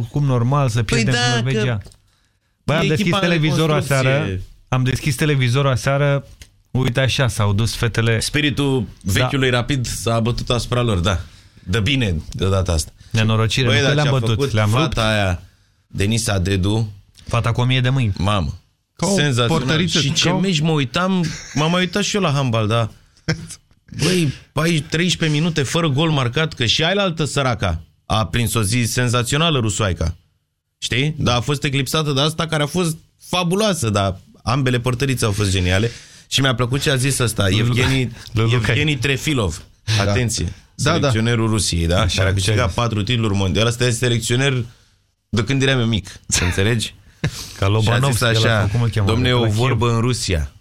cum normal să pierdem păi da, Norvegia. Băi, am deschis televizorul aseară, am deschis televizorul aseară, uite așa, s-au dus fetele... Spiritul vechiului da. rapid s-a bătut asupra lor, da. De bine de data asta. Nenorocire, Băi, nu le-am bătut, le-am rupt. Fata aia, Denisa Dedu... Fata cu o mie de mâini. Mamă. Senzațional. Și ce meci mă uitam, m-am mai uitat și eu la handbal, da. Băi, 13 minute fără gol marcat, că și ai la altă săraca a prins o zi senzațională rusoaica. Știi? Dar a fost eclipsată de asta care a fost fabuloasă, dar ambele părtăriți au fost geniale. Și mi-a plăcut ce a zis ăsta, Evgeni, Evgeni Trefilov. Da. Atenție. Da, selecționerul da. Rusiei, da? Și a câștigat patru titluri mondiale. Asta este selecționer de când eram eu mic, să înțelegi? Ca Lobanov, și a zis așa, domne, e o vorbă în Rusia.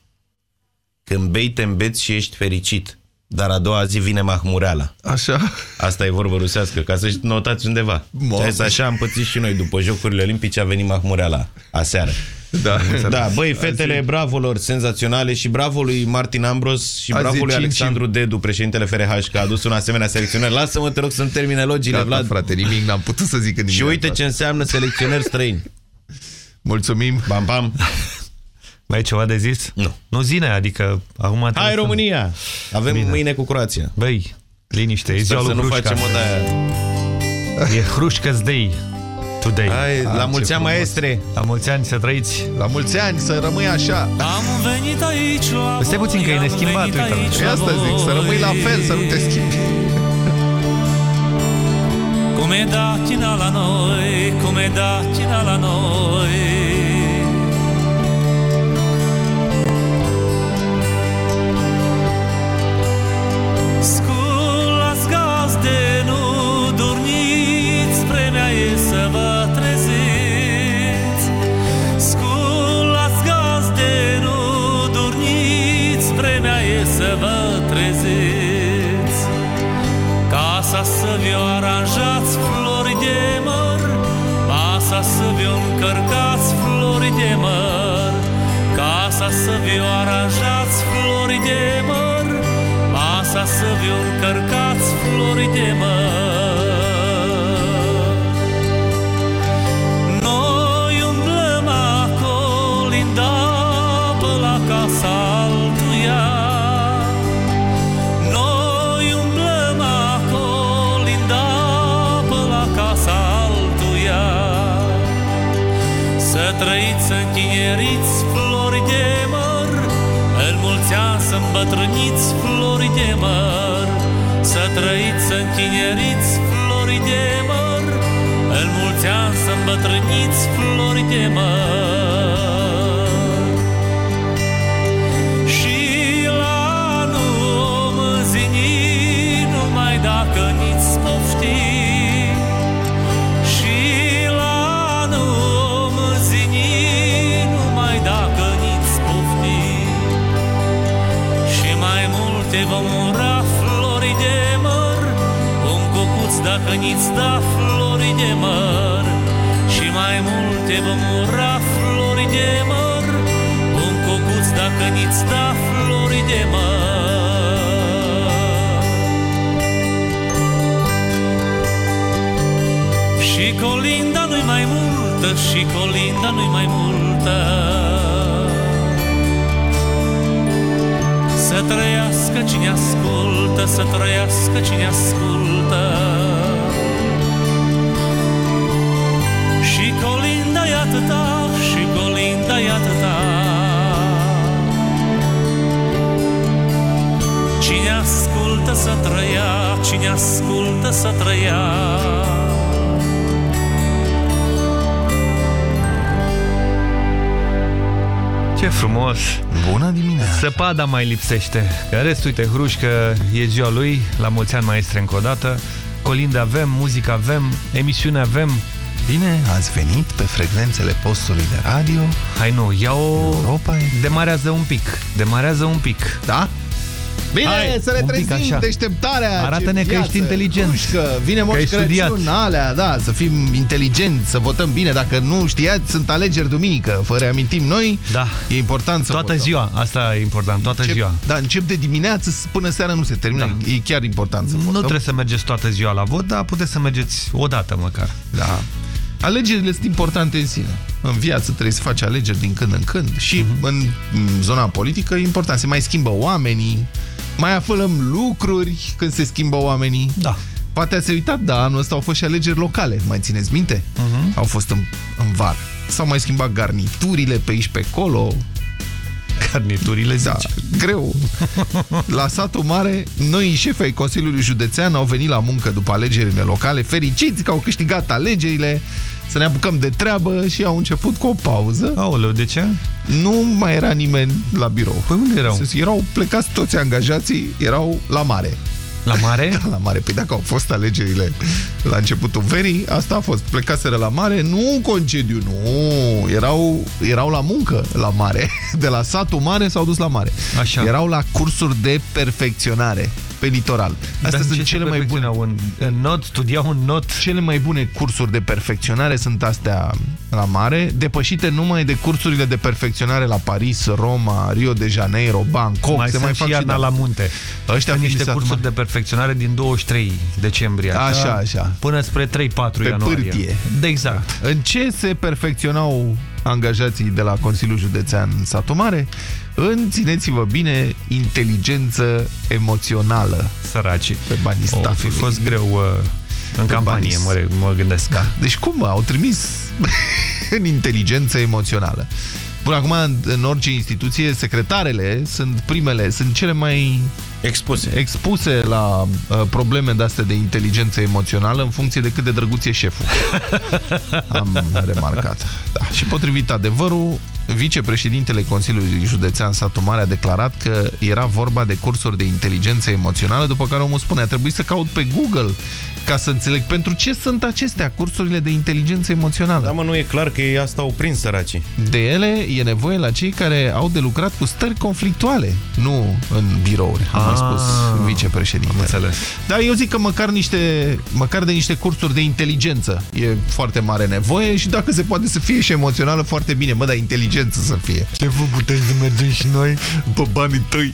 Când bei, te îmbeți și ești fericit. Dar a doua zi vine mahmureala. Așa? Asta e vorbă rusească, ca să notați undeva. Să așa am pățit și noi. După Jocurile Olimpice a venit mahmureala aseară. Da, da băi, fetele, Azi... bravo lor, senzaționale și bravo lui Martin Ambros și Azi bravo lui Alexandru Dedu, președintele FRH, că a adus un asemenea selecționer. Lasă-mă, te rog, să-mi termine logile, da, Vlad. Da, frate, nimic, n-am putut să zic nimic. Și uite ce înseamnă selecționeri străini. Mulțumim. Bam, bam. Mai ai ceva de zis? Nu. Nu zine, adică acum... Hai România! Avem Bine. mâine cu Croația. Băi, liniște, e ziua lui nu facem o de E Hrușca's Day. Today. Hai, la mulți ani, maestre! La mulți ani să trăiți! La mulți ani să rămâi așa! Am venit aici la Stai puțin că e neschimbat, uite Și asta zic, să rămâi la fel, să nu te schimbi. Cum e datina la noi, cum e datina la noi să vi-o aranjați flori de măr, masa să vi-o încărcați flori de măr, casa să vi-o aranjați flori de măr, masa să vi-o încărcați flori de măr. Să întineriți flori de măr, în mulți ani să îmbătrâniți flori de măr, să trăiți, să întineriți flori de măr, în mulți ani să îmbătrâniți flori de măr. Dacă niți da flori de măr Și mai multe vom ura flori de măr. Un cocuț dacă niți da flori de măr. Și colinda nu-i mai multă Și colinda nu-i mai multă. Să trăiască cine ascultă, să trăiască cine ascultă atâta și colinda e atâta. Cine ascultă să trăia, cine ascultă să trăia. Ce frumos! Bună dimineața! Săpada mai lipsește. În rest, uite, Hrușcă e ziua lui, la mulți ani maestre încă o dată. Colinde avem, muzică avem, emisiune avem, Bine, ați venit pe frecvențele postului de radio. Hai nu, ia o... Europa e... Demarează un pic, demarează un pic. Da? Bine, Hai, să ne trezim așa. deșteptarea. Arată-ne că ești inteligent. Că vine Moș Crăciun, alea, da, să fim inteligenți, să votăm bine. Dacă nu știați, sunt alegeri duminică. Fără amintim noi, da. e important să Toată votăm. ziua, asta e important, toată încep, ziua. Da, încep de dimineață până seara nu se termină. Da. E chiar important să nu votăm. Nu trebuie să mergeți toată ziua la vot, dar puteți să mergeți o dată măcar. Da. Alegerile sunt importante în sine. În viață trebuie să faci alegeri din când în când și uh mhm. -huh. în zona politică e important. Se mai schimbă oamenii, mai aflăm lucruri când se schimbă oamenii. Da. Poate ați uitat, da, anul ăsta au fost și alegeri locale, mai țineți minte? Uh mhm. -huh. Au fost în, în vară. S-au mai schimbat garniturile pe aici pe acolo. Garniturile, da, greu. La satul mare, noi șefii ai Consiliului Județean au venit la muncă după alegerile locale, fericiți că au câștigat alegerile, să ne apucăm de treabă și au început cu o pauză. Aoleu, de ce? Nu mai era nimeni la birou. Păi unde erau? Erau plecați toți angajații, erau la mare. La mare? Da, la mare. Păi dacă au fost alegerile la începutul verii, asta a fost. Plecaseră la mare, nu concediu, nu. Erau, erau la muncă la mare. De la satul mare s-au dus la mare. Așa. Erau la cursuri de perfecționare pe litoral. Astea Dar sunt cele mai bune. Un, în not, studiau un not. Cele mai bune cursuri de perfecționare sunt astea la mare, depășite numai de cursurile de perfecționare la Paris, Roma, Rio de Janeiro, Bangkok. Mai se mai fac și la munte. Ăștia niște cursuri de perfecționare din 23 decembrie. Așa, așa. așa. Până spre 3-4 ianuarie. Pârtie. De exact. În ce se perfecționau angajații de la Consiliul Județean Satu Mare? În, țineți-vă bine, inteligență emoțională. Săracii. Pe banii statului. O fi fost greu uh, în pe campanie, mă, mă gândesc. Da. Deci cum? Au trimis în inteligență emoțională. Bun, acum, în, în orice instituție, secretarele sunt primele, sunt cele mai expuse, expuse la uh, probleme de-astea de inteligență emoțională în funcție de cât de drăguț e șeful. Am remarcat. Da. Și potrivit adevărul, vicepreședintele Consiliului Județean Satu Mare a declarat că era vorba de cursuri de inteligență emoțională, după care omul spune, a trebuit să caut pe Google ca să înțeleg pentru ce sunt acestea cursurile de inteligență emoțională. Da, mă, nu e clar că ei asta au prins săracii. De ele e nevoie la cei care au de lucrat cu stări conflictuale, nu în birouri, am mai spus ah, vicepreședinte. Am înțeles. Dar eu zic că măcar, niște, măcar de niște cursuri de inteligență e foarte mare nevoie și dacă se poate să fie și emoțională, foarte bine. Mă, dar inteligență să fie. Ce vă putem să mergem și noi pe banii tăi?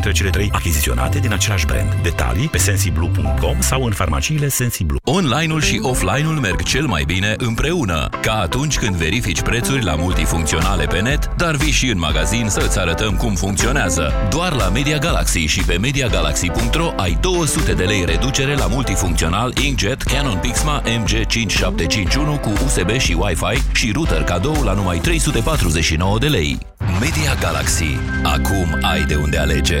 dintre cele trei achiziționate din același brand. Detalii pe sensiblu.com sau în farmaciile Sensiblu. Online-ul și offline-ul merg cel mai bine împreună, ca atunci când verifici prețuri la multifuncționale pe net, dar vii și în magazin să-ți arătăm cum funcționează. Doar la Media Galaxy și pe MediaGalaxy.ro ai 200 de lei reducere la multifuncțional Inkjet Canon Pixma MG5751 cu USB și Wi-Fi și router cadou la numai 349 de lei. Media Galaxy. Acum ai de unde alege.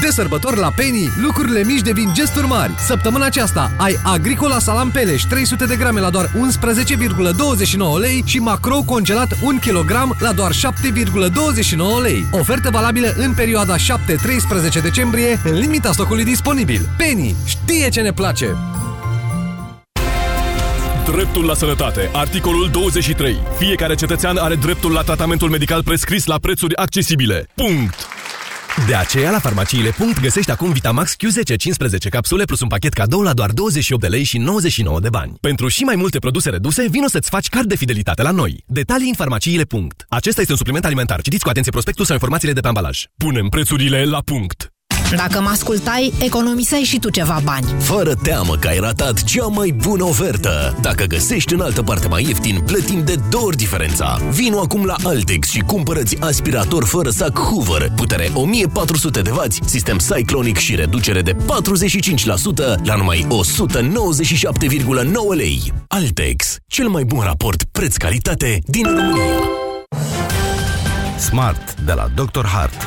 De sărbători la Penny, lucrurile mici devin gesturi mari. Săptămâna aceasta ai Agricola Salam Peleș 300 de grame la doar 11,29 lei și Macro congelat 1 kg la doar 7,29 lei. Ofertă valabilă în perioada 7-13 decembrie, în limita stocului disponibil. Penny știe ce ne place! Dreptul la sănătate. Articolul 23. Fiecare cetățean are dreptul la tratamentul medical prescris la prețuri accesibile. Punct! De aceea, la farmaciile. Punct, găsești acum Vitamax Q10 15 capsule plus un pachet cadou la doar 28 de lei și 99 de bani. Pentru și mai multe produse reduse, vino să-ți faci card de fidelitate la noi. Detalii în farmaciile. Punct. Acesta este un supliment alimentar. Citiți cu atenție prospectul sau informațiile de pe ambalaj. Punem prețurile la punct. Dacă mă ascultai, economiseai și tu ceva bani. Fără teamă că ai ratat cea mai bună ofertă. Dacă găsești în altă parte mai ieftin, plătim de două ori diferența. Vino acum la Altex și cumpărăți aspirator fără sac Hoover, putere 1400 de W, sistem Cyclonic și reducere de 45% la numai 197,9 lei. Altex, cel mai bun raport preț-calitate din România. Smart de la Dr. Hart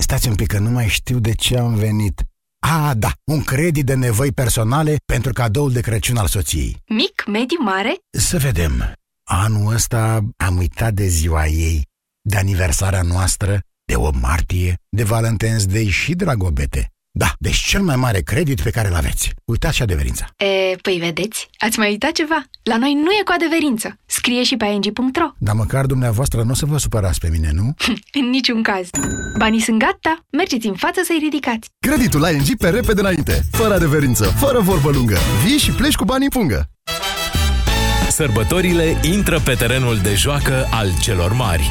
Stați un pic, că nu mai știu de ce am venit. A, da, un credit de nevoi personale pentru cadoul de Crăciun al soției. Mic, mediu, mare? Să vedem. Anul ăsta am uitat de ziua ei, de aniversarea noastră, de 8 martie, de Valentine's Day și Dragobete. Da, deci cel mai mare credit pe care îl aveți. Uitați și adeverința. E, păi vedeți, ați mai uitat ceva. La noi nu e cu adeverință. Scrie și pe ing.ro. Dar măcar dumneavoastră nu o să vă supărați pe mine, nu? în niciun caz. Banii sunt gata, mergeți în față să-i ridicați. Creditul ING pe repede înainte. Fără adeverință, fără vorbă lungă. Vii și pleci cu banii în pungă. Sărbătorile intră pe terenul de joacă al celor mari.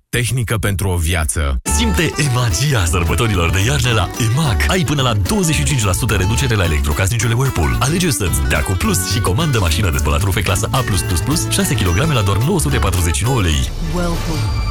Tehnică pentru o viață. Simte e magia sărbătorilor de iarnă la EMAG. Ai până la 25% reducere la electrocasnicele Whirlpool. Alege să-ți dea cu plus și comandă mașina de spălat rufe clasă A+++, 6 kg la doar 949 lei. Whirlpool.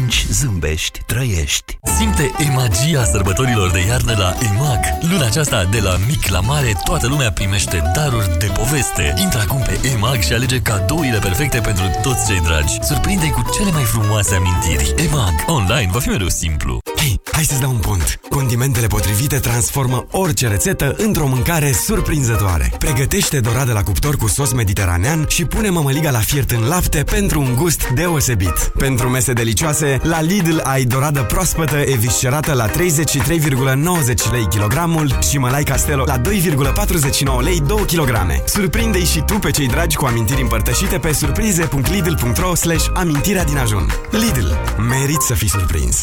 mănânci, zâmbești, trăiești. Simte e magia sărbătorilor de iarnă la EMAG. Luna aceasta, de la mic la mare, toată lumea primește daruri de poveste. Intră acum pe EMAG și alege cadourile perfecte pentru toți cei dragi. surprinde cu cele mai frumoase amintiri. EMAG. Online va fi mereu simplu. Hei, hai să-ți dau un pont. Condimentele potrivite transformă orice rețetă într-o mâncare surprinzătoare. Pregătește dorade la cuptor cu sos mediteranean și pune mămăliga la fiert în lapte pentru un gust deosebit. Pentru mese delicioase, la Lidl ai doradă proaspătă eviscerată la 33,90 lei kilogramul și mălai Castelo la 2,49 lei 2 kg. Surprinde-i și tu pe cei dragi cu amintiri împărtășite pe surprize.lidl.ro slash amintirea din ajun. Lidl. Merit să fii surprins.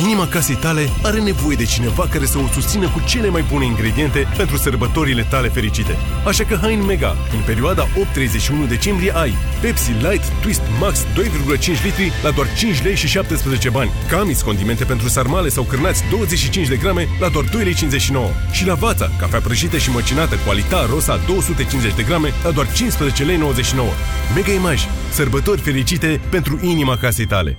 Inima casei tale are nevoie de cineva care să o susțină cu cele mai bune ingrediente pentru sărbătorile tale fericite. Așa că hai în Mega. În perioada 8-31 decembrie ai Pepsi Light Twist Max 2,5 litri la doar 5 lei și 17 bani. Camis condimente pentru sarmale sau cârnați 25 de grame la doar 2 lei 59. Și la Vața, cafea prăjită și măcinată Qualita Rosa 250 de grame la doar 15 lei 99. Mega Image. Sărbători fericite pentru inima casei tale.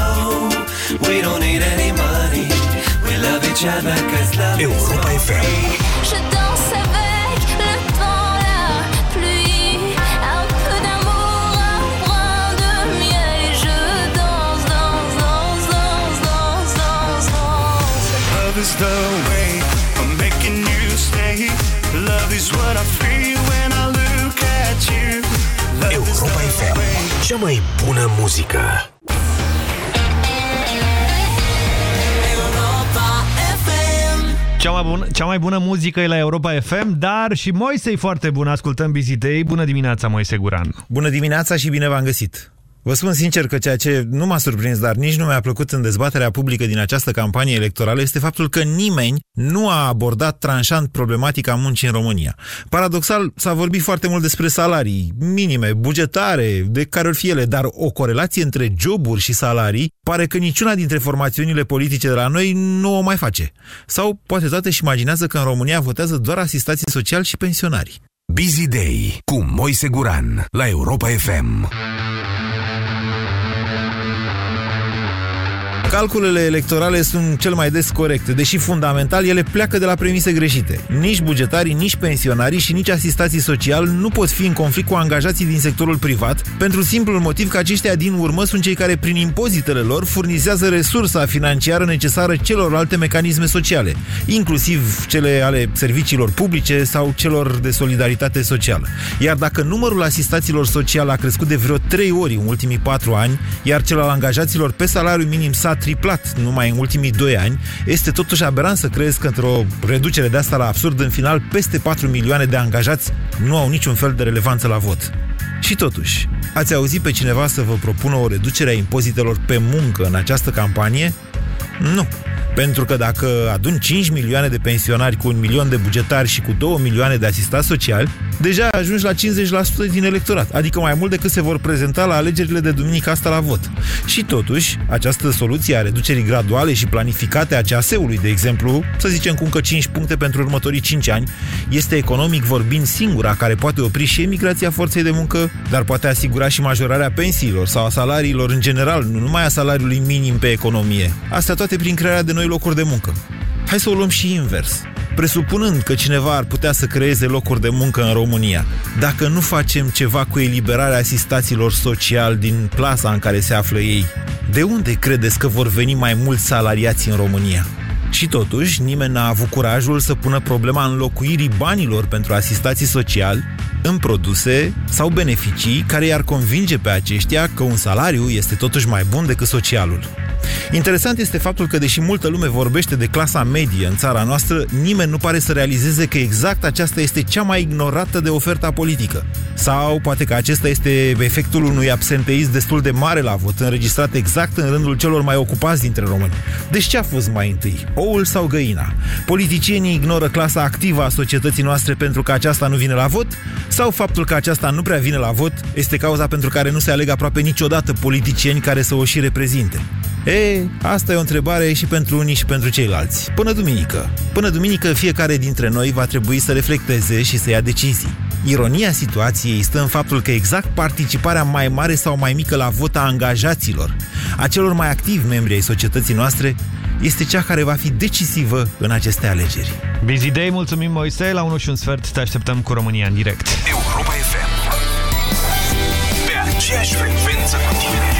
We don't need any money. We love each other cause love Europa is FM. Je danse avec le temps, la pluie, un peu d'amour, un brin de miel et je danse, danse, danse, danse, danse, danse, danse. Love is the way I'm making you stay. Love is what I feel when I look at you. Love is Europa the FM. way. Cea mai bună muzică. Cea mai, bună, cea mai bună muzică e la Europa FM, dar și Moise e foarte bun. Ascultăm Busy Day. Bună dimineața, Moise Guran. Bună dimineața și bine v-am găsit! Vă spun sincer că ceea ce nu m-a surprins, dar nici nu mi-a plăcut în dezbaterea publică din această campanie electorală este faptul că nimeni nu a abordat tranșant problematica muncii în România. Paradoxal, s-a vorbit foarte mult despre salarii minime, bugetare, de care or fi ele, dar o corelație între joburi și salarii pare că niciuna dintre formațiunile politice de la noi nu o mai face. Sau poate toate își imaginează că în România votează doar asistații sociali și pensionari. Busy Day cu Moise Guran la Europa FM. Calculele electorale sunt cel mai des corecte, deși fundamental ele pleacă de la premise greșite. Nici bugetarii, nici pensionarii și nici asistații sociali nu pot fi în conflict cu angajații din sectorul privat, pentru simplul motiv că aceștia din urmă sunt cei care prin impozitele lor furnizează resursa financiară necesară celorlalte mecanisme sociale, inclusiv cele ale serviciilor publice sau celor de solidaritate socială. Iar dacă numărul asistaților sociale a crescut de vreo 3 ori în ultimii 4 ani, iar cel al angajaților pe salariu minim s-a triplat numai în ultimii 2 ani, este totuși aberant să crezi că într-o reducere de asta la absurd, în final, peste 4 milioane de angajați nu au niciun fel de relevanță la vot. Și totuși, ați auzit pe cineva să vă propună o reducere a impozitelor pe muncă în această campanie? Nu. Pentru că dacă adun 5 milioane de pensionari cu un milion de bugetari și cu 2 milioane de asistați sociali, deja ajungi la 50% din electorat, adică mai mult decât se vor prezenta la alegerile de duminică asta la vot. Și totuși, această soluție a reducerii graduale și planificate a CAS-ului, de exemplu, să zicem cu încă 5 puncte pentru următorii 5 ani, este economic vorbind singura care poate opri și emigrația forței de muncă, dar poate asigura și majorarea pensiilor sau a salariilor în general, nu numai a salariului minim pe economie. Astea toate prin crearea de noi locuri de muncă. Hai să o luăm și invers. Presupunând că cineva ar putea să creeze locuri de muncă în România, dacă nu facem ceva cu eliberarea asistaților social din plasa în care se află ei, de unde credeți că vor veni mai mulți salariați în România? Și totuși, nimeni n-a avut curajul să pună problema înlocuirii banilor pentru asistații sociali în produse sau beneficii care i-ar convinge pe aceștia că un salariu este totuși mai bun decât socialul. Interesant este faptul că, deși multă lume vorbește de clasa medie în țara noastră, nimeni nu pare să realizeze că exact aceasta este cea mai ignorată de oferta politică. Sau poate că acesta este efectul unui absenteism destul de mare la vot, înregistrat exact în rândul celor mai ocupați dintre români. Deci ce a fost mai întâi? Oul sau găina? Politicienii ignoră clasa activă a societății noastre pentru că aceasta nu vine la vot? Sau faptul că aceasta nu prea vine la vot este cauza pentru care nu se aleg aproape niciodată politicieni care să o și reprezinte? E, asta e o întrebare și pentru unii și pentru ceilalți. Până duminică. Până duminică fiecare dintre noi va trebui să reflecteze și să ia decizii. Ironia situației stă în faptul că exact participarea mai mare sau mai mică la vot a angajaților, a celor mai activi membri ai societății noastre, este cea care va fi decisivă în aceste alegeri. Busy Day, mulțumim Moise, la 1 și un sfert te așteptăm cu România în direct. Europa FM. Pe aceeași frecvență cu tine.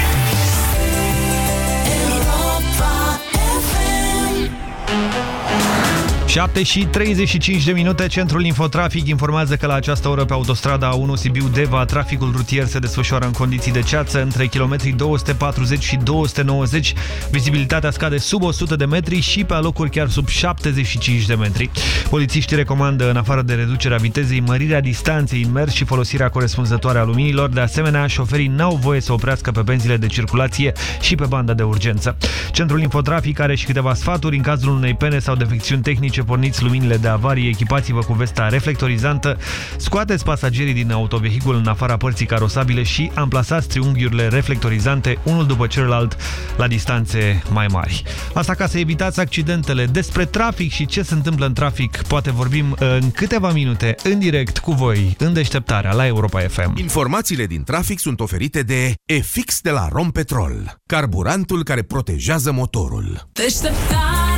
7 și 35 de minute, Centrul Infotrafic informează că la această oră pe autostrada A1 Sibiu-Deva traficul rutier se desfășoară în condiții de ceață între kilometrii 240 și 290. Vizibilitatea scade sub 100 de metri și pe alocuri chiar sub 75 de metri. Polițiștii recomandă, în afară de reducerea vitezei, mărirea distanței în mers și folosirea corespunzătoare a luminilor. De asemenea, șoferii n-au voie să oprească pe benzile de circulație și pe banda de urgență. Centrul Infotrafic are și câteva sfaturi în cazul unei pene sau defecțiuni tehnice porniți luminile de avarie, echipați-vă cu vesta reflectorizantă, scoateți pasagerii din autovehicul în afara părții carosabile și amplasați triunghiurile reflectorizante unul după celălalt la distanțe mai mari. Asta ca să evitați accidentele. Despre trafic și ce se întâmplă în trafic poate vorbim uh, în câteva minute în direct cu voi în deșteptarea la Europa FM. Informațiile din trafic sunt oferite de EFIX de la Rompetrol, carburantul care protejează motorul. Deșteptarea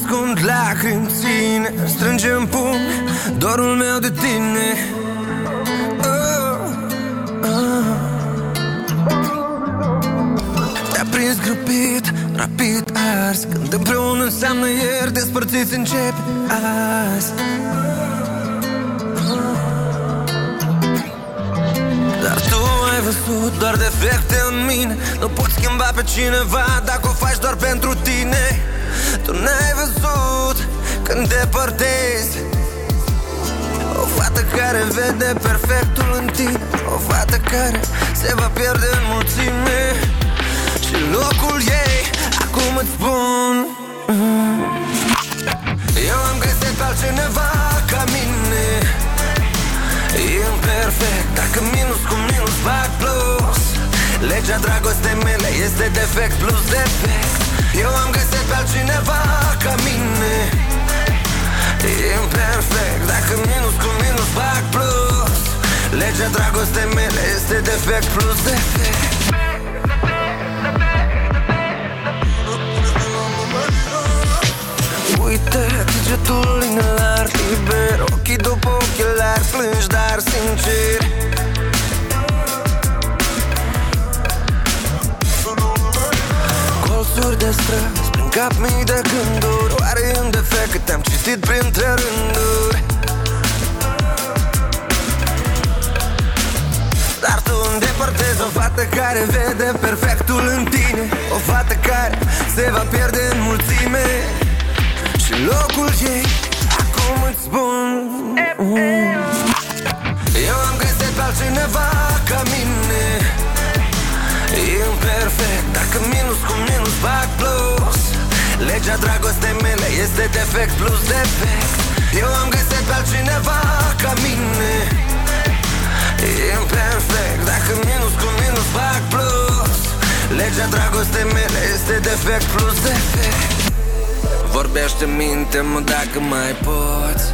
ascund lacrimi ține Strângem pumn dorul meu de tine. Oh, oh. Te-a prins grăbit, rapid ars Când împreună înseamnă ieri Despărțiți încep azi. Dar tu ai văzut doar defecte în mine Nu poți schimba pe cineva dacă o faci doar pentru tine Tu n-ai văzut când te părtezi O fată care vede perfectul în tine O fată care se va pierde în mulțime. Și locul ei, acum îți spun mm. Eu am găsit pe altcineva ca mine. Imperfect, dacă minus cu minus fac plus. Legea dragostei mele este defect plus defect Eu am găsit pe altcineva ca mine. Imperfect, dacă minus cu minus fac plus. Legea dragostei mele este defect plus defect Uite, degetul inelar liber Ochii după ochelari plângi, dar sincer Colțuri de străzi, prin cap mii de gânduri Oare în defect că te-am citit printre rânduri? Dar tu îndepărtezi o fată care vede perfectul în tine O fată care se va pierde în mulțime. Și locul ei, acum îți spun Eu am găsit pe altcineva ca mine Imperfect, dacă minus cu minus fac plus. Legea dragostei mele este defect plus defect. Eu am găsit pe altcineva ca mine. Imperfect, dacă minus cu minus fac plus. Legea dragostei mele este defect plus defect. Vorbește minte-mă dacă mai poți.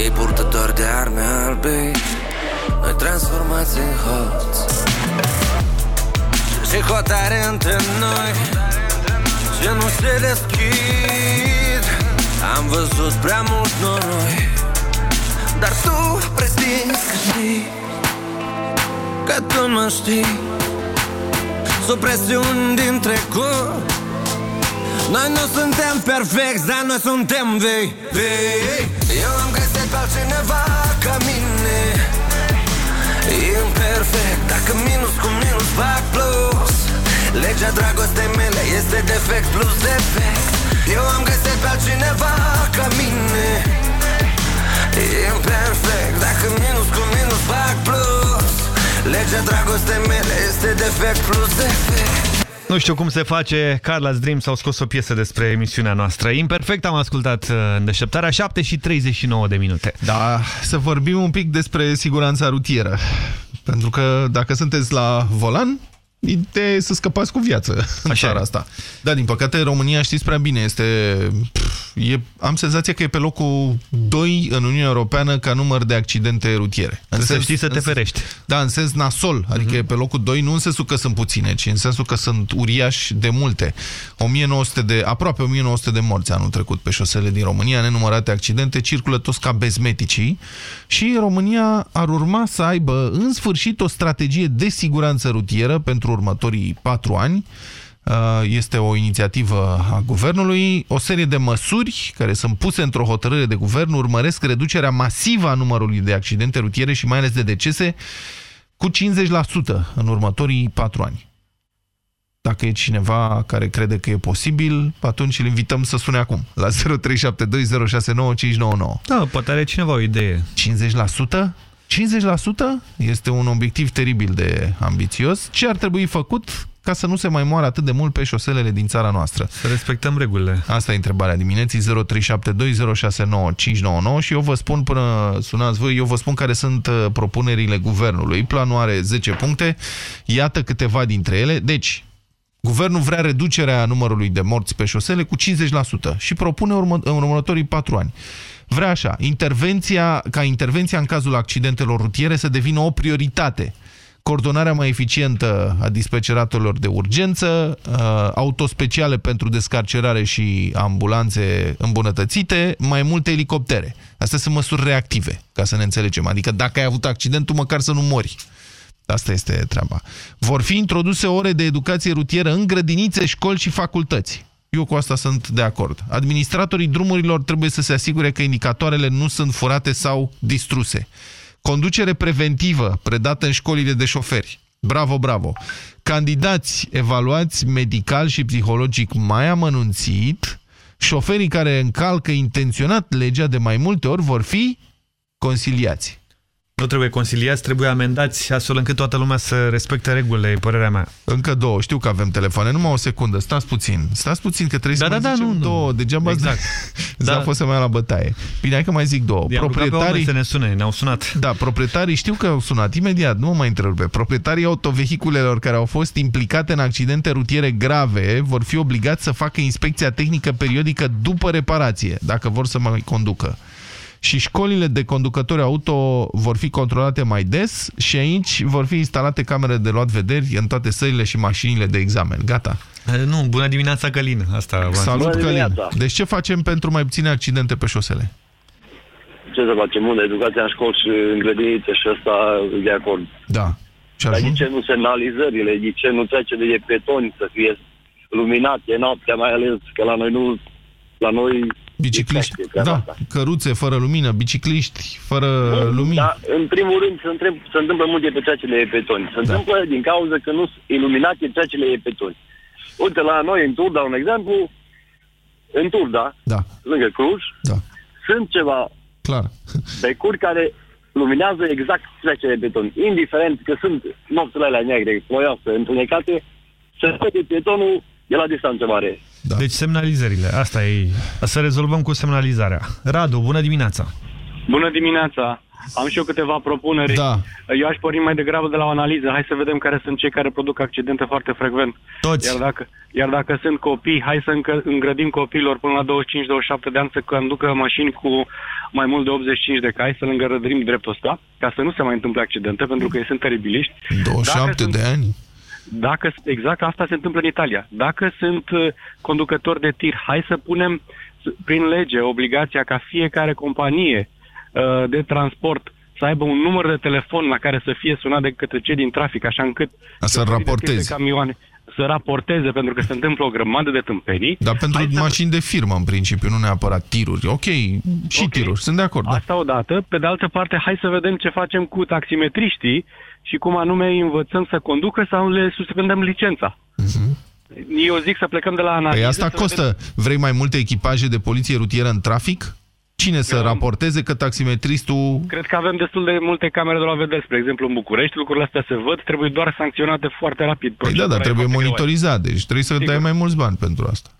Ei purtători de arme albe Noi transformați în hoți. Și hotare între noi Ce nu se deschid. Am văzut prea mult noroi Dar tu pretinzi că știi Că tu mă știi. Sub presiuni din trecut Noi nu suntem perfecti, dar noi suntem vei, vei. Eu am găsit pe altcineva ca mine Imperfect, dacă minus cu minus fac plus. Legea dragostei mele este defect plus defect. Eu am găsit pe altcineva ca mine. Imperfect, dacă minus cu minus fac plus. Dragostea mele este defect plus defect. Nu știu cum se face, Carla's Dreams au scos o piesă despre emisiunea noastră. Imperfect am ascultat uh, în deșteptarea 7 și 39 de minute. Da, să vorbim un pic despre siguranța rutieră. Pentru că dacă sunteți la volan, ideea e să scăpați cu viață în țara asta. Da, din păcate, România, știți prea bine, este... Pf, e, am senzația că e pe locul 2 în Uniunea Europeană ca număr de accidente rutiere. Trebuie să știi să te în- ferești. Da, în sens nasol, adică Mhm. e pe locul 2, nu în sensul că sunt puține, ci în sensul că sunt uriași de multe. 1900 de, aproape 1900 de morți anul trecut pe șosele din România, nenumărate accidente, circulă toți ca bezmeticii și România ar urma să aibă în sfârșit o strategie de siguranță rutieră pentru următorii patru ani. Uh, Este o inițiativă a guvernului. O serie de măsuri care sunt puse într-o hotărâre de guvern urmăresc reducerea masivă a numărului de accidente rutiere și mai ales de decese cu 50% în următorii patru ani. Dacă e cineva care crede că e posibil, atunci îl invităm să sune acum la 0372069599. Da, poate are cineva o idee. 50%? 50% este un obiectiv teribil de ambițios. Ce ar trebui făcut ca să nu se mai moară atât de mult pe șoselele din țara noastră? Să respectăm regulile. Asta e întrebarea dimineții 0372069599 și eu vă spun până sunați voi, eu vă spun care sunt uh, propunerile guvernului. Planul are 10 puncte, iată câteva dintre ele. Deci, Guvernul vrea reducerea numărului de morți pe șosele cu 50% și propune urmă, în următorii 4 ani. Vrea așa, intervenția, ca intervenția în cazul accidentelor rutiere să devină o prioritate. Coordonarea mai eficientă a dispeceratorilor de urgență, uh, autospeciale pentru descarcerare și ambulanțe îmbunătățite, mai multe elicoptere. Astea sunt măsuri reactive, ca să ne înțelegem. Adică dacă ai avut accidentul, măcar să nu mori. Asta este treaba. Vor fi introduse ore de educație rutieră în grădinițe, școli și facultăți. Eu cu asta sunt de acord. Administratorii drumurilor trebuie să se asigure că indicatoarele nu sunt furate sau distruse. Conducere preventivă predată în școlile de șoferi. Bravo, bravo. Candidați evaluați medical și psihologic mai amănunțit. Șoferii care încalcă intenționat legea de mai multe ori vor fi consiliați. Nu trebuie conciliați, trebuie amendați astfel încât toată lumea să respecte regulile, e părerea mea. Încă două, știu că avem telefoane, numai o secundă, stați puțin. Stați puțin că trebuie Da, să da, mai da, zicem nu, nu. două, degeaba Exact. da. Da. a fost să mai ia la bătaie. Bine, hai că mai zic două. I-am rugat pe Proprietarii oameni să ne sune, ne-au sunat. Da, proprietarii știu că au sunat imediat, nu mă mai întrerupe. Proprietarii autovehiculelor care au fost implicate în accidente rutiere grave vor fi obligați să facă inspecția tehnică periodică după reparație, dacă vor să mai conducă. Și școlile de conducători auto vor fi controlate mai des și aici vor fi instalate camere de luat vederi în toate sălile și mașinile de examen. Gata. Eh, Nu, bună dimineața, Călin. Asta v-am Salut, spus. Călin. Deci ce facem pentru mai puține accidente pe șosele? Ce să facem? Unde? Educația în școli și în grădinițe și ăsta e de acord. Da. Și Dar de ce nu semnalizările? De ce nu trece de petoni să fie luminate noaptea, mai ales că la noi nu... La noi... Bicicliști, da, căruțe fără lumină, bicicliști fără lumină. Dar, în primul rând, se, întreb, se întâmplă multe pe trecerile de petoni. Se întâmplă din cauza că nu sunt iluminate trecerile de petoni. Uite, la noi, în Turda, un exemplu, în Turda, da. lângă Cluj, da. sunt ceva Clar. becuri care luminează exact trecerile de beton. Indiferent că sunt nopțile alea negre, ploioase, întunecate, se vede betonul de la distanță mare. Da. Deci semnalizările, asta e. Să rezolvăm cu semnalizarea. Radu, bună dimineața. Bună dimineața! Am și eu câteva propuneri. Da. Eu aș porni mai degrabă de la o analiză. Hai să vedem care sunt cei care produc accidente foarte frecvent. Toți. Iar dacă, iar dacă sunt copii, hai să încă, îngrădim copiilor până la 25-27 de ani să conducă mașini cu mai mult de 85 de cai, să-l îngrădim dreptul ăsta, ca să nu se mai întâmple accidente, pentru că ei sunt teribiliști. 27 de ani? Dacă, exact asta se întâmplă în Italia. Dacă sunt uh, conducători de tir, hai să punem s- prin lege obligația ca fiecare companie uh, de transport să aibă un număr de telefon la care să fie sunat de către cei din trafic, așa încât A, să șoferii de tir raporteze. de camioane să raporteze, pentru că se întâmplă o grămadă de tâmpenii. Dar pentru mașini de firmă, în principiu, nu neapărat tiruri. Ok, și tiruri, sunt de acord. Da. Asta odată. Pe de altă parte, hai să vedem ce facem cu taximetriștii și cum anume îi învățăm să conducă sau le suspendăm licența. Eu zic să plecăm de la analiză. Păi asta să vedem- costă. Vrei mai multe echipaje de poliție rutieră în trafic? Cine să raporteze că taximetristul... Cred că avem destul de multe camere de la vedere, spre exemplu în București, lucrurile astea se văd, trebuie doar sancționate foarte rapid. Păi da, dar trebuie monitorizat, deci trebuie să dai mai mulți bani pentru asta.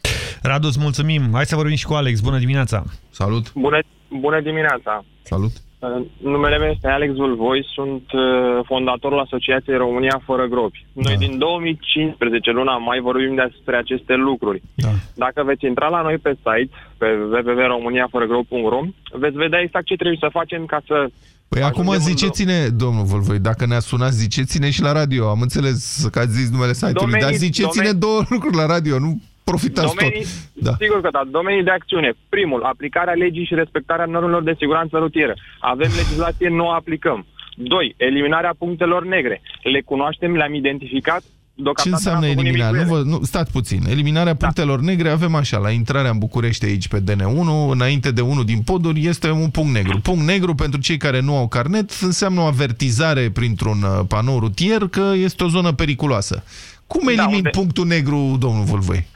Radu, îți mulțumim. Hai să vorbim și cu Alex. Bună dimineața. Salut. Bună, bună dimineața! Salut. Uh, Numele meu este Alex Vulvoi, sunt uh, fondatorul Asociației România Fără Gropi. Noi din 2015, luna mai, vorbim despre aceste lucruri. Da. Dacă veți intra la noi pe site, pe www.romaniafărăgrop.ro, veți vedea exact ce trebuie să facem ca să... Păi acum ziceți-ne, domnul Volvoi, dacă ne-a sunat, ziceți-ne și la radio. Am înțeles că ați zis numele site-ului, Domenii- dar ziceți-ne domenii- două lucruri la radio, nu profitați Domenii, tot. Da. Sigur că da. Domenii de acțiune. Primul, aplicarea legii și respectarea normelor de siguranță rutieră. Avem legislație, nu o aplicăm. Doi, eliminarea punctelor negre. Le cunoaștem, le-am identificat. Ce Deocamdată înseamnă n-am făcut nimic eliminarea? cu Nu, ele. vă, nu, stați puțin. Eliminarea punctelor negre avem așa, la intrarea în București aici pe DN1, înainte de unul din poduri, este un punct negru. Punct negru pentru cei care nu au carnet înseamnă o avertizare printr-un uh, panou rutier că este o zonă periculoasă. Cum elimin unde- punctul negru, domnul Volvoi?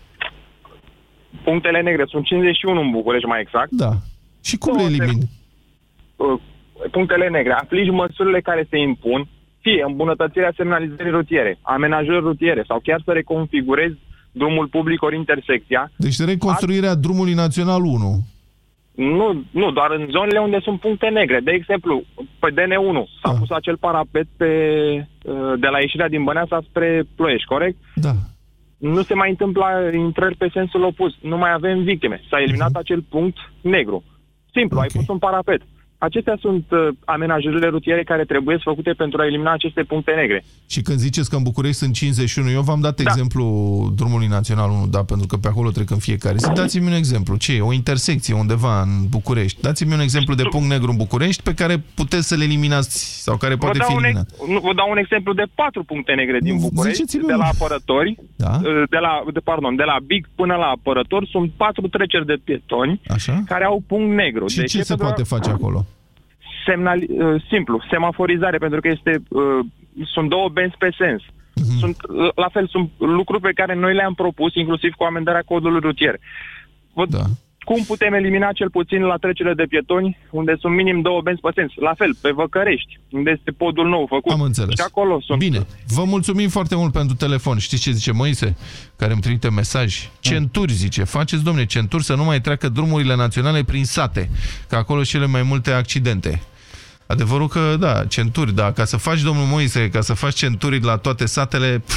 Punctele negre sunt 51 în București, mai exact. Da. Și cum le elimin? Uh, Punctele negre. Aplici măsurile care se impun, fie îmbunătățirea semnalizării rutiere, amenajări rutiere sau chiar să reconfigurezi drumul public ori intersecția. Deci reconstruirea drumului național 1. Nu, nu, doar în zonele unde sunt puncte negre. De exemplu, pe DN1 s-a pus acel parapet pe, uh, de la ieșirea din Băneasa spre Ploiești, corect? Da. Nu se mai întâmplă intrări pe sensul opus. Nu mai avem victime. S-a eliminat acel punct negru. Simplu, ai pus un parapet. Acestea sunt uh, amenajările rutiere care trebuie făcute pentru a elimina aceste puncte negre. Și când ziceți că în București sunt 51, eu v-am dat exemplu drumului național 1, da, pentru că pe acolo trec în fiecare zi. Dați-mi un exemplu. Ce e? O intersecție undeva în București. Dați-mi un exemplu de punct negru în București pe care puteți să-l eliminați sau care poate vă, fi dau un, eliminat. ex- nu, vă dau un exemplu de patru puncte negre din București, ziceți-mi de unul. la apărători, Da? uh, de la, de, pardon, de la Big până la apărători, sunt patru treceri de pietoni Așa? care au punct negru. Și ce se Pentru- poate face acolo? Semnali, uh, simplu, semaforizare, pentru că este, uh, sunt două benzi pe sens. Mhm. Sunt, uh, la fel, sunt lucruri pe care noi le-am propus, inclusiv cu amendarea codului rutier. Vă, da. Cum putem elimina cel puțin la trecerile de pietoni, unde sunt minim două benzi pe sens? La fel, pe Văcărești, unde este podul nou făcut. Am înțeles. Și acolo sunt. Bine, vă mulțumim foarte mult pentru telefon. Știți ce zice Moise? Care îmi trimite mesaj. Centuri, zice. Faceți, domne, centuri să nu mai treacă drumurile naționale prin sate, că acolo sunt cele mai multe accidente. Adevărul că, da, centuri, da, ca să faci, domnul Moise, ca să faci centuri la toate satele... Pf,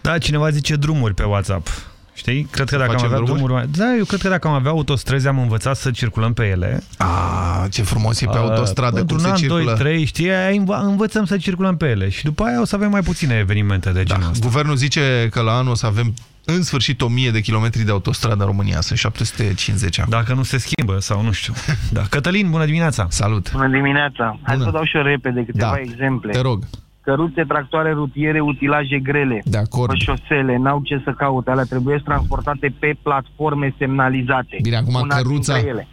Da, cineva zice drumuri pe WhatsApp. Știi? Cred că dacă am Facem avea drumuri? drumuri... mai- Da, eu cred că dacă am avea autostrăzi, am învățat să circulăm pe ele. A, ce frumos e pe autostradă, Într-un cum se an, circulă. 2, 3, știi, aia înv- învățăm să circulăm pe ele. Și după aia o să avem mai puține evenimente de genul ăsta. Guvernul zice că la anul o să avem în sfârșit 1000 de kilometri de autostradă în România. Sunt 750 acum. Dacă nu se schimbă sau nu știu. Da. Cătălin, bună dimineața! Salut! Bună dimineața! Hai Bună. să dau și eu repede câteva Da, exemple. te rog. Căruțe, tractoare rutiere, utilaje grele. De acord. Pe șosele, n-au ce să caute. Alea trebuie transportate pe platforme semnalizate. Bine, acum Una căruța- dintre ele.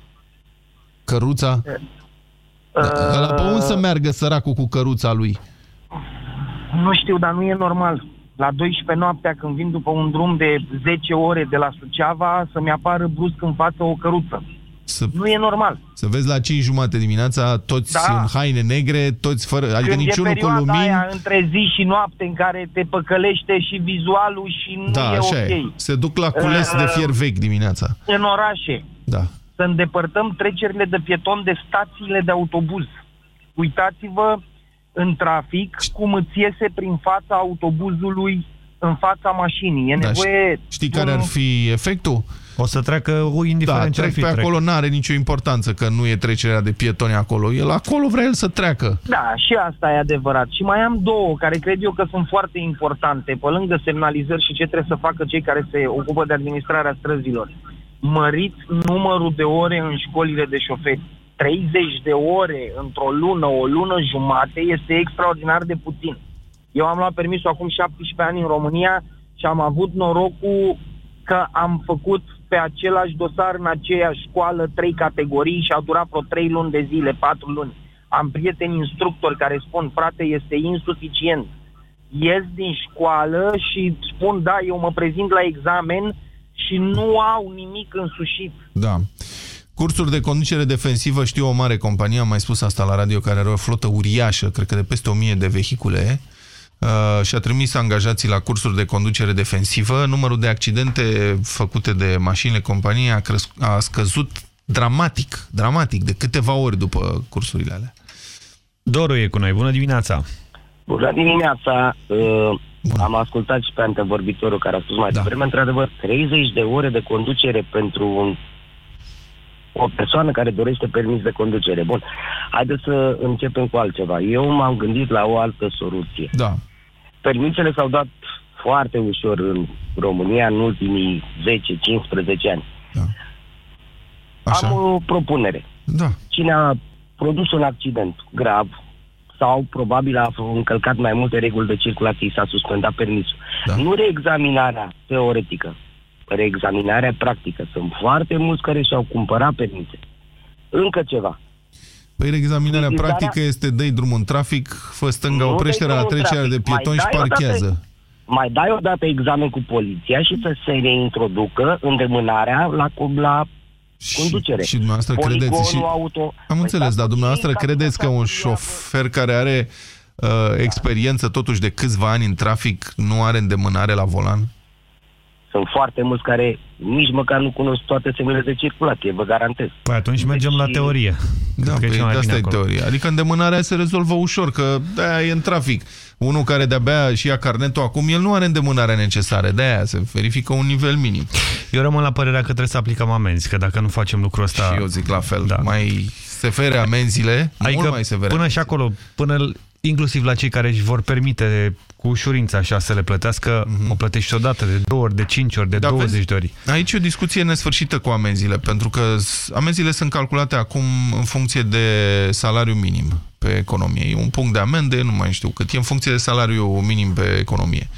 Căruța? Da, ăla pe unde să meargă săracul cu căruța lui? Nu știu, dar nu e normal. La 12 noaptea, când vin după un drum de 10 ore de la Suceava, să-mi apară brusc în față o căruță. Să, Nu e normal. să vezi la 5 jumate dimineața, toți Da. în haine negre, toți fără, adică Când e niciunul cu perioada lumini. aia între zi și noapte în care te păcălește și vizualul și nu Da, e așa ok. e. Se duc la cules de Uh, fier vechi dimineața. În orașe, Da. să îndepărtăm trecerile de pieton de stațiile de autobuz. Uitați-vă în trafic cum îți iese prin fața autobuzului în fața mașinii. E Da, nevoie... Știi care ar fi efectul? O să treacă indiferent da, ce ar trec fi, pe trec. acolo, n-are nicio importanță că nu e trecerea de pietoni acolo. El acolo vrea el să treacă. Da, și asta e adevărat. Și mai am două care cred eu că sunt foarte importante, pe lângă semnalizări și ce trebuie să facă cei care se ocupă de administrarea străzilor. Măriți numărul de ore în școlile de șoferi. 30 de ore într-o lună, o lună jumate, este extraordinar de puțin. Eu am luat permisul acum 17 ani în România și am avut norocul că am făcut pe același dosar în aceeași școală trei categorii și a durat vreo trei luni de zile, patru luni. Am prieteni instructori care spun, frate, este insuficient. Ies din școală și spun, da, eu mă prezint la examen și nu au nimic însușit. Da. Cursuri de conducere defensivă, știu o mare companie, am mai spus asta la radio, care are o flotă uriașă, cred că de peste 1000 de vehicule, uh, și a trimis angajații la cursuri de conducere defensivă. Numărul de accidente făcute de mașinile companiei a, cresc, a scăzut dramatic, dramatic, de câteva ori după cursurile alea. Doru e cu noi. Bună dimineața! Bună dimineața! Uh, am ascultat și pe antevorbitorul care a spus mai da. devreme, într-adevăr, 30 de ore de conducere pentru un, o persoană care dorește permis de conducere. Bun, haideți să începem cu altceva. Eu m-am gândit la o altă soluție. Da. Permisele s-au dat foarte ușor în România în ultimii 10-15 ani. Da. Așa. Am o propunere. Da. Cine a produs un accident grav sau probabil a încălcat mai multe reguli de circulație, i s-a suspendat permisul. Da. Nu reexaminarea teoretică, reexaminarea practică. Sunt foarte mulți care și-au cumpărat permise. Încă ceva. Păi examinarea Utilizarea- practică este dă drum în trafic, fă stânga Nu oprește dai la drumul în trecerea de trafic. Mai pietoni și dai odată- parchează. Mai dai odată examen cu poliția și să se reintroducă îndemânarea la, la conducere. Și dumneavoastră Poligonul credeți și... auto... Am Păi înțeles, stați dar dumneavoastră puțin, credeți că stați un puțin, șofer care are uh, experiență totuși de câțiva ani în trafic nu are îndemânare la volan? Sunt foarte mulți care nici măcar nu cunosc toate semnele de circulație, vă garantez. Păi atunci mergem la teorie. Da, Cred că e păi cel mai asta bine e acolo. teoria. Adică îndemânarea se rezolvă ușor, că de e în trafic. Unul care de-abia și ia carnetul acum, el nu are îndemânarea necesară, de-aia se verifică un nivel minim. Eu rămân la părerea că trebuie să aplicăm amenzi, că dacă nu facem lucrul ăsta... Și eu zic la fel. Da. Mai severe amenziile, Adică mult mai severe. până și acolo, până l- inclusiv la cei care își vor permite cu ușurință așa să le plătească, o plătești odată, de două ori, de cinci ori, de Mhm. Da, 20 vezi? de ori. Aici e o discuție nesfârșită cu amenziile, pentru că s- amenziile sunt calculate acum în funcție de salariu minim pe economie. E un punct de amende, nu mai știu cât, e în funcție de salariu minim pe economie.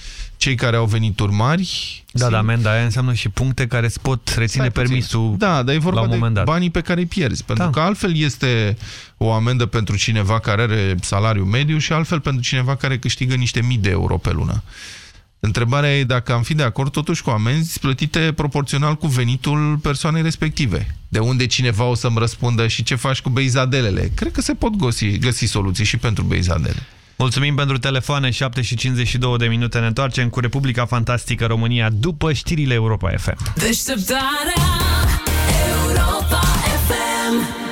Cei care au venituri mari... Da, dar amenda aia înseamnă și puncte care îți pot reține Stai puțin. permisul Da, dar e vorba la un de moment dat. banii pe care îi pierzi. Pentru Da. că altfel este o amendă pentru cineva care are salariu mediu și altfel pentru cineva care câștigă niște mii de euro pe lună. Întrebarea e dacă am fi de acord totuși cu amenzi plătite proporțional cu venitul persoanei respective. De unde cineva o să-mi răspundă și ce faci cu beizadelele? Cred că se pot găsi, găsi soluții și pentru beizadele. Mulțumim pentru telefoane, 7 și 52 de minute. Ne întoarcem cu Republica Fantastică România după știrile Europa FM. Deșteptarea Europa FM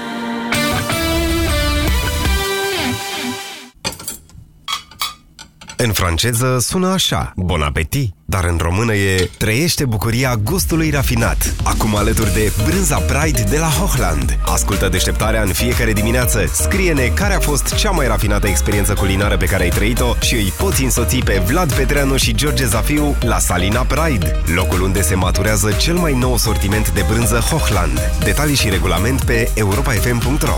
În franceză sună așa, Bon appétit, dar în română e Trăiește bucuria gustului rafinat. Acum alături de Brânza Pride de la Hochland. Ascultă deșteptarea în fiecare dimineață. Scrie-ne care a fost cea mai rafinată experiență culinară pe care ai trăit-o și îi poți însoți pe Vlad Petreanu și George Zafiu la Salina Pride, locul unde se maturează cel mai nou sortiment de brânză Hochland. Detalii și regulament pe europafm.ro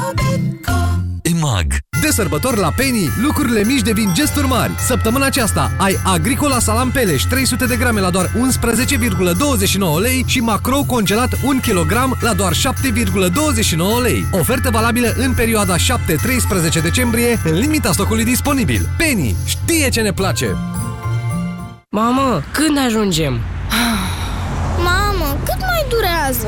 EMAG De sărbători la Penny, lucrurile mici devin gesturi mari. Săptămâna aceasta ai Agricola Salam Peleș 300 de grame la doar 11,29 lei și Macro congelat 1 kg la doar 7,29 lei. Ofertă valabilă în perioada 7-13 decembrie, în limita stocului disponibil. Penny știe ce ne place! Mamă, când ajungem? Mamă, cât mai durează?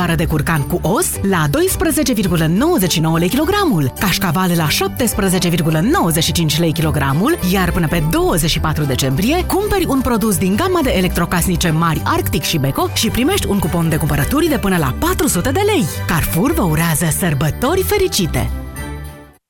superioară de curcan cu os la 12,99 lei kilogramul, cașcavale la 17,95 lei kilogramul, iar până pe 24 decembrie cumperi un produs din gama de electrocasnice mari Arctic și Beko și primești un cupon de cumpărături de până la 400 de lei. Carrefour vă urează sărbători fericite!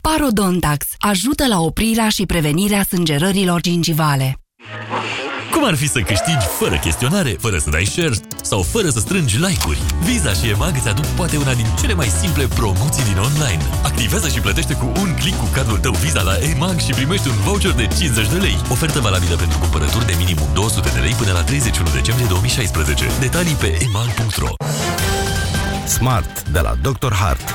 Parodontax ajută la oprirea și prevenirea sângerărilor gingivale. Cum ar fi să câștigi fără chestionare, fără să dai share sau fără să strângi like-uri? Visa și EMAG îți aduc poate una din cele mai simple promoții din online. Activează și plătește cu un click cu cardul tău Visa la EMAG și primești un voucher de 50 de lei. Ofertă valabilă pentru cumpărături de minimum 200 de lei până la 31 decembrie 2016. Detalii pe emag.ro Smart de la Dr. Hart.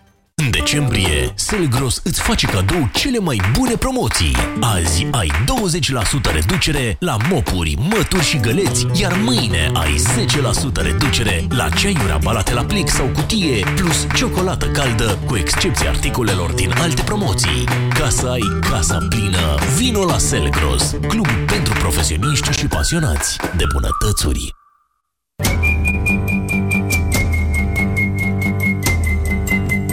În decembrie, Selgros îți face cadou cele mai bune promoții. Azi ai 20% reducere la mopuri, mături și găleți, iar mâine ai 10% reducere la ceaiuri ambalate la plic sau cutie, plus ciocolată caldă, cu excepția articolelor din alte promoții. Ca să ai casa plină, vino la Selgros, club pentru profesioniști și pasionați de bunătățuri.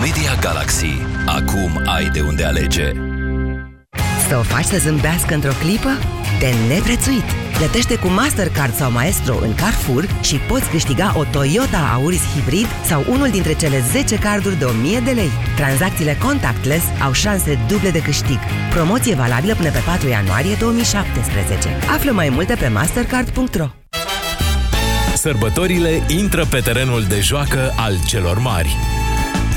Media Galaxy. Acum ai de unde alege. Să o faci să zâmbească într-o clipă? De neprețuit! Plătește cu Mastercard sau Maestro în Carrefour și poți câștiga o Toyota Auris Hybrid sau unul dintre cele 10 carduri de 1000 de lei. Tranzacțiile contactless au șanse duble de câștig. Promoție valabilă până pe 4 ianuarie 2017. Află mai multe pe mastercard.ro Sărbătorile intră pe terenul de joacă al celor mari.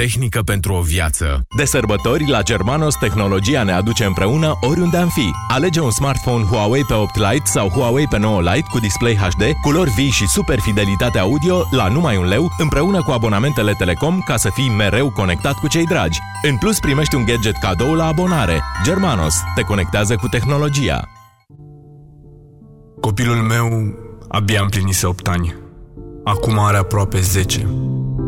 Tehnică pentru o viață. De sărbători, la Germanos, tehnologia ne aduce împreună oriunde am fi. Alege un smartphone Huawei pe 8 Lite sau Huawei pe 9 Lite cu display HD, culori vii și super fidelitate audio la numai un leu, împreună cu abonamentele Telecom ca să fii mereu conectat cu cei dragi. În plus, primești un gadget cadou la abonare. Germanos te conectează cu tehnologia. Copilul meu abia împlinise 8 ani. Acum are aproape 10.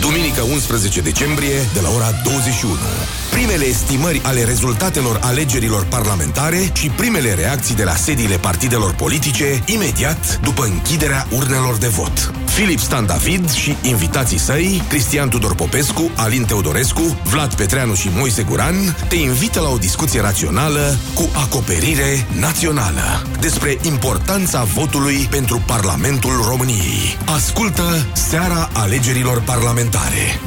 Duminică 11 decembrie, de la ora 21. Primele estimări ale rezultatelor alegerilor parlamentare și primele reacții de la sediile partidelor politice, imediat după închiderea urnelor de vot. Filip Stan David și invitații săi, Cristian Tudor Popescu, Alin Teodorescu, Vlad Petreanu și Moise Guran, te invită la o discuție rațională cu acoperire națională despre importanța votului pentru Parlamentul României. Ascultă Seara alegerilor parlamentare.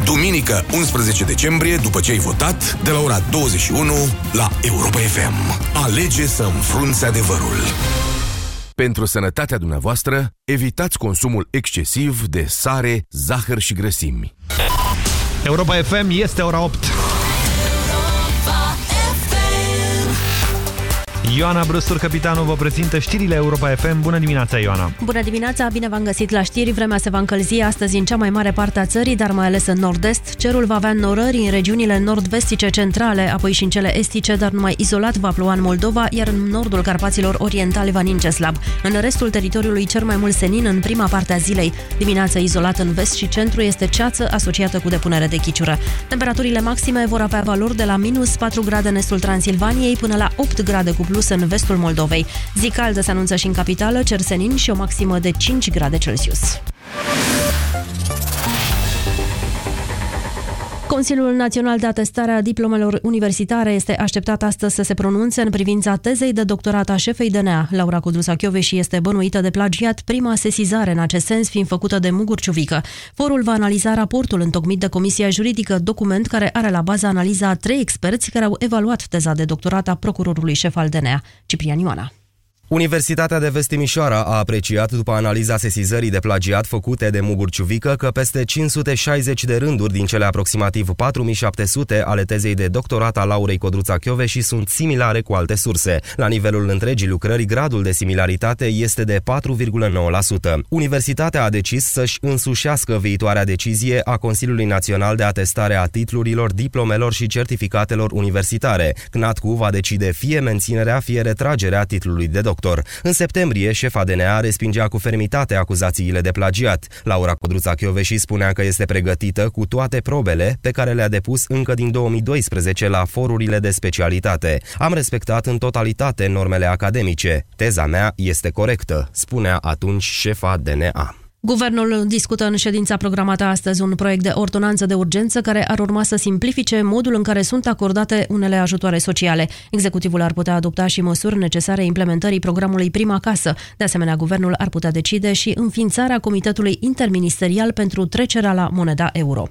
Duminică 11 decembrie, după ce ai votat, de la ora 21 la Europa FM. Alege să înfrunți adevărul. Pentru sănătatea dumneavoastră, evitați consumul excesiv de sare, zahăr și grăsimi. Europa FM este ora 8. Ioana Brăstur, capitanul, vă prezintă știrile Europa FM. Bună dimineața, Ioana! Bună dimineața, bine v-am găsit la știri. Vremea se va încălzi astăzi în cea mai mare parte a țării, dar mai ales în nord-est. Cerul va avea norări în regiunile nord-vestice centrale, apoi și în cele estice, dar numai izolat va ploua în Moldova, iar în nordul Carpaților Orientale va ninge slab. În restul teritoriului cer mai mult senin în prima parte a zilei. Dimineața izolat în vest și centru este ceață asociată cu depunere de chiciură. Temperaturile maxime vor avea valori de la minus 4 grade în estul Transilvaniei până la 8 grade cu plus în vestul Moldovei. Zi caldă se anunță și în capitală, cer senin și o maximă de 5 grade Celsius. Consiliul Național de Atestare a Diplomelor Universitare este așteptat astăzi să se pronunțe în privința tezei de doctorat a șefei DNA. Laura Codruța și este bănuită de plagiat, prima sesizare în acest sens fiind făcută de Mugur Ciuvică. Forul va analiza raportul întocmit de Comisia Juridică, document care are la bază analiza a trei experți care au evaluat teza de doctorat a procurorului șef al DNA, Ciprian Ioana. Universitatea de Vest Timișoara a apreciat după analiza sesizării de plagiat făcute de Mugur Ciuvică că peste 560 de rânduri din cele aproximativ 4700 ale tezei de doctorat a Laurei Codruța și sunt similare cu alte surse. La nivelul întregii lucrări, gradul de similaritate este de 4,9%. Universitatea a decis să-și însușească viitoarea decizie a Consiliului Național de Atestare a titlurilor, diplomelor și certificatelor universitare. CNATCU va decide fie menținerea, fie retragerea titlului de doctor doctor. În septembrie, șefa DNA respingea cu fermitate acuzațiile de plagiat. Laura Codruța și spunea că este pregătită cu toate probele pe care le-a depus încă din 2012 la forurile de specialitate. Am respectat în totalitate normele academice. Teza mea este corectă, spunea atunci șefa DNA. Guvernul discută în ședința programată astăzi un proiect de ordonanță de urgență care ar urma să simplifice modul în care sunt acordate unele ajutoare sociale. Executivul ar putea adopta și măsuri necesare implementării programului Prima Casă. De asemenea, guvernul ar putea decide și înființarea Comitetului Interministerial pentru trecerea la moneda euro.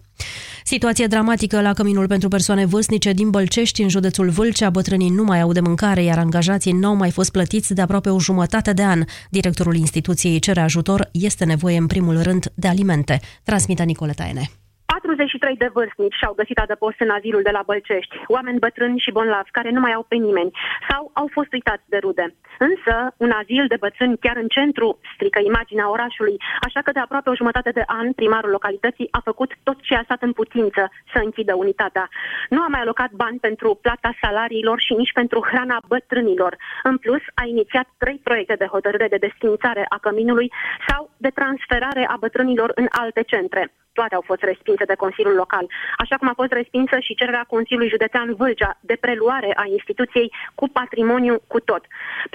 Situație dramatică la căminul pentru persoane vârstnice din Bălcești, în județul Vâlcea. Bătrânii nu mai au de mâncare, iar angajații nu au mai fost plătiți de aproape o jumătate de an. Directorul instituției cere ajutor. Este nevoie, în primul rând, de alimente. Transmită Nicoleta Ene. 43 de vârstnici și-au găsit adăpost în azilul de la Bălcești, oameni bătrâni și bonlavi care nu mai au pe nimeni sau au fost uitați de rude. Însă, un azil de bătrâni chiar în centru strică imaginea orașului, așa că de aproape o jumătate de an, primarul localității a făcut tot ce a stat în putință să închidă unitatea. Nu a mai alocat bani pentru plata salariilor și nici pentru hrana bătrânilor. În plus, a inițiat trei proiecte de hotărâre de desfințare a căminului sau de transferare a bătrânilor în alte centre toate au fost respinse de Consiliul Local, așa cum a fost respinsă și cererea Consiliului Județean Vâlcea de preluare a instituției cu patrimoniu cu tot.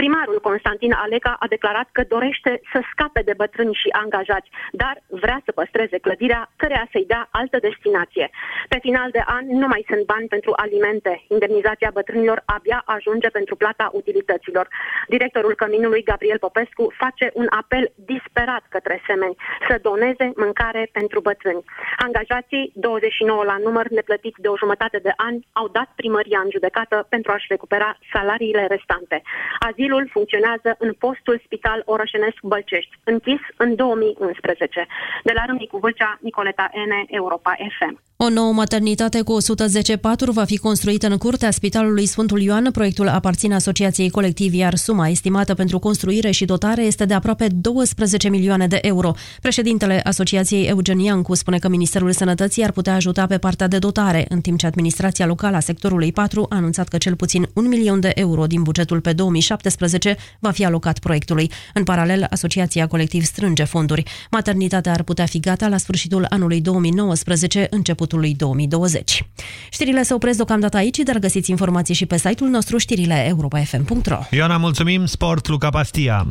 Primarul Constantin Aleca a declarat că dorește să scape de bătrâni și angajați, dar vrea să păstreze clădirea căreia să-i dea altă destinație. Pe final de an nu mai sunt bani pentru alimente. Indemnizația bătrânilor abia ajunge pentru plata utilităților. Directorul Căminului, Gabriel Popescu, face un apel disperat către semeni să doneze mâncare pentru bătrâni bătrâni. Angajații, 29 la număr, neplătiți de o jumătate de ani, au dat primăria în judecată pentru a-și recupera salariile restante. Azilul funcționează în postul Spital Orășenescu Bălcești, închis în 2011. De la Râmnicu Vâlcea, Nicoleta N, Europa FM. O nouă maternitate cu 110 paturi va fi construită în curtea Spitalului Sfântul Ioan. Proiectul aparține Asociației Colectiv, iar suma estimată pentru construire și dotare este de aproape 12 milioane de euro. Președintele Asociației Eugen Iancu spune că Ministerul Sănătății ar putea ajuta pe partea de dotare, în timp ce administrația locală a sectorului 4 a anunțat că cel puțin un milion de euro din bugetul pe 2017 va fi alocat proiectului. În paralel, Asociația Colectiv strânge fonduri. Maternitatea ar putea fi gata la sfârșitul anului 2019, începutul lui 2020. Știrile se opresc deocamdată aici, dar găsiți informații și pe site-ul nostru știrile europa.fm.ro Ioana, mulțumim! Sport, Luca Pastia!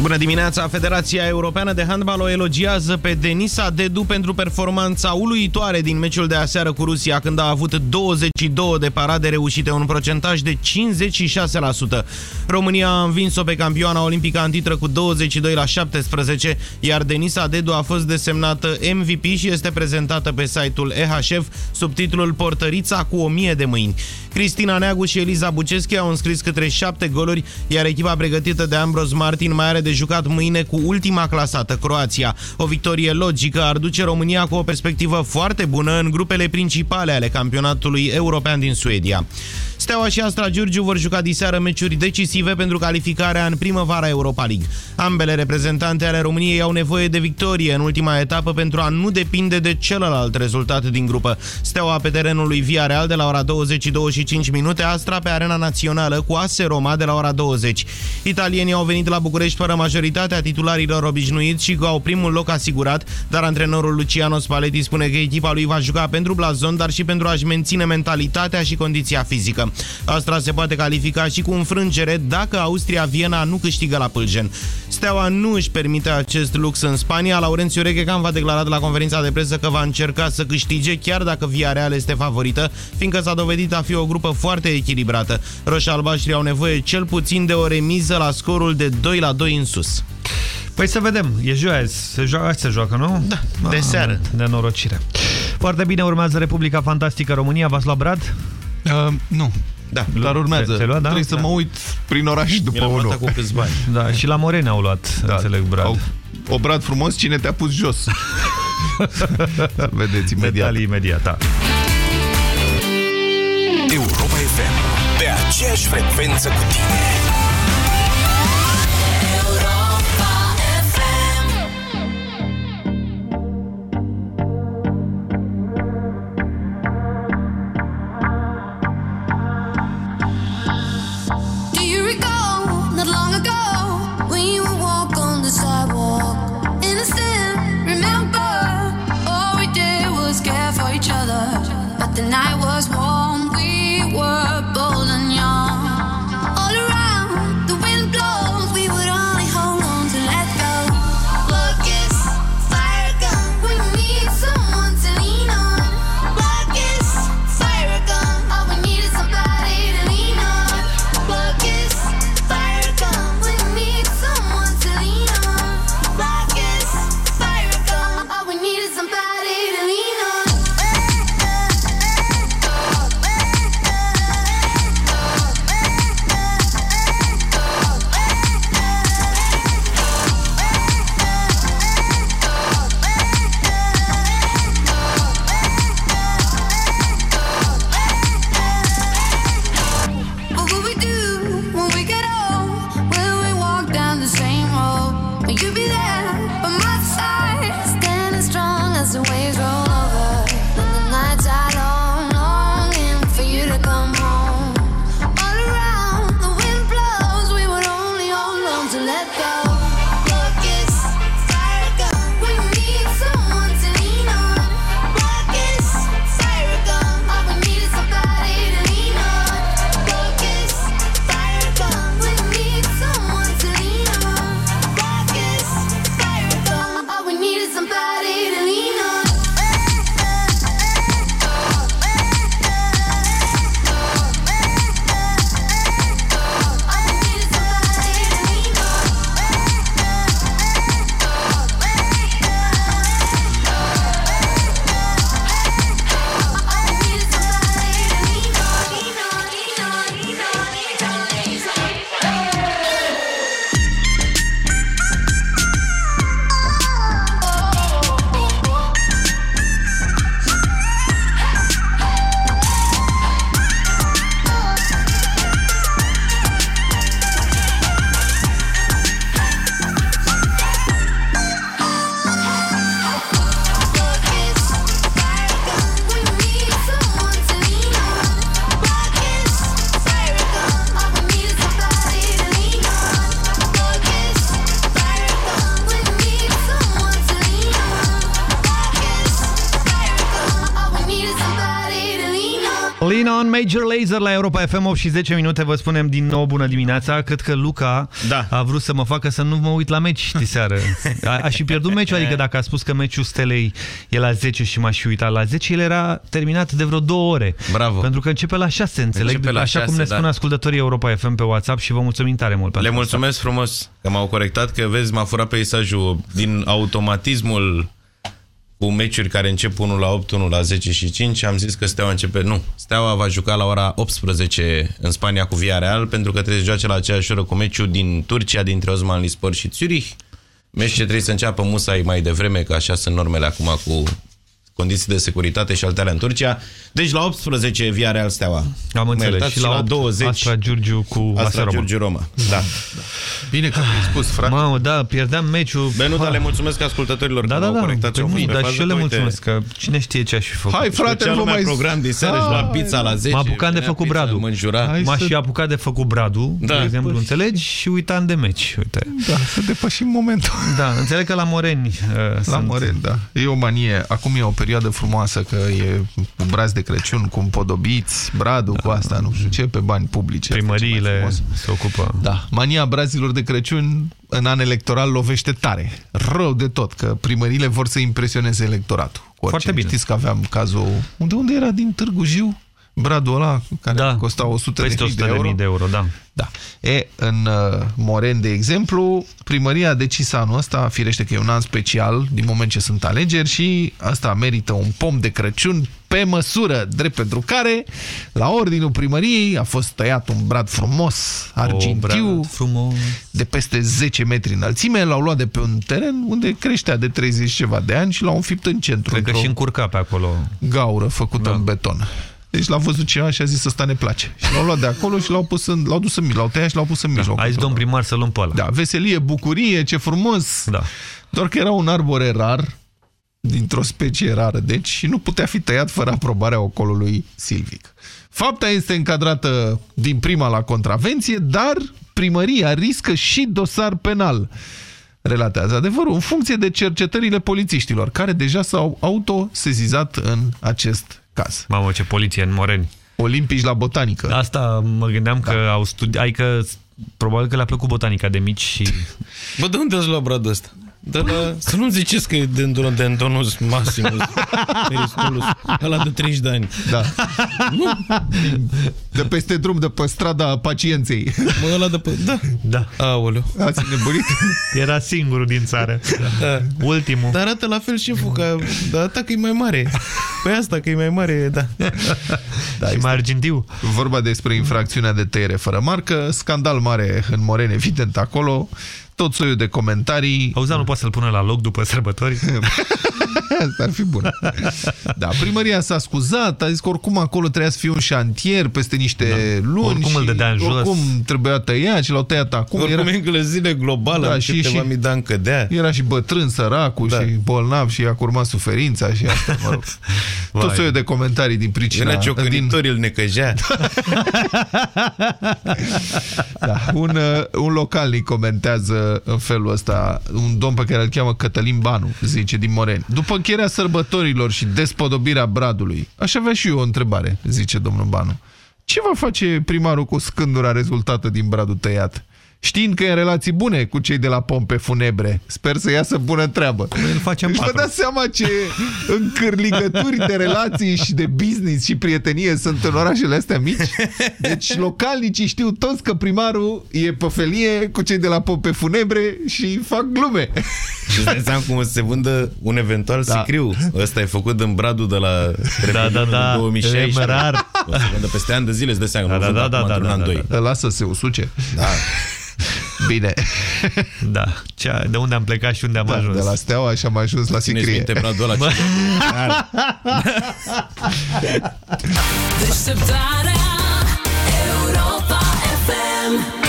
Bună dimineața! Federația Europeană de Handbal o elogiază pe Denisa Dedu pentru performanța uluitoare din meciul de aseară cu Rusia, când a avut 22 de parade reușite, un procentaj de 56%. România a învins-o pe campioana olimpică antitră cu 22 la 17, iar Denisa Dedu a fost desemnată MVP și este prezentată pe site-ul EHF sub titlul Portărița cu 1000 de mâini. Cristina Neagu și Eliza Buceschi au înscris câtre șapte goluri, iar echipa pregătită de Ambros Martin mai are de jucat mâine cu ultima clasată, Croația. O victorie logică ar duce România cu o perspectivă foarte bună în grupele principale ale campionatului european din Suedia. Steaua și Astra Giurgiu vor juca diseară meciuri decisive pentru calificarea în primăvara Europa League. Ambele reprezentante ale României au nevoie de victorie în ultima etapă pentru a nu depinde de celălalt rezultat din grupă. Steaua pe terenul lui Via Real de la ora 20 25 minute, Astra pe arena națională cu ASE Roma de la ora 20. Italienii au venit la București fără majoritatea titularilor obișnuiți și au primul loc asigurat, dar antrenorul Luciano Spalletti spune că echipa lui va juca pentru blazon, dar și pentru a-și menține mentalitatea și condiția fizică. Astra se poate califica și cu înfrângere dacă Austria-Viena nu câștigă la Pâlgen. Steaua nu își permite acest lux în Spania. Laurențiu Reghecam va declarat la conferința de presă că va încerca să câștige chiar dacă Via Real este favorită, fiindcă s-a dovedit a fi o grupă foarte echilibrată. Roșii-albaștri au nevoie cel puțin de o remiză la scorul de 2 la 2 în sus. Păi să vedem, e joia azi, se joacă, azi se joacă, nu? Da, de seară. De norocire. Foarte bine, urmează Republica Fantastică România, v-ați luat brad? Uh, nu. Da, dar urmează. Se, se lua, da? Trebuie să da. mă uit prin oraș după unul. cu câțiva ani. Da, și la Morene au luat, da. înțeleg, brad. Au, o brad frumos, cine te-a pus jos? Vedeți imediat. Detalii imediat, da. Europa FM. Pe aceeași frecvență cu tine. FM 8 și 10 minute. Vă spunem din nou bună dimineața. Cred că Luca da. a vrut să mă facă să nu mă uit la meci de seară. A, aș fi pierdut meciul, adică dacă a spus că meciul Stelei e la 10 și m-aș fi uitat la 10, el era terminat de vreo două ore. Bravo. Pentru că începe la 6, înțeleg? Începe la Așa 6, cum ne spun da. ascultătorii Europa FM pe WhatsApp și vă mulțumim tare mult Le pentru mulțumesc frumos că m-au corectat, că vezi, m-a furat peisajul din automatismul cu meciuri care încep 1 la 8, 1 la 10 și 5, am zis că Steaua începe. Nu, Steaua va juca la ora 18 în Spania cu Villarreal, pentru că trebuie să joace la aceeași oră cu meciul din Turcia, dintre Osmanlispor și Zurich. Meci ce trebuie să înceapă musai mai devreme, că așa sunt normele acum cu condiții de securitate și altele în Turcia. Deci la 18 Villarreal Steaua. Am Mă înțeles. iertați, Și la 8, 20 Astra Giurgiu cu Astra Astra Roma. Giurgiu Roma. Da. Bine că mi-ai spus, frate. Mamă, da, pierdeam meciul. Benu, dar Ha. le mulțumesc ascultătorilor Da, că da, m-au da, corectat pe și au fost mine, pe dar fază, și eu le că, mulțumesc, că cine știe ce aș fi făcut. Hai, frate, Făcea nu lumea mai... program din seară și la pizza la 10. M-a apucat de venea făcut pizza, Bradu. Mă înjura. Hai M-aș să- fi apucat de făcut Bradu, Da. de exemplu, înțelegi? Și uitam de meci, uite. Da, să depășim momentul. Da, înțeleg că la Moreni uh, La sunt... Morel, da. E o manie. Acum e o perioadă frumoasă că e cu braț de Crăciun, cu împodobiți, bradul, cu asta, nu știu ce, pe bani publice. Asta e cel mai Primăriile frumos. se ocupă. Da, mania brazilor de Crăciun în an electoral lovește tare. Rău de tot, că primările vor să impresioneze electoratul. Cu orice. Foarte bine. Știți că aveam cazul... Unde, unde era din Târgu Jiu? Bradul ăla care Da, costa 100 Peste de, mii 100 de de euro. mii de euro, da. Da. E, în uh, Moren, de exemplu, primăria a decis anul ăsta, firește că e un an special, din moment ce sunt alegeri, și asta merită un pom de Crăciun pe măsură, drept pentru care, la ordinul primăriei, a fost tăiat un brad frumos, argintiu, brad frumos. de peste 10 metri înălțime, l-au luat de pe un teren unde creștea de 30 ceva de ani și l-au înfipt în centru. Cred că într-o și încurca pe acolo. gaură făcută Da. în beton. Deci l-a văzut cineva și a zis ăsta ne place. Și l-au luat de acolo și l-au pus în, l-au dus în mijloc, l-au tăiat și l-au pus în mijloc. A zis domn primar să luăm pe ăla. Da, veselie, bucurie, ce frumos. Da. Doar că era un arbore rar, dintr-o specie rară, deci, și nu putea fi tăiat fără aprobarea ocolului silvic. Fapta este încadrată din prima la contravenție, dar primăria riscă și dosar penal. Relatează adevărul, în funcție de cercetările polițiștilor, care deja s-au autosezizat în acest caz. Mamă, ce poliție în Moreni. Olimpici la botanică. Asta mă gândeam că au studiat, adică probabil că le-a plăcut botanica de mici și... Bă, de unde ați luat bradul ăsta? De la... Să nu ziceți că e Dendron, Dendonus Maximus Peristolus, ăla de 30 de ani. Da. De peste drum, de pe strada pacienței. Mă, ăla de pe... Da. Da. Aoleu. Ați nebunit? Era singurul din țară. Da. Ultimul. Dar arată la fel șeful, că da, arată că e mai mare. Păi asta că e mai mare, da. Da, și mai argintiu. Vorba despre infracțiunea de tăiere fără marcă, scandal mare în Moren, evident, acolo, tot soiul de comentarii. Auza, nu poate să-l pună la loc după sărbători? Asta ar fi bun. Da, primăria s-a scuzat, a zis că oricum acolo trebuia să fie un șantier peste niște da. luni Oricum și îl dădea în jos. oricum trebuia tăiat și l-au tăiat acum. Oricum era... e îngrăzire globală, da, și, câteva mii de ani cădea. Era și bătrân, săracul Da. și bolnav și a curmat suferința și asta, mă rog. Tot Vai. soiul de comentarii din pricina... Venea ciocănitorii, îl necăjea. Da, un, uh, un localnic comentează în felul ăsta, un domn pe care îl cheamă Cătălin Banu, zice, din Moreni. După încheierea sărbătorilor și despodobirea Bradului, aș avea și eu o întrebare, zice domnul Banu. Ce va face primarul cu scândura rezultată din Bradul tăiat? Știind că e în relații bune cu cei de la pompe funebre. Sper să iasă bună treabă. Îl facem Deci vă patru. dați seama ce încârligături de relații și de business și prietenie sunt în orașele astea mici? Deci localnicii știu toți că primarul e pe felie cu cei de la pompe funebre și fac glume. Și îți dai seama cum o să se vândă un eventual Da. sicriu. Ăsta e făcut în bradul de la Da, da, da. 2016. E rar. O să vândă peste ani de zile, îți dai seama. Da, nu da, vând da, acum da, într-un da, an, da, doi. da. Îl lasă să se usuce. Da. Bine. Da. Ce, de unde am plecat și unde am Da, ajuns? de la steaua și am ajuns la Țineți sicrie. minte bradul ăla. Bă. Deșteptarea Europa FM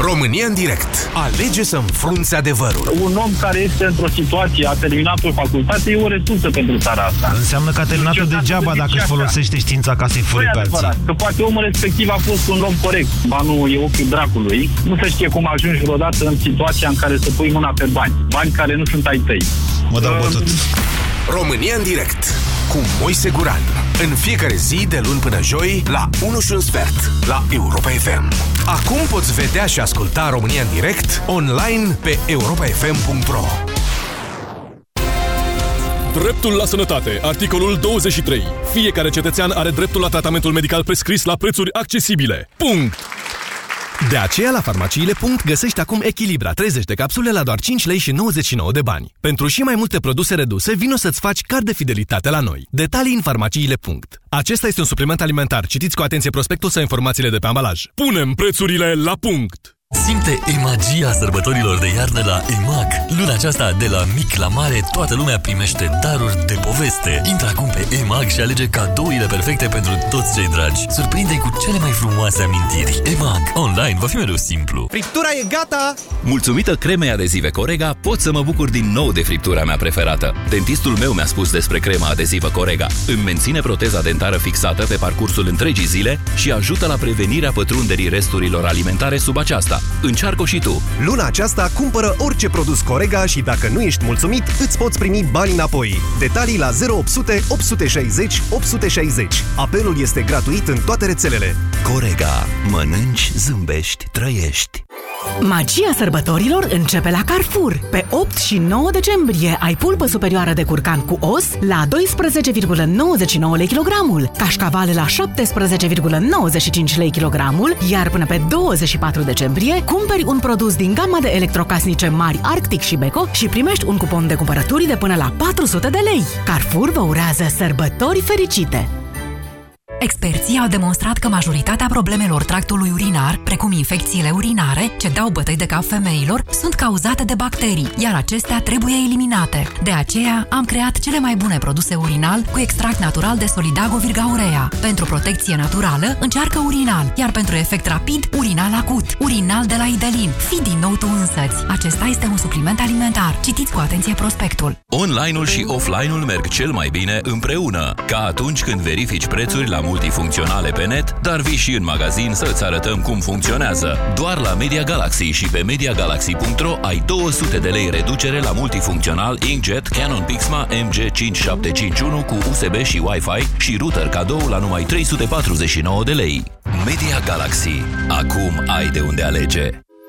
România în direct. Alege să înfrunți adevărul. Un om care este într-o situație, a terminat o facultate, e o resursă pentru țara asta. Înseamnă că a terminat-o degeaba dacă își folosește știința ca să-i Nu fure e pe adevărat, alții. că poate omul respectiv a fost un om corect. Banul e ochiul dracului. Nu se știe cum ajungi vreodată în situația în care să pui mâna pe bani. Bani care nu sunt ai tăi. Mă dau bătut. România în direct. Cu Moise Guran. În fiecare zi, de luni până joi, la 1 și un sfert, la Europa FM. Acum poți vedea și asculta România în direct, online, pe europafm.ro. Dreptul la sănătate. Articolul 23. Fiecare cetățean are dreptul la tratamentul medical prescris la prețuri accesibile. Punct! De aceea, la farmaciile. Punct, găsești acum Echilibra 30 de capsule la doar 5 lei și 99 de bani. Pentru și mai multe produse reduse, vino să-ți faci card de fidelitate la noi. Detalii în farmaciile. Punct. Acesta este un supliment alimentar. Citiți cu atenție prospectul sau informațiile de pe ambalaj. Punem prețurile la punct! Simte e magia sărbătorilor de iarnă la EMAG. Luna aceasta, de la mic la mare, toată lumea primește daruri de poveste. Intră acum pe EMAG și alege cadourile perfecte pentru toți cei dragi. Surprinde cu cele mai frumoase amintiri. EMAG. Online va fi mereu simplu. Friptura e gata! Mulțumită cremei adezive Corega, pot să mă bucur din nou de friptura mea preferată. Dentistul meu mi-a spus despre crema adezivă Corega. Îmi menține proteza dentară fixată pe parcursul întregii zile și ajută la prevenirea pătrunderii resturilor alimentare sub aceasta. Încearcă și tu! Luna aceasta cumpără orice produs Corega și dacă nu ești mulțumit, îți poți primi bani înapoi. Detalii la 0800 860 860. Apelul este gratuit în toate rețelele. Corega. Mănânci, zâmbești, trăiești. Magia sărbătorilor începe la Carrefour. Pe 8 și 9 decembrie ai pulpă superioară de curcan cu os la 12,99 lei kilogramul, cașcavale la 17,95 lei kilogramul, iar până pe 24 decembrie cumperi un produs din gama de electrocasnice mari Arctic și Beko și primești un cupon de cumpărături de până la 400 de lei. Carrefour vă urează sărbători fericite! Experții au demonstrat că majoritatea problemelor tractului urinar, precum infecțiile urinare, ce dau bătăi de cap femeilor, sunt cauzate de bacterii, iar acestea trebuie eliminate. De aceea, am creat cele mai bune produse urinal cu extract natural de Solidago Virgaurea. Pentru protecție naturală, încearcă urinal, iar pentru efect rapid, urinal acut. Urinal de la Idelin. Fii din nou tu însăți. Acesta este un supliment alimentar. Citiți cu atenție prospectul. Online-ul și offline-ul merg cel mai bine împreună, ca atunci când verifici prețuri la multifuncționale pe net, dar vii și în magazin să-ți arătăm cum funcționează. Doar la Media Galaxy și pe MediaGalaxy.ro ai 200 de lei reducere la multifuncțional Inkjet Canon Pixma MG5751 cu USB și Wi-Fi și router cadou la numai 349 de lei. Media Galaxy. Acum ai de unde alege.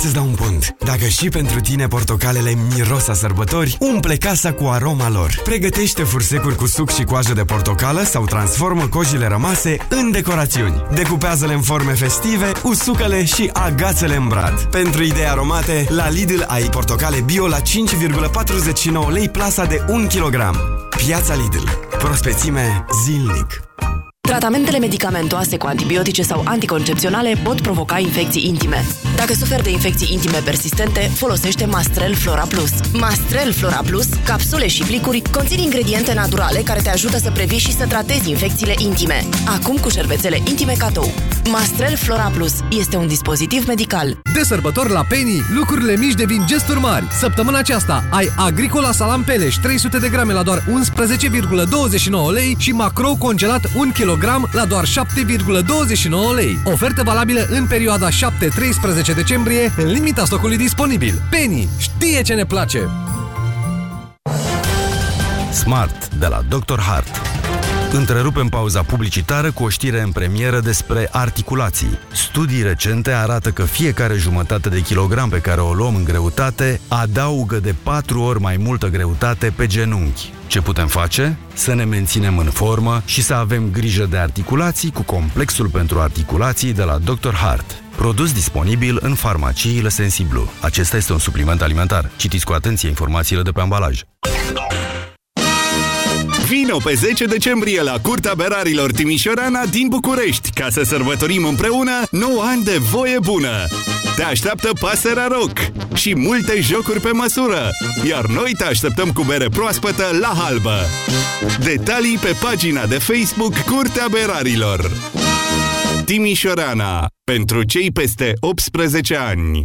să-ți dau un pont. Dacă și pentru tine portocalele miros a sărbători, umple casa cu aroma lor. Pregătește fursecuri cu suc și coajă de portocală sau transformă cojile rămase în decorațiuni. Decupează-le în forme festive, usucă-le și agață-le în brad. Pentru idei aromate, la Lidl ai portocale bio la 5,49 lei plasa de 1 kg. Piața Lidl. Prospețime zilnic. Tratamentele medicamentoase cu antibiotice sau anticoncepționale pot provoca infecții intime. Dacă suferi de infecții intime persistente, folosește Mastrel Flora Plus. Mastrel Flora Plus, capsule și plicuri, conțin ingrediente naturale care te ajută să previi și să tratezi infecțiile intime. Acum cu șervețele intime cadou. Mastrel Flora Plus este un dispozitiv medical. De sărbători la Penny, lucrurile mici devin gesturi mari. Săptămâna aceasta ai Agricola Salam Peleș 300 de grame la doar 11,29 lei și Macro congelat 1 kg la doar 7,29 lei. Ofertă valabilă în perioada 7-13 decembrie, în limita stocului disponibil. Penny știe ce ne place! Smart de la Dr. Hart. Întrerupem pauza publicitară cu o știre în premieră despre articulații. Studii recente arată că fiecare jumătate de kilogram pe care o luăm în greutate adaugă de 4 ori mai multă greutate pe genunchi. Ce putem face? Să ne menținem în formă și să avem grijă de articulații cu complexul pentru articulații de la Dr. Hart. Produs disponibil în farmaciile Sensiblu. Acesta este un supliment alimentar. Citiți cu atenție informațiile de pe ambalaj. Vino pe 10 decembrie la Curtea Berarilor Timișorana din București ca să sărbătorim împreună 9 ani de voie bună. Te așteaptă pasărea rock și multe jocuri pe măsură, iar noi te așteptăm cu bere proaspătă la halbă. Detalii pe pagina de Facebook Curtea Berarilor. Timișorana. Pentru cei peste 18 ani.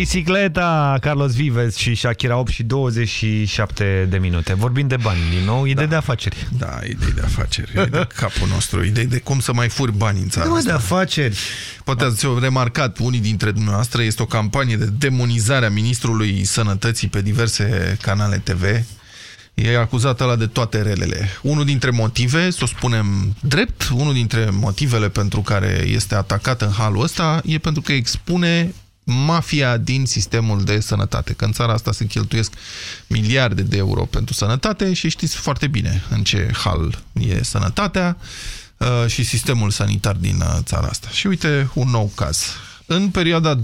Bicicleta, Carlos Vives și Shakira 8 și 27 de minute. Vorbim de bani din nou, idei de afaceri. Da, idei de afaceri, idei de capul nostru, idei de cum să mai furi bani în țara Nu, asta. de afaceri. Poate ați remarcat unii dintre dumneavoastră, este o campanie de demonizare a Ministrului Sănătății pe diverse canale TV. E acuzat ăla de toate relele. Unul dintre motive, să o spunem drept, unul dintre motivele pentru care este atacat în halul ăsta e pentru că expune mafia din sistemul de sănătate. Că în țara asta se cheltuiesc miliarde de euro pentru sănătate și știți foarte bine în ce hal e sănătatea uh, și sistemul sanitar din uh, țara asta. Și uite un nou caz. În perioada 2008-2015,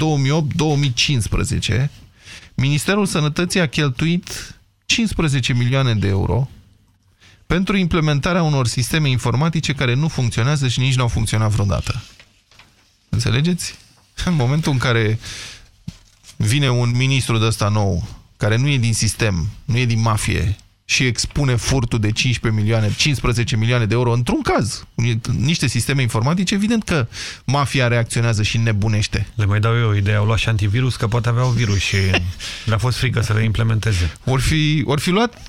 Ministerul Sănătății a cheltuit 15 milioane de euro pentru implementarea unor sisteme informatice care nu funcționează și nici nu au funcționat vreodată. Înțelegeți? În momentul în care vine un ministru de ăsta nou, care nu e din sistem, nu e din mafie, și expune furtul de 15 milioane, 15 milioane de euro într-un caz, niște sisteme informatice, evident că mafia reacționează și nebunește. Le mai dau eu o idee, au luat și antivirus, că poate aveau virus și le-a fost frică să le implementeze. Or fi, or fi luat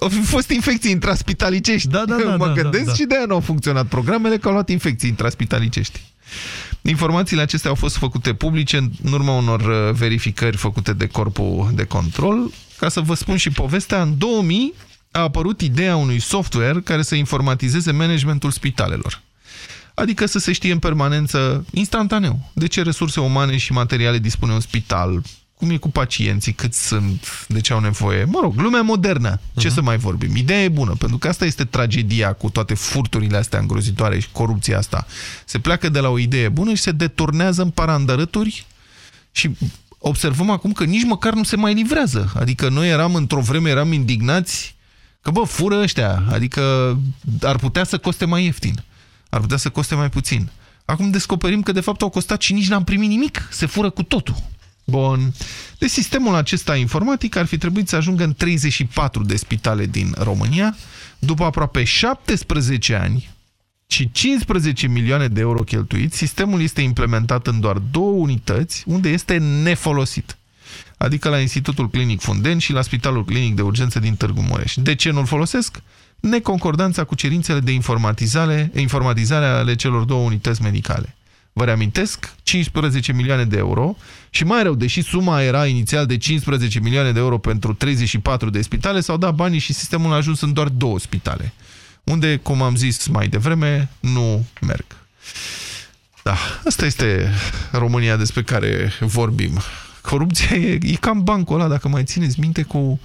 au fi fost infecții intraspitalicești. Da, da, da, mă da, gândesc da, da. și de-aia nu au funcționat programele, că au luat infecții intraspitalicești. Informațiile acestea au fost făcute publice în urma unor uh, verificări făcute de corpul de control. Ca să vă spun și povestea, în 2000 a apărut ideea unui software care să informatizeze managementul spitalelor. Adică să se știe în permanență, instantaneu, de ce resurse umane și materiale dispune un spital, cum e cu pacienții, cât sunt, de ce au nevoie. Mă rog, lumea modernă, ce să mai vorbim. Ideea e bună, pentru că asta este tragedia cu toate furturile astea îngrozitoare și corupția asta. Se pleacă de la o idee bună și se deturnează în parandărâturi și observăm acum că nici măcar nu se mai livrează. Adică noi eram într-o vreme, eram indignați că bă, fură ăștia, adică ar putea să coste mai ieftin. Ar putea să coste mai puțin. Acum descoperim că de fapt au costat și nici n-am primit nimic. Se fură cu totul. Bun. Deci sistemul acesta informatic ar fi trebuit să ajungă în 34 de spitale din România, după aproape 17 ani și 15 milioane de euro cheltuiți, sistemul este implementat în doar două unități, unde este nefolosit. Adică la Institutul Clinic Funden și la Spitalul Clinic de Urgență din Târgu Mureș. De ce nu-l folosesc? Neconcordanța cu cerințele de informatizare, informatizare ale celor două unități medicale. Vă reamintesc, 15 milioane de euro și mai rău, deși suma era inițial de 15 milioane de euro pentru 34 de spitale, s-au dat banii și sistemul a ajuns în doar două spitale, unde, cum am zis mai devreme, nu merg. Da, asta este România despre care vorbim. Corupția e, e cam bancul ăla, dacă mai țineți minte, cu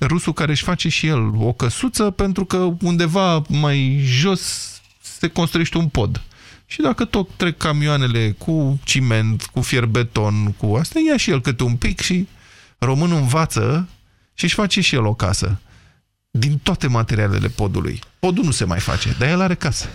rusul care își face și el o căsuță pentru că undeva mai jos se construiește un pod. Și dacă tot trec camioanele cu ciment, cu fierbeton, cu asta, ia și el câte un pic și românul învață și își face și el o casă. Din toate materialele podului. Podul nu se mai face, dar el are casă.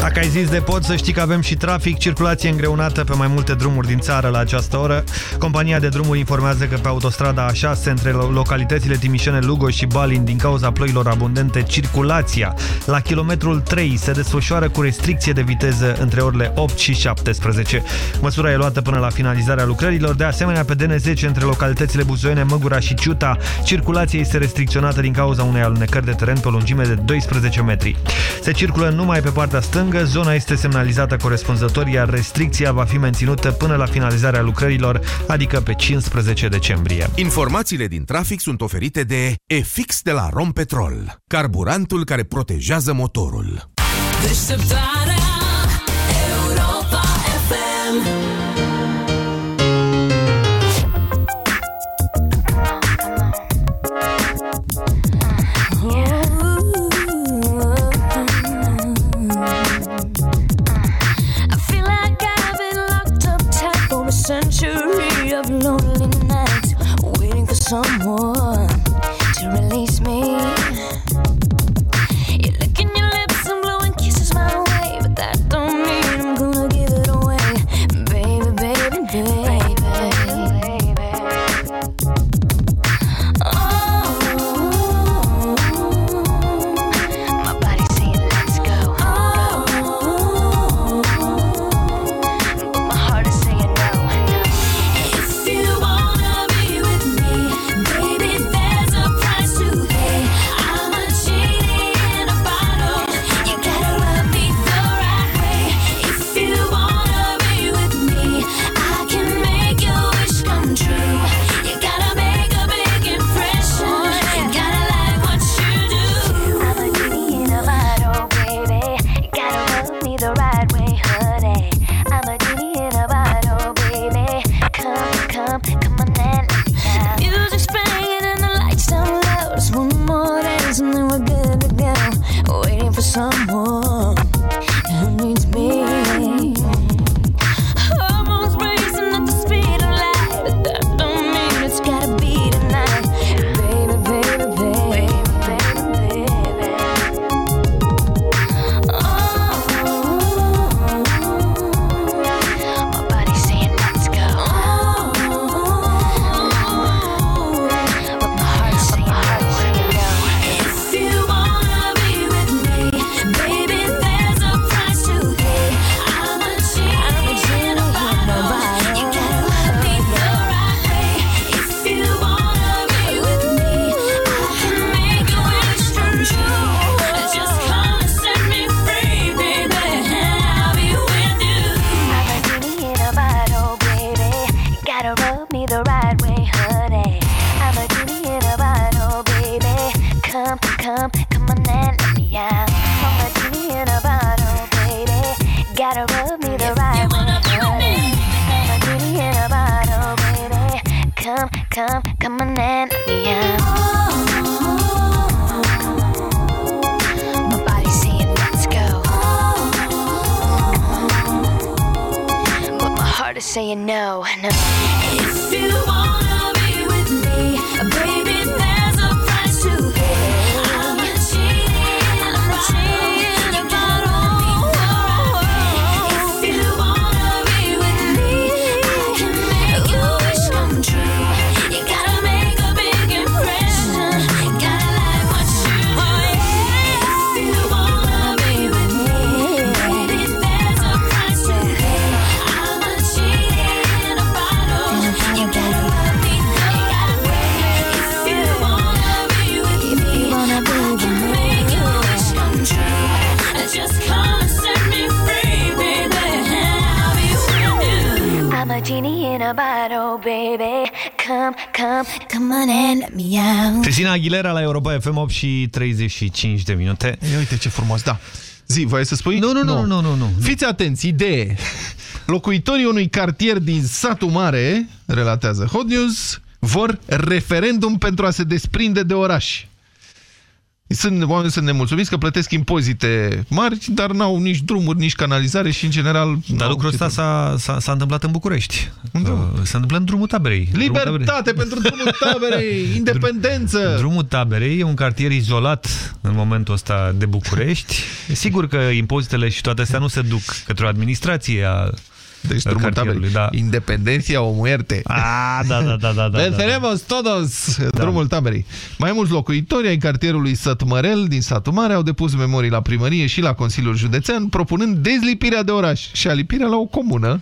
Dacă ai zis de pod, să știi că avem și trafic, circulație îngreunată pe mai multe drumuri din țară la această oră. Compania de drumuri informează că pe autostrada A6, între localitățile Timișene, Lugoj și Balin, din cauza ploilor abundente, circulația la kilometrul 3 se desfășoară cu restricție de viteză între orele 8 și 17. Măsura e luată până la finalizarea lucrărilor. De asemenea, pe DN10, între localitățile Buzoiene, Măgura și Ciuta, circulația este restricționată din cauza unei alunecări de teren pe o lungime de 12 metri. Se circulă numai pe partea stângă, zona este semnalizată corespunzător, iar restricția va fi menținută până la finalizarea lucrărilor, adică pe 15 decembrie. Informațiile din trafic sunt oferite de EFIX de la Rompetrol, carburantul care protejează motorul. Deșteptarea Europa FM someone Europa FM 8 și 35 de minute. Ia uite ce frumos, da. Zi, voiai să spui? Nu, nu, nu, nu, nu, nu. Fiți atenți, idee. Locuitorii unui cartier din satul mare, relatează Hot News, vor referendum pentru a se desprinde de oraș. Sunt oameni sunt nemulțumiți că plătesc impozite mari, dar n-au nici drumuri, nici canalizare și, în general... Dar lucrul ăsta s-a- s-a s-a întâmplat în București. Uh, Se întâmplă în drumul taberei. Drumul taberei. Libertate pentru drumul taberei, independență! Drumul Taberei e un cartier izolat în momentul ăsta de București. E sigur că impozitele și toate astea nu se duc către o administrație a deci drumul taberei. Da. Independenția o muerte. Ah, da, da, da, da. da, Venceremos todos! Drumul taberei. Mai mulți locuitori ai cartierului Sătmărel din satul mare au depus memorii la primărie și la Consiliul Județean, propunând dezlipirea de oraș și alipirea la o comună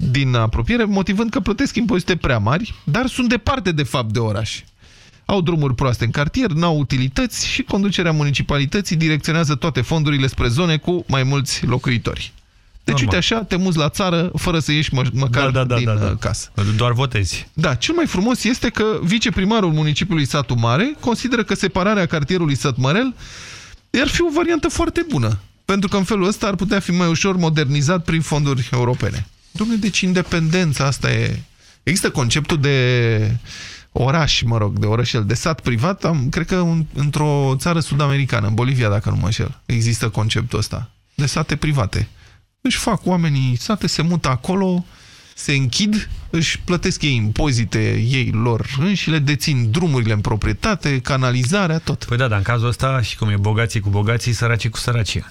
din apropiere, motivând că plătesc impozite prea mari, dar sunt departe de fapt de oraș. Au drumuri proaste în cartier, n-au utilități și conducerea municipalității direcționează toate fondurile spre zone cu mai mulți locuitori. Deci, Normal. uite așa, te muți la țară fără să ieși mă, măcar Da, da, da, din da, da. uh, casă. Doar votezi. Da, cel mai frumos este că viceprimarul municipiului Satu Mare consideră că separarea cartierului Sătmărel ar fi o variantă foarte bună, pentru că în felul ăsta ar putea fi mai ușor modernizat prin fonduri europene. Dom'le, deci independența asta e... Există conceptul de oraș, mă rog, de orășel, de sat privat, am, cred că un, într-o țară sud-americană, în Bolivia, dacă nu mă înșel, există conceptul ăsta, de sate private. Își fac oamenii sate, se mută acolo, se închid, își plătesc ei impozite ei lor înșile, dețin drumurile în proprietate, canalizarea, tot. Păi da, dar în cazul ăsta și cum e bogații cu bogații, săracii cu săracii.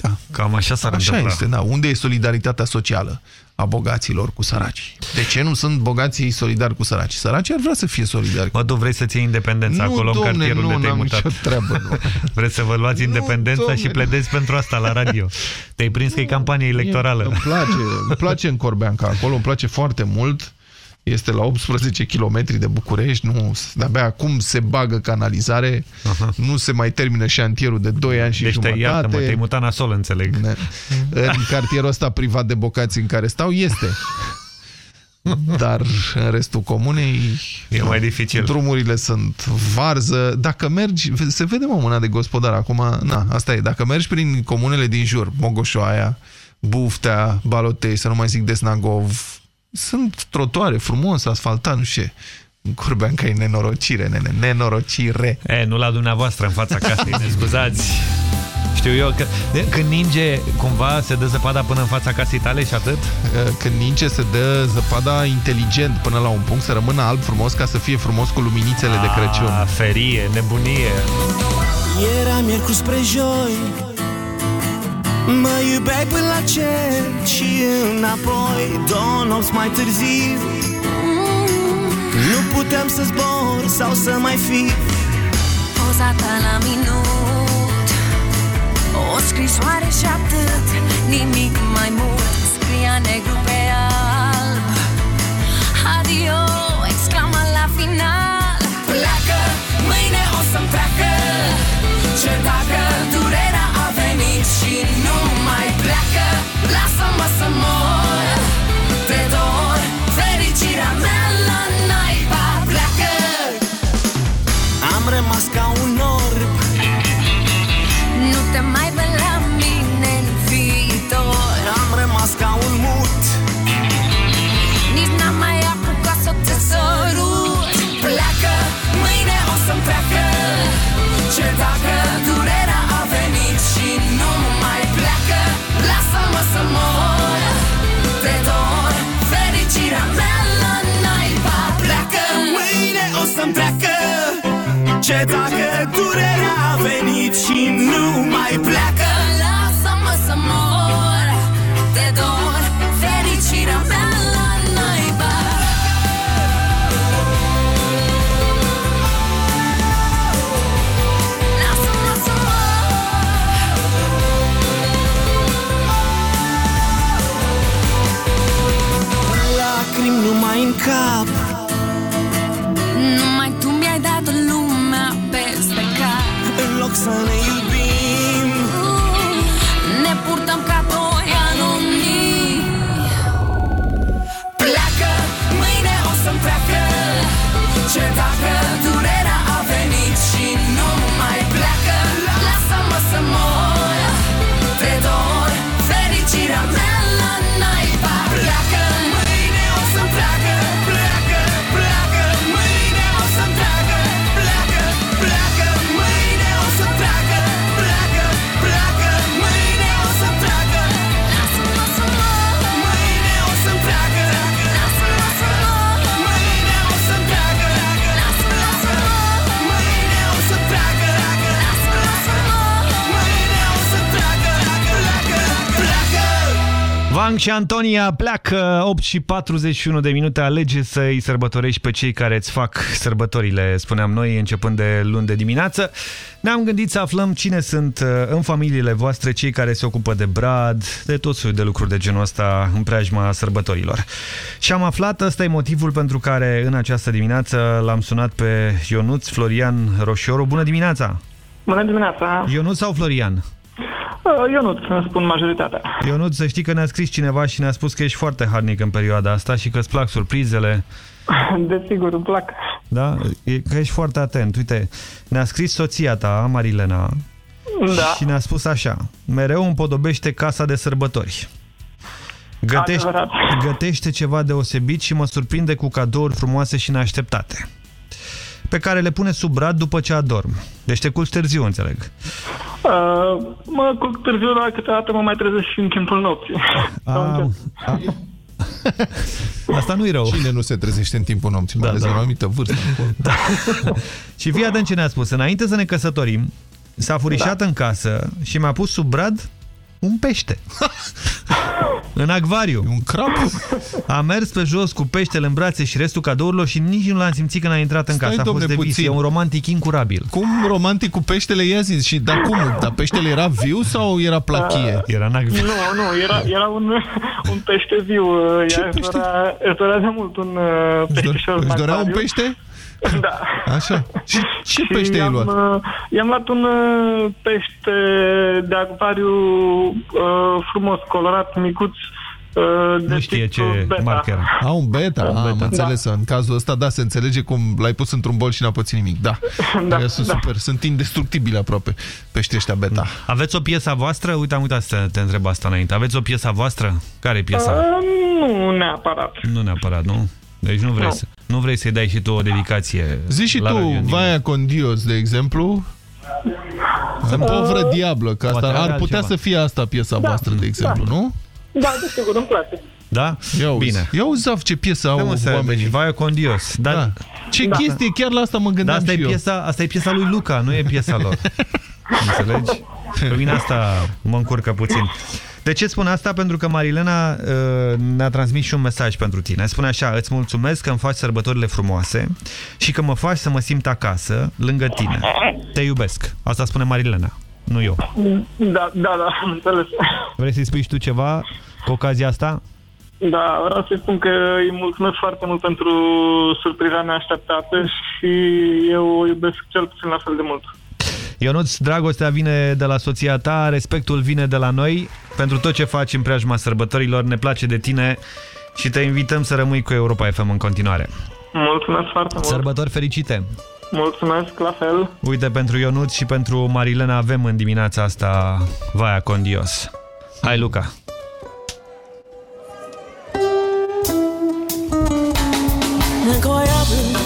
Da. Cam așa s-ar Așa întâmpla. este, da. Unde e solidaritatea socială a bogaților cu săracii? De ce nu sunt bogații solidari cu săracii? Săracii ar vrea să fie solidari. Mă, tu vrei să ții independența Nu, acolo domne, în cartierul nu, de te-ai n-am mutat. nicio treabă, nu. Vreți să vă luați independența domne. și pledezi pentru asta la radio. Te-ai prins că e campanie electorală. Îmi place, îmi place în Corbeanca acolo, îmi place foarte mult. Este la 18 km de București, nu, de-abia acum se bagă canalizare, nu se mai termină șantierul de 2 ani și Deci te jumătate. iartă, mă, te-ai mutat nasol, înțeleg. Ne- În cartierul ăsta privat de bocați în care stau, este. Dar în restul comunei E mai dificil. Drumurile sunt varză. Dacă mergi, se vede mă mâna de gospodar acum, na, asta e. Dacă mergi prin comunele din jur, Mogoșoaia, Buftea, Balotei, să nu mai zic Desnagov, sunt trotuare frumos, asfaltat, nu știu ce. În Curbeanca e nenorocire, nene, nenorocire. E, nu la dumneavoastră în fața casei, ne scuzați. Știu eu că de- când ninge, cumva se dă zăpada până în fața casei tale și atât? Când ninge se dă zăpada inteligent până la un punct să rămână alb frumos ca să fie frumos cu luminițele de Crăciun. A, ferie, nebunie. Era miercuri spre joi Mă iubeai până la cer și înapoi Două nopți mai târziu. Nu puteam să zbor sau să mai fi. Poza ta la minut O scrisoare și atât Nimic mai mult. Scria negru pe alb. Adio Exclama la final. Pleacă, mâine o să-mi treacă. Ce dacă Lasă-mă să Ce dacă durerea a venit și nu mai pleacă Frank și Antonia pleacă 8 și 41 de minute. Alege să-i sărbătorești pe cei care îți fac sărbătorile, spuneam noi, începând de luni de dimineață. Ne-am gândit să aflăm cine sunt uh, în familiile voastre cei care se ocupă de brad, de tot soiul de lucruri de genul ăsta în preajma sărbătorilor. Și am aflat, ăsta e motivul pentru care în această dimineață l-am sunat pe Ionuț Florian Roșioru. Bună dimineața! Bună dimineața! Ionuț sau Florian? Uh, Eu nu îmi spun majoritatea. Ionuț, să știi că ne-a scris cineva și ne-a spus că ești foarte harnic în perioada asta și că îți plac surprizele. Desigur, îmi plac. Da? E, că ești foarte atent. Uite, ne-a scris soția ta, Marilena, Da. și ne-a spus așa. Mereu împodobește casa de sărbători. Gătește, Adevărat. gătește ceva deosebit și mă surprinde cu cadouri frumoase și neașteptate pe care le pune sub brad după ce adorm. Deci te culci târziu, înțeleg. Uh, mă culc târziu, dar câteodată mă mai trezesc și în timpul nopții. A, a, asta nu-i rău. Cine nu se trezește în timpul nopții, mai ales la o anumită vârstă. Da. și fii atent ce ne-a spus. Înainte să ne căsătorim, s-a furișat Da. în casă și mi-a pus sub brad un pește. în acvariu. Un crap. A mers pe jos cu peștele în brațe și restul cadourilor și nici nu l-am simțit când a intrat în Stai, casă. A fost domne, de vis. puțin. E un romantic incurabil. Cum romantic cu peștele i-a zis? Și, dar cum? Dar peștele era viu sau era plachie? Era în acvariu. Nu, nu, era, era un, un pește viu. uh, Ea își dorea, își dorea de mult un uh, peștișor Își în dorea un acvariu. pește? Da. Așa. Și ce Și pește ai i-am, luat? uh, I-am luat un uh, pește de acvariu uh, frumos, colorat, micuț, uh, de Nu știe tip, ce uh, beta. marcă era. A, un beta, Un a, am beta. înțeles. În cazul ăsta, da, se înțelege cum l-ai pus într-un bol și n-a pățit nimic. Da, Da, Aia sunt da. super, sunt indestructibili aproape peștii ăștia beta. Aveți o piesă a voastră? Uite, am uitat să te întreb asta înainte. Aveți o piesă a voastră? Care e piesa? Uh, nu neapărat. Nu neapăpră, nu? Deci nu vrei, Nu. să, nu vrei să-i dai și tu o dedicație Zici și la tu, radio în Vaia Condios, de exemplu, în povră diablă, că asta Poate are ar putea altceva. să fie asta piesa voastră, de exemplu, nu? Da, desigur, îmi place. Da? Ia uzi. Bine. Ia uzi, Zaf, ce piesă au Da, mă, să- oamenii. deci Vaia Condios. Dar, Da. Ce Da. chestie, chiar la asta mă Dar gândeam asta e, și eu. piesa, asta e piesa lui Luca, nu e piesa lor. Înțelegi? Pe mine asta mă încurcă puțin. De ce spun asta? Pentru că Marilena uh, ne-a transmis și un mesaj pentru tine. Spune așa, îți mulțumesc că îmi faci sărbătorile frumoase și că mă faci să mă simt acasă, lângă tine. Te iubesc. Asta spune Marilena, nu eu. Da, da, da, am înțeles. Vrei să-i spui și tu ceva cu ocazia asta? Da, vreau să-i spun că îi mulțumesc foarte mult pentru surpriza neașteptată și eu o iubesc cel puțin la fel de mult. Ionuț, dragostea vine de la soția ta, respectul vine de la noi. Pentru tot ce faci în preajma sărbătorilor, ne place de tine și te invităm să rămâi cu Europa FM în continuare. Mulțumesc foarte mult. Sărbători fericite! Mulțumesc, la fel. Uite, pentru Ionuț și pentru Marilena avem în dimineața asta Vaia Condios. Hai, Luca! Incroyable,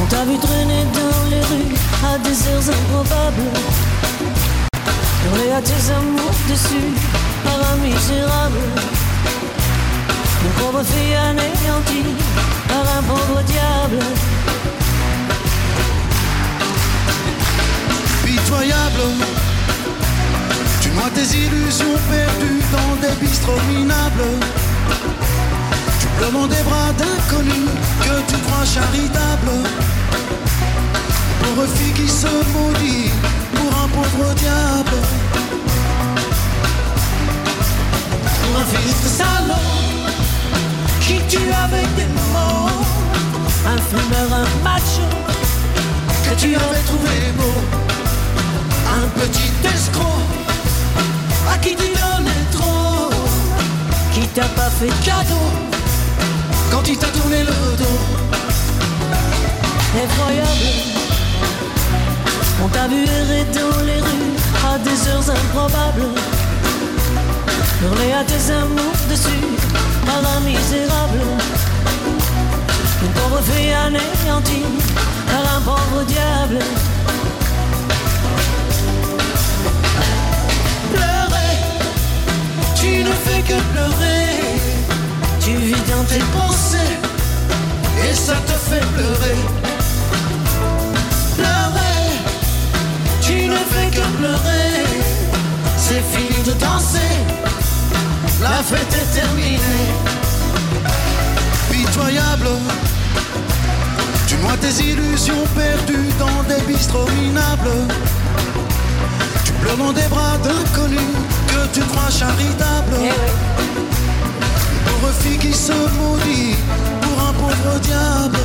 on t'a vu traîner dans les rues à des heures improbables. Hurler à tes amours dessus par un misérable. Une pauvre fille anéantie par un pauvre diable. Pitoyable, tu noies tes illusions perdues dans des bistrots minables. Tu pleures dans des bras d'inconnus que tu crois charitables. Pauvre fille qui se maudit pour un pauvre diable. Un fils de salaud qui tue avec des mots. Un fumeur, un macho que tu avais trouvé beau. Un petit escroc à qui tu donnais trop. Qui t'a pas fait cadeau quand il t'a tourné le dos. Effroyable, on t'a vu errer dans les rues à des heures improbables. Hurler à tes amours dessus par un misérable. Une pauvre fille anéantie par un pauvre diable. Pleurer, tu ne fais que pleurer. Tu vis dans tes pensées et ça te fait pleurer. Pleurer, C'est fini de danser, la fête est terminée. Pitoyable, tu noies tes illusions perdues dans des bistrots minables. Tu pleures dans des bras d'inconnus que tu crois charitables. Eh pauvre fille qui se maudit pour un pauvre diable.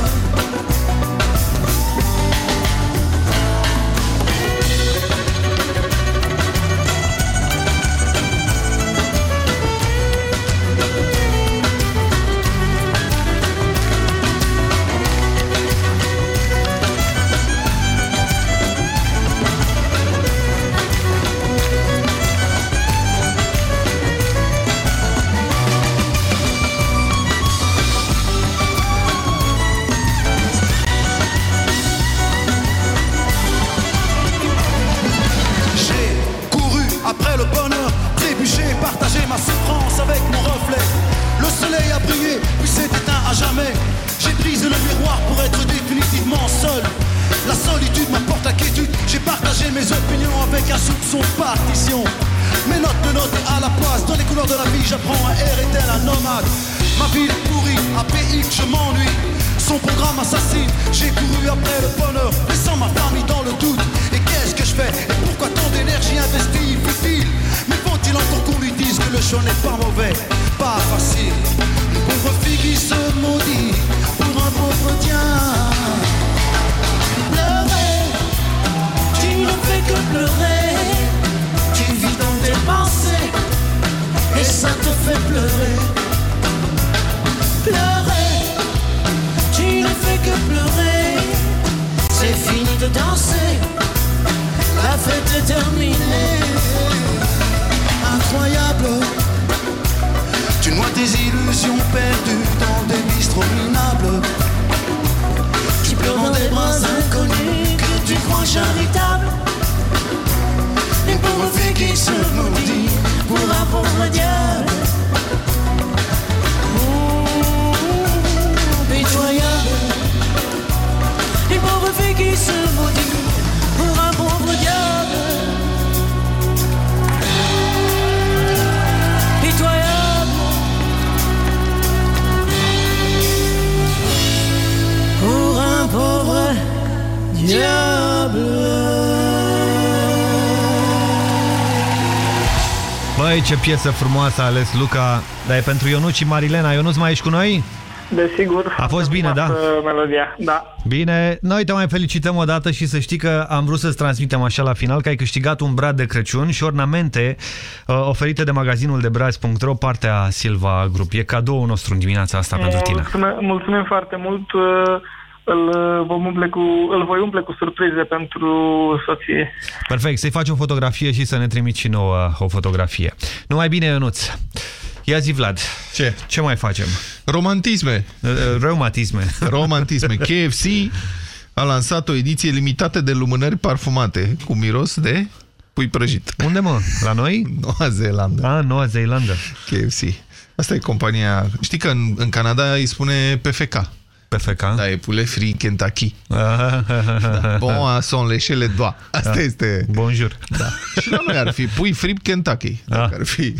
Partagé mes opinions avec un soupçon de partition. Mes notes de notes à la place, dans les couleurs de la vie, j'apprends à errer tel un nomade. Ma ville pourrie, à PX, je m'ennuie. Son programme assassine, j'ai couru après le bonheur, laissant ma famille dans le doute. Et qu'est-ce que je fais? Et pourquoi tant d'énergie investie Futile Mais faut-il encore qu'on lui dise que le choix n'est pas mauvais, pas facile pauvre fille qui se maudit pour un pauvre diable. Ne fais que pleurer. Tu vis dans tes pensées et ça te fait pleurer. Pleurer, tu ne fais que pleurer. C'est fini de danser, la fête est terminée. Incroyable, tu noies tes illusions perdues dans des bistrots minables. Tu pleures dans des bras inconnus que tu crois charitables. Une pauvre fille qui se maudit pour un pauvre diable. Băi, ce piesă frumoasă a ales Luca, dar e pentru Ionuț și Marilena. Ionuț, mai ești cu noi? Desigur. A fost bine, da? Melodia, da. Bine, noi te mai felicităm o dată și să știi că am vrut să-ți transmitem așa la final că ai câștigat un brad de Crăciun și ornamente uh, oferite de magazinul de brazi.ro, partea Silva Group. E cadoul nostru în dimineața asta pentru tine. Mulțumim, mulțumim foarte mult. uh, Îl, vom umple cu, îl voi umple cu surprize pentru soție. Perfect, să-i faci o fotografie și să ne trimiți și nouă o fotografie. Numai bine, Ionuț. Ia zi, Vlad. Ce? Ce mai facem? Romantisme. Reumatisme. Romantisme. KFC a lansat o ediție limitată de lumânări parfumate cu miros de pui prăjit. Unde, mă? La noi? Noua Zeelandă. Ah, Noua Zeelandă. KFC. Asta e compania... Știi că în, în Canada îi spune PFK. PFK? Da, e poulet frit Kentucky. da. Bon, sont les chez les doigts. Asta Da. este... Bonjour. Da. Și la noi ar fi pui frit Kentucky. Dacă ar fi...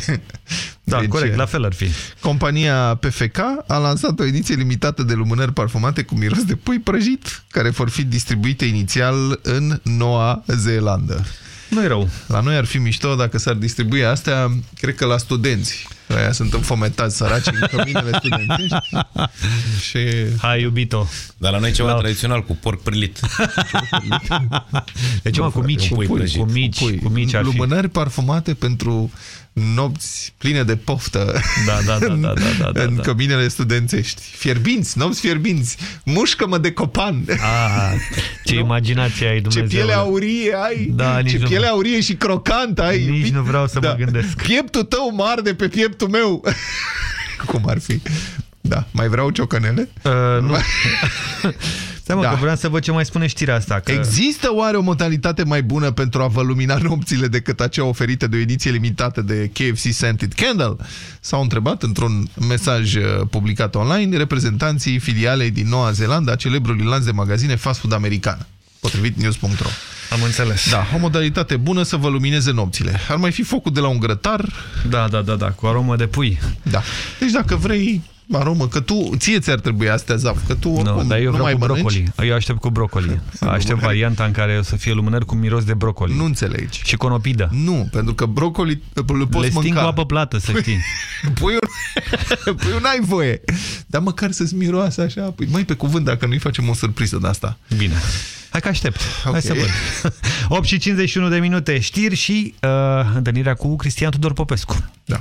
Da, corect, la fel ar fi. Compania PFK a lansat o ediție limitată de lumânări parfumate cu miros de pui prăjit, care vor fi distribuite inițial în Noua Zeelandă. Nu e rău. La noi ar fi mișto dacă s-ar distribui astea, cred că la studenți. Aia sunt înfometați săraci în căminele studențești. Și... Hai, iubito. Dar la noi e ceva tradițional cu porc prilit. Deci, mă, cu mici, Un pui cu, prăjit. cu mici, Pui. cu mici ar fi. Lumânări parfumate pentru nopți pline de poftă Da, da, da, da, da, da, da, în da. căminele studențești. Fierbinți, nopți fierbinți. Mușcă-mă de copan. Ah, ce imaginație ai, Ce Dumnezeu. piele aurie ai, Da, nici ce nu- piele aurie și crocant ai. Nici nu vreau să mă gândesc. Pieptul tău mare de pe pieptul meu. Cum ar fi? Da, mai vreau ciocănele? Uh, nu. Stai mă, Da. că vreau să văd ce mai spune știrea asta. Că... Există oare o modalitate mai bună pentru a vă lumina nopțile decât acea oferită de o ediție limitată de KFC Scented Candle? S-au întrebat într-un mesaj uh, publicat online reprezentanții filialei din Noua Zeelandă a celebrului lanț de magazine fast food american, potrivit news.ro. Am înțeles. Da, o modalitate bună să vă lumineze nopțile. Ar mai fi focul de la un grătar. Da, da, da, da, cu aromă de pui. Da. Deci dacă vrei, aromă, că tu, ție ți-ar trebui astea, Zaf, că tu oricum Nu, dar eu nu vreau mai cu mănânci. brocoli. Eu aștept cu brocoli. Aștept varianta în care o să fie lumânări cu miros de brocoli. Nu înțelegi. Și conopidă. Nu, pentru că brocoli îl poți Le sting mânca. cu apă plată, să știi. Pui un... Pui un ai voie. Dar măcar să-ți miroase așa. Păi, mai pe cuvânt, dacă nu-i facem o surpriză de asta. Bine. Hai că aștept. Hai Ok. să văd. 8 și 51 de minute. Știri și uh, întâlnirea cu Cristian Tudor Popescu. Da.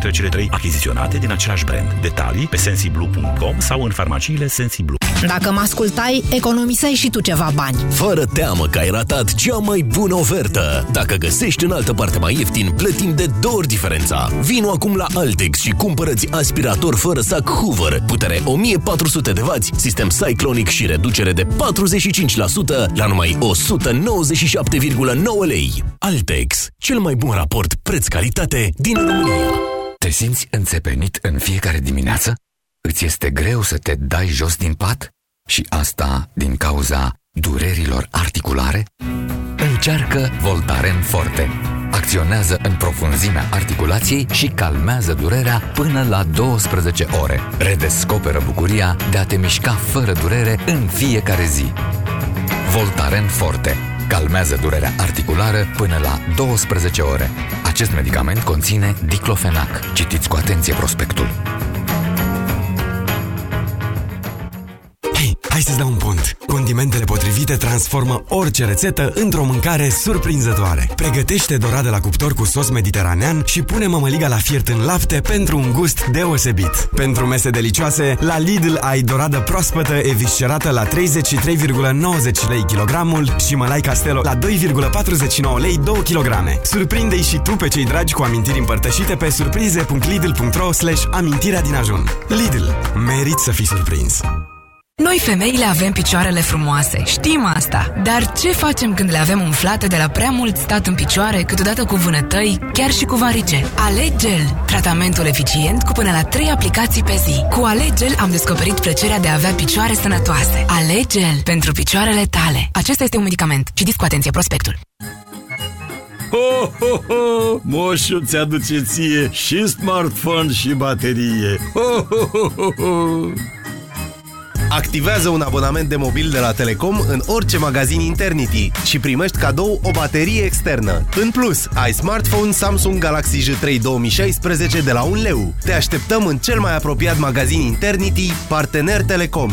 dintre cele trei achiziționate din același brand. Detalii pe sensiblu.com sau în farmaciile Sensiblu. Dacă mă ascultai, economiseai și tu ceva bani. Fără teamă că ai ratat cea mai bună ofertă. Dacă găsești în altă parte mai ieftin, plătim de două ori diferența. Vino acum la Altex și cumpărăți aspirator fără sac Hoover, putere 1400 de W, sistem Cyclonic și reducere de 45% la numai 197,9 lei. Altex, cel mai bun raport preț-calitate din România. Te simți înțepenit în fiecare dimineață? Îți este greu să te dai jos din pat? Și asta din cauza durerilor articulare? Încearcă Voltaren Forte. Acționează în profunzimea articulației și calmează durerea până la 12 ore. Redescoperă bucuria de a te mișca fără durere în fiecare zi. Voltaren Forte. Calmează durerea articulară până la 12 ore. Acest medicament conține diclofenac. Citiți cu atenție prospectul. Hai să-ți dau un pont. Condimentele potrivite transformă orice rețetă într-o mâncare surprinzătoare. Pregătește dorat de la cuptor cu sos mediteranean și pune mămăliga la fiert în lapte pentru un gust deosebit. Pentru mese delicioase, la Lidl ai doradă proaspătă eviscerată la 33,90 lei kilogramul și mălai Castello la 2,49 lei 2 kg. Surprinde-i și tu pe cei dragi cu amintiri împărtășite pe surprize.lidl.ro slash amintirea din ajun. Lidl. Merit să fii surprins. Noi femeile avem picioarele frumoase, știm asta. Dar ce facem când le avem umflate de la prea mult stat în picioare, câteodată cu vânătăi, chiar și cu varice? Alegel, tratamentul eficient cu până la 3 aplicații pe zi. Cu Alegel am descoperit plăcerea de a avea picioare sănătoase. Alegel pentru picioarele tale. Acesta este un medicament. Citiți cu atenție prospectul. Ho, ho, ho! Moșuț ți-aduce ție și smartphone și baterie. Ho, ho, ho, ho, ho! Activează un abonament de mobil de la Telecom în orice magazin Internity și primești cadou o baterie externă. În plus, ai smartphone Samsung Galaxy J3 2016 de la 1 leu. Te așteptăm în cel mai apropiat magazin Internity, partener Telecom.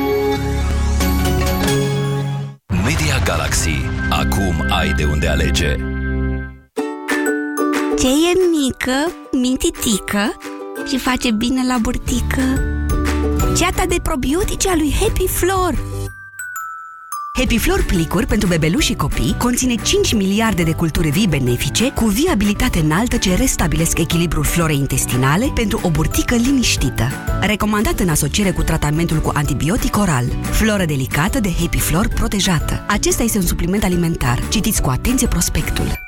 Media Galaxy. Acum ai de unde alege. Ce e mică, mintitică și face bine la burtică? Ceata de probiotice a lui Happy Flor. Happy Flor plicuri pentru bebeluși și copii conține 5 miliarde de culturi vii benefice cu viabilitate înaltă ce restabilesc echilibrul florei intestinale pentru o burtică liniștită. Recomandat în asociere cu tratamentul cu antibiotic oral. Floră delicată de Happy Flor protejată. Acesta este un supliment alimentar. Citiți cu atenție prospectul.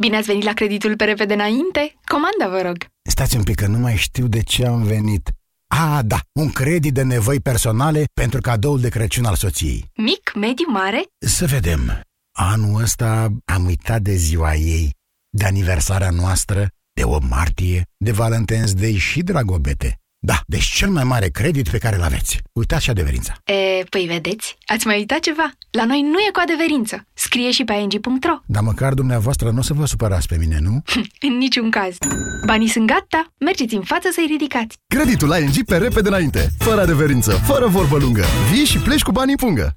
Bine ați venit la creditul pe repede înainte? Comanda, vă rog. Stați un pic, că nu mai știu de ce am venit. A, da, un credit de nevoi personale pentru cadoul de Crăciun al soției. Mic, mediu, mare? Să vedem. Anul ăsta am uitat de ziua ei, de aniversarea noastră, de 8 martie, de Valentine's Day și Dragobete. Da, deci cel mai mare credit pe care îl aveți. Uitați și adeverința. E, păi vedeți, ați mai uitat ceva? La noi nu e cu adeverință. Scrie și pe ing.ro. Dar măcar dumneavoastră nu o să vă supărați pe mine, nu? În niciun caz. Banii sunt gata, mergeți în față să-i ridicați. Creditul ING pe repede înainte, fără adeverință, fără vorbă lungă. Vii și pleci cu banii în pungă.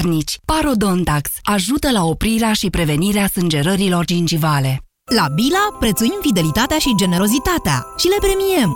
Parodontax ajută la oprirea și prevenirea sângerărilor gingivale. La Bila prețuim fidelitatea și generozitatea și le premiem.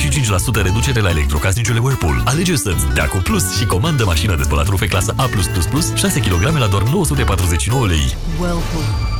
25% reducere la electrocasnicele Whirlpool. Alege să-ți dea cu plus și comandă mașină de spălat rufe clasă A+++, 6 kg la doar 949 lei. Whirlpool.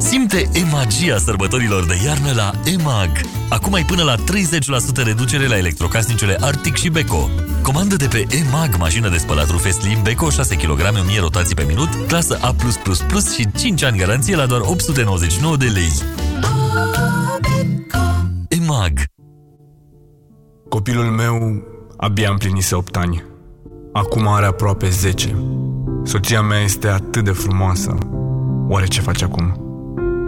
Simte e-magia sărbătorilor de iarnă la EMAG. Acum ai până la 30% reducere la electrocasnicele Arctic și Beko. Comandă de pe EMAG mașină de spălat rufe Slim Beko 6 kg 1000 rotații pe minut, clasă A+++ și 5 ani garanție la doar 899 de lei. EMAG Copilul meu abia împlinise 8 ani. Acum are aproape 10. Soția mea este atât de frumoasă. Oare ce face acum?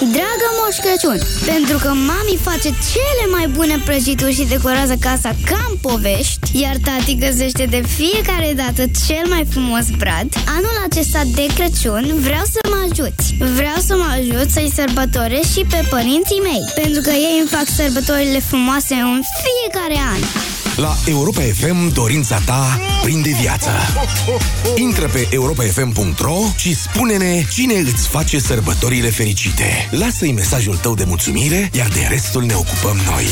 Dragă Moș Crăciun, pentru că mami face cele mai bune prăjituri și decorează casa ca în povești, iar tati găsește de fiecare dată cel mai frumos brad, anul acesta de Crăciun vreau să mă ajuți. Vreau să mă ajut să-i sărbătoresc și pe părinții mei, pentru că ei îmi fac sărbătorile frumoase în fiecare an. La Europa FM, dorința ta prinde viață. Intră pe europafm.ro și spune-ne cine îți face sărbătorile fericite. Lasă-i mesajul tău de mulțumire, iar de restul ne ocupăm noi.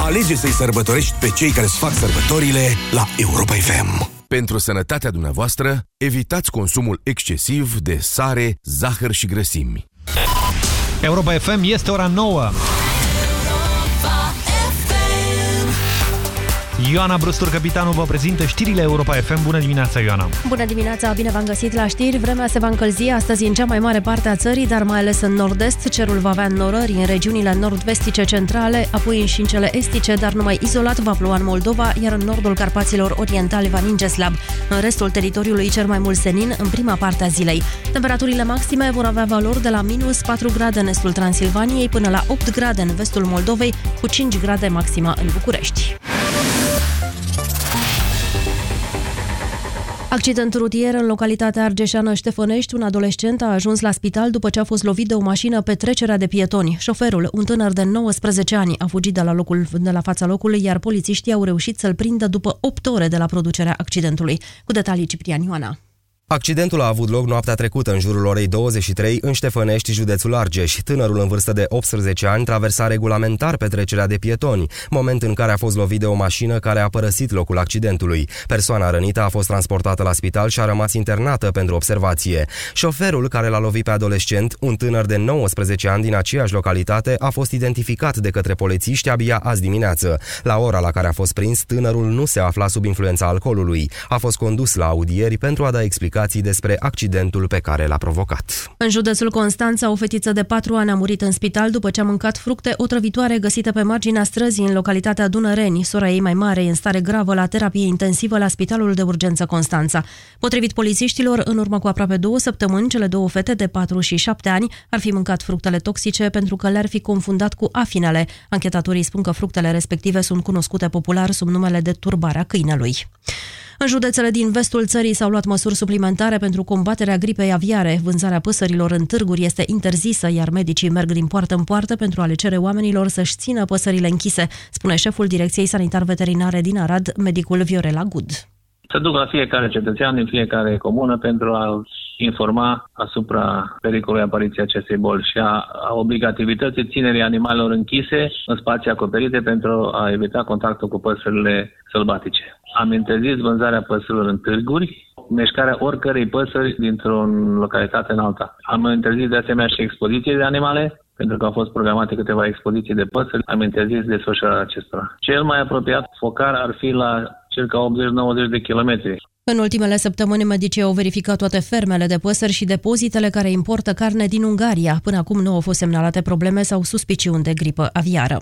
Alege să-i sărbătorești pe cei care îți fac sărbătorile la Europa FM. Pentru sănătatea dumneavoastră, evitați consumul excesiv de sare, zahăr și grăsimi. Europa FM este ora 9. Ioana Brustur, capitanul, vă prezintă știrile Europa FM. Bună dimineața, Ioana! Bună dimineața, bine v-am găsit la știri. Vremea se va încălzi astăzi în cea mai mare parte a țării, dar mai ales în nord-est. Cerul va avea norări în regiunile nord-vestice centrale, apoi și în cele estice, dar numai izolat va ploua în Moldova, iar în nordul Carpaților Orientali va ninge slab. În restul teritoriului cer mai mult senin în prima parte a zilei. Temperaturile maxime vor avea valori de la minus 4 grade în estul Transilvaniei până la 8 grade în vestul Moldovei, cu 5 grade maxima în București. Accident rutier în localitatea argeșeană Ștefănești. Un adolescent a ajuns la spital după ce a fost lovit de o mașină pe trecerea de pietoni. Șoferul, un tânăr de 19 ani, a fugit de la, locul, de la fața locului, iar polițiștii au reușit să-l prindă după 8 ore de la producerea accidentului. Cu detalii Ciprian Ioana. Accidentul a avut loc noaptea trecută în jurul orei 23 în Ștefănești, județul Argeș. Tânărul în vârstă de 18 ani traversa regulamentar petrecerea de pietoni, moment în care a fost lovit de o mașină care a părăsit locul accidentului. Persoana rănită a fost transportată la spital și a rămas internată pentru observație. Șoferul care l-a lovit pe adolescent, un tânăr de 19 ani din aceeași localitate, a fost identificat de către polițiști abia azi dimineață. La ora la care a fost prins, tânărul nu se afla sub influența alcoolului. A fost condus la audieri pentru a da explicații explicații despre accidentul pe care l-a provocat. În județul Constanța, o fetiță de 4 ani a murit în spital după ce a mâncat fructe otrăvitoare găsite pe marginea străzii în localitatea Dunăreni. Sora ei mai mare e în stare gravă la terapie intensivă la Spitalul de Urgență Constanța. Potrivit polițiștilor, în urmă cu aproape două săptămâni, cele două fete de 4 și 7 ani ar fi mâncat fructele toxice pentru că le-ar fi confundat cu afinele. Anchetatorii spun că fructele respective sunt cunoscute popular sub numele de turbarea câinelui. În județele din vestul țării s-au luat măsuri suplimentare pentru combaterea gripei aviare. Vânzarea păsărilor în târguri este interzisă, iar medicii merg din poartă în poartă pentru a le cere oamenilor să-și țină păsările închise, spune șeful Direcției Sanitar-Veterinare din Arad, medicul Viorela Gud să duc la fiecare cetățean din fiecare comună pentru a informa asupra pericolului apariției acestei boli și a, a obligativității ținerii animalelor închise în spații acoperite pentru a evita contactul cu păsările sălbatice. Am interzis vânzarea păsărilor în târguri, meșcarea oricărei păsări dintr-o localitate în alta. Am interzis de asemenea și expoziții de animale, pentru că au fost programate câteva expoziții de păsări, am interzis desfășurarea acestora. Cel mai apropiat focar ar fi la circa 80-90 de kilometri. În ultimele săptămâni, medicii au verificat toate fermele de păsări și depozitele care importă carne din Ungaria. Până acum nu au fost semnalate probleme sau suspiciuni de gripă aviară.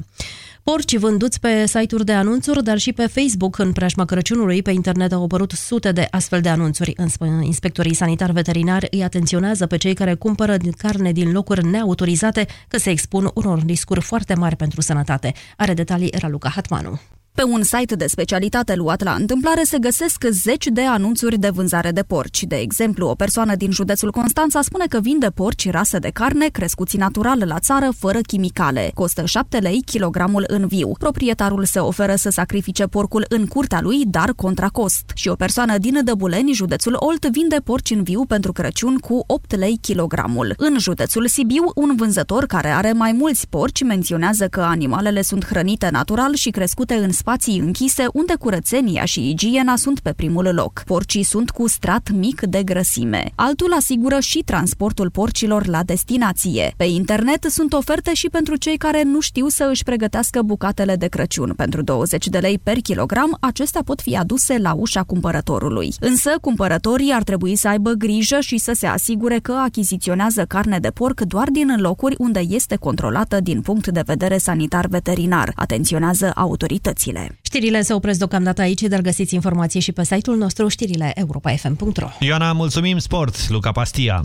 Porci vânduți pe site-uri de anunțuri, dar și pe Facebook în preajma Crăciunului. Pe internet au apărut sute de astfel de anunțuri. Inspectorii sanitar veterinari îi atenționează pe cei care cumpără carne din locuri neautorizate că se expun unor riscuri foarte mari pentru sănătate. Are detalii Raluca Hatmanu. Pe un site de specialitate luat la întâmplare se găsesc zeci de anunțuri de vânzare de porci. De exemplu, o persoană din județul Constanța spune că vinde porci rase de carne crescuți natural la țară, fără chimicale. Costă 7 lei kilogramul în viu. Proprietarul se oferă să sacrifice porcul în curtea lui, dar contra cost. Și o persoană din Dăbuleni, județul Olt, vinde porci în viu pentru Crăciun cu 8 lei kilogramul. În județul Sibiu, un vânzător care are mai mulți porci menționează că animalele sunt hrănite natural și crescute în spații închise unde curățenia și igiena sunt pe primul loc. Porcii sunt cu strat mic de grăsime. Altul asigură și transportul porcilor la destinație. Pe internet sunt oferte și pentru cei care nu știu să își pregătească bucatele de Crăciun. Pentru 20 de lei per kilogram, acestea pot fi aduse la ușa cumpărătorului. Însă, cumpărătorii ar trebui să aibă grijă și să se asigure că achiziționează carne de porc doar din locuri unde este controlată din punct de vedere sanitar-veterinar, atenționează autoritățile zile. Știrile se opresc deocamdată aici, dar găsiți informații și pe site-ul nostru știrile europa.fm.ro Ioana, mulțumim sport, Luca Pastia.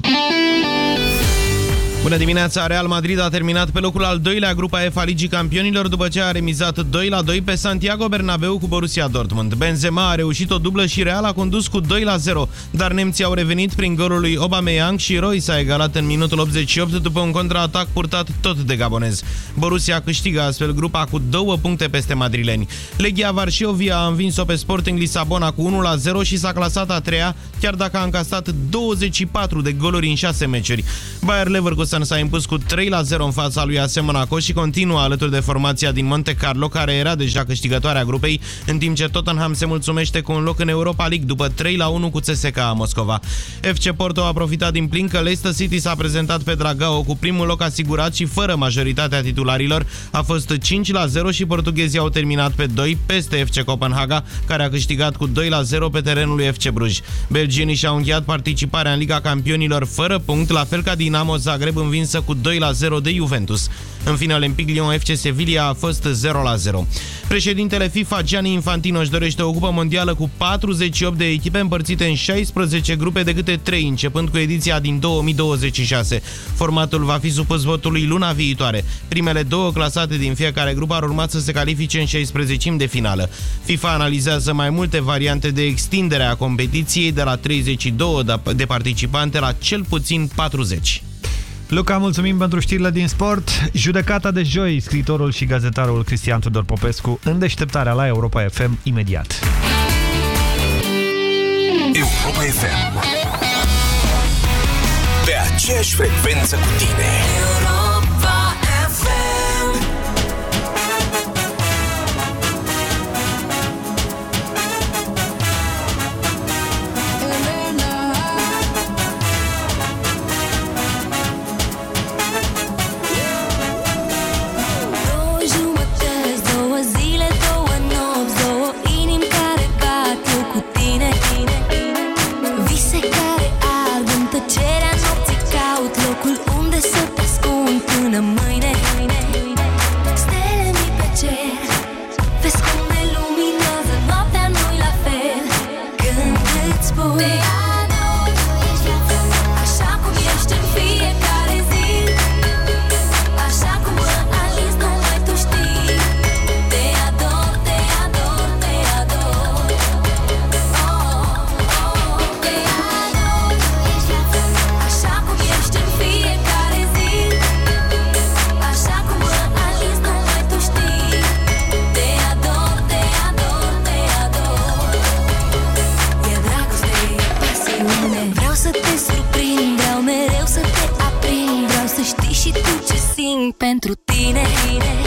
Bună dimineața! Real Madrid a terminat pe locul al doilea grupa F a Ligii Campionilor după ce a remizat 2 la 2 pe Santiago Bernabeu cu Borussia Dortmund. Benzema a reușit o dublă și Real a condus cu 2 la 0, dar nemții au revenit prin golul lui Aubameyang și Roy s-a egalat în minutul 88 după un contraatac purtat tot de gabonez. Borussia câștigă astfel grupa cu două puncte peste madrileni. Legia Varșovia a învins-o pe Sporting Lisabona cu 1 la 0 și s-a clasat a treia, chiar dacă a încasat 24 de goluri în 6 meciuri. Bayer Leverkusen Silverstone s-a impus cu 3 la 0 în fața lui AS Monaco și continuă alături de formația din Monte Carlo, care era deja câștigătoarea grupei, în timp ce Tottenham se mulțumește cu un loc în Europa League după 3 la 1 cu CSKA Moscova. FC Porto a profitat din plin că Leicester City s-a prezentat pe Dragao cu primul loc asigurat și fără majoritatea titularilor. A fost 5 la 0 și portughezii au terminat pe 2 peste FC Copenhaga, care a câștigat cu 2 la 0 pe terenul lui FC Bruj. Belgienii și-au încheiat participarea în Liga Campionilor fără punct, la fel ca Dinamo Zagreb învinsă cu 2 la 0 de Juventus. În final, Olympic Lyon FC Sevilla a fost 0 la 0. Președintele FIFA Gianni Infantino își dorește o cupă mondială cu 48 de echipe împărțite în 16 grupe de câte 3, începând cu ediția din 2026. Formatul va fi supus votului luna viitoare. Primele două clasate din fiecare grup ar urma să se califice în 16 de finală. FIFA analizează mai multe variante de extindere a competiției de la 32 de participante la cel puțin 40. Luca, mulțumim pentru știrile din sport. Judecata de joi, scritorul și gazetarul Cristian Tudor Popescu în deșteptarea la Europa FM imediat. Europa FM Pe aceeași frecvență cu tine ascund pentru tine. Doar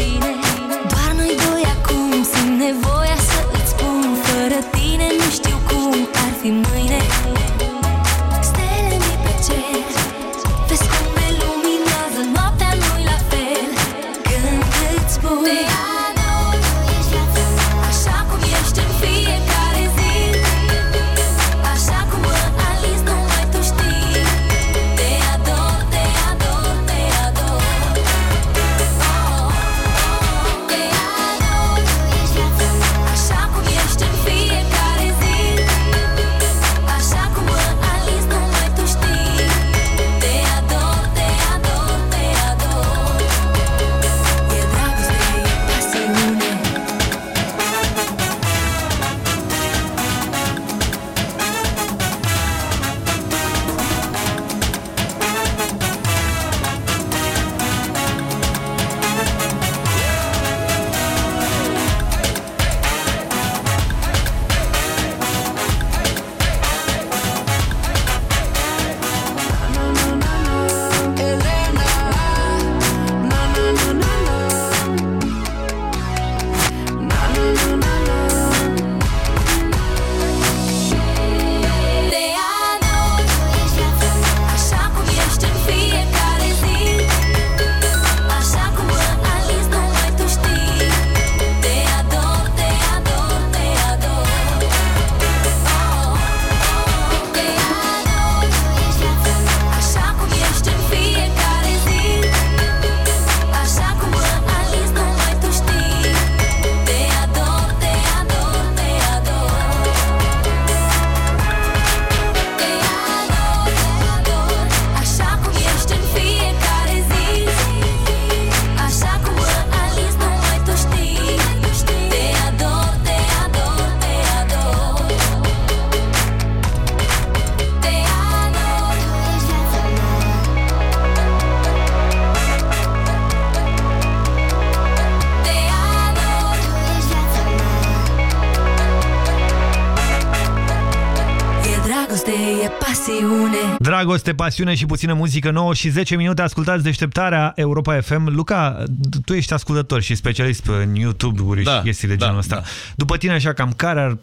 Dragoste, pasiune și puțină muzică nouă și 10 minute ascultați deșteptarea Europa FM. Luca, tu ești ascultător și specialist în YouTube-uri Da, și chestii de da, genul ăsta. da. După tine, așa, cam care ar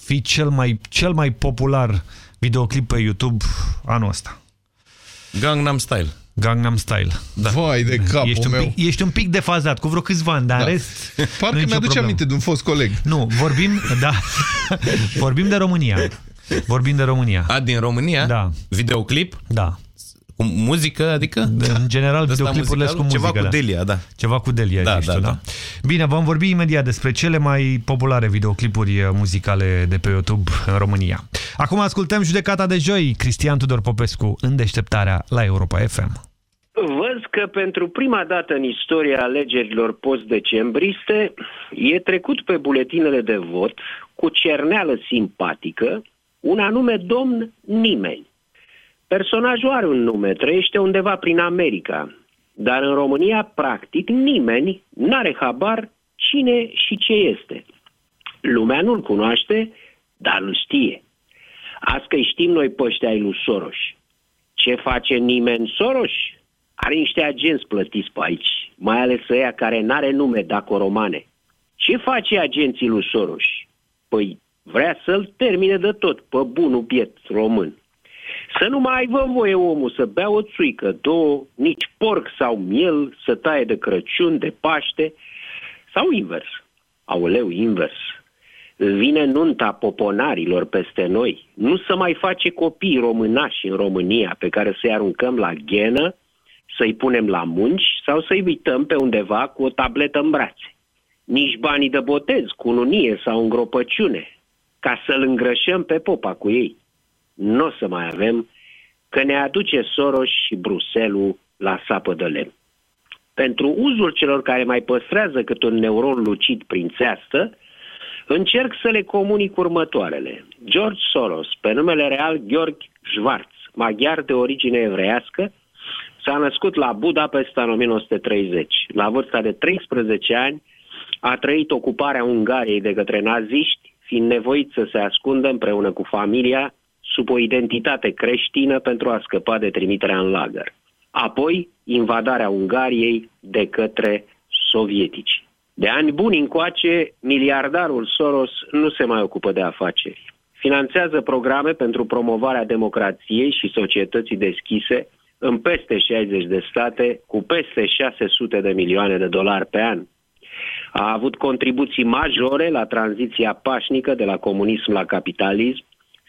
fi cel mai, cel mai popular videoclip pe YouTube anul ăsta? Gangnam Style. Gangnam Style. Da. Vai de capul ești un, meu. pic, ești un pic defazat, cu vreo câțiva ani, dar Da. în rest... Parcă nu e nicio mi-aduce problemă. aminte de un fost coleg. Nu, vorbim, da, vorbim de România. Vorbim de România. A, din România? Da. Videoclip? Da. Cu muzică, adică? În general, Ăsta videoclipurile sunt cu muzical? muzică. Ceva cu da. Delia, da. Ceva cu Delia, Da, zici da, tu, da. Bine, vom vorbi imediat despre cele mai populare videoclipuri uh, muzicale de pe YouTube în România. Acum ascultăm judecata de joi, Cristian Tudor Popescu, în deșteptarea la Europa FM. Văd că pentru prima dată în istoria alegerilor post-decembriste e trecut pe buletinele de vot cu cerneală simpatică un anume domn nimeni. Personajul are un nume, trăiește undeva prin America, dar în România, practic, nimeni n-are habar cine și ce este. Lumea nu-l cunoaște, dar îl știe. Azi că știm noi pe ăștia ai lui Soros. Ce face nimeni Soros? Are niște agenți plătiți pe aici, mai ales ăia care n-are nume dacă romane. Ce face agenții lui Soros? Păi vrea să-l termine de tot pe bunul biet român. Să nu mai aibă voie omul să bea o țuică, două, nici porc sau miel, să taie de Crăciun, de Paște, sau invers. Aoleu, invers. Vine nunta poponarilor peste noi. Nu să mai face copii românași în România pe care să-i aruncăm la ghenă, să-i punem la munci sau să-i uităm pe undeva cu o tabletă în brațe. Nici banii de botez, cununie sau îngropăciune, ca să-l îngrășăm pe popa cu ei. Nu o să mai avem, că ne aduce Soros și Bruselul la sapă de lemn. Pentru uzul celor care mai păstrează cât un neuron lucid prin țeastă, încerc să le comunic următoarele. George Soros, pe numele real Georg Schwarz, maghiar de origine evreiască, s-a născut la Budapesta în 1930. La vârsta de 13 ani a trăit ocuparea Ungariei de către naziști, fiind nevoit să se ascundă împreună cu familia sub o identitate creștină pentru a scăpa de trimiterea în lagăr. Apoi, invadarea Ungariei de către sovietici. De ani buni încoace, miliardarul Soros nu se mai ocupă de afaceri. Finanțează programe pentru promovarea democrației și societății deschise în peste 60 de state cu peste 600 de milioane de dolari pe an. A avut contribuții majore la tranziția pașnică de la comunism la capitalism,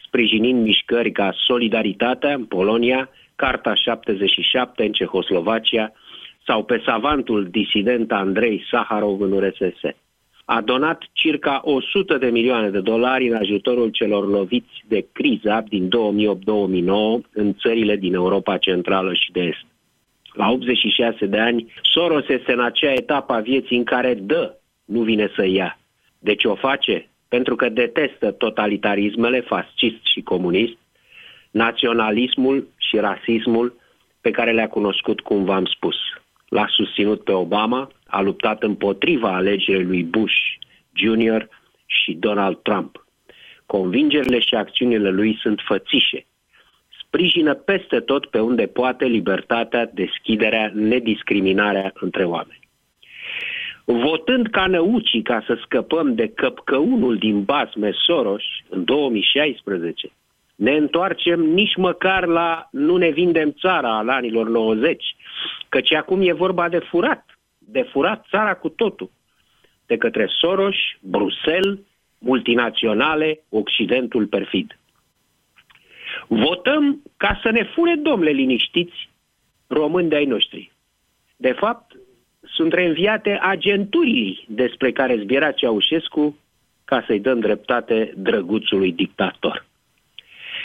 sprijinind mișcări ca Solidaritatea în Polonia, Carta 77 în Cehoslovacia sau pe savantul disident Andrei Saharov în URSS. A donat circa 100 de milioane de dolari în ajutorul celor loviți de criza din 2008-2009 în țările din Europa Centrală și de Est. La 86 de ani, Soros este în acea etapă a vieții în care dă, nu vine să ia. De ce o face? Pentru că detestă totalitarismele fascist și comunist, naționalismul și rasismul pe care le-a cunoscut, cum v-am spus. L-a susținut pe Obama, a luptat împotriva alegerii lui Bush Jr. și Donald Trump. Convingerile și acțiunile lui sunt fățișe. Sprijină peste tot pe unde poate libertatea, deschiderea, nediscriminarea între oameni. Votând ca năucii ca să scăpăm de căpcăunul din basme Soros în 2016, ne întoarcem nici măcar la nu ne vindem țara al anilor 90, căci acum e vorba de furat, de furat țara cu totul, de către Soros, Bruxelles, multinaționale, Occidentul perfid. Votăm ca să ne fure, domnule, liniștiți, români de-ai noștri. De fapt, sunt reînviate agenturii despre care zbiera Ceaușescu ca să-i dăm dreptate drăguțului dictator.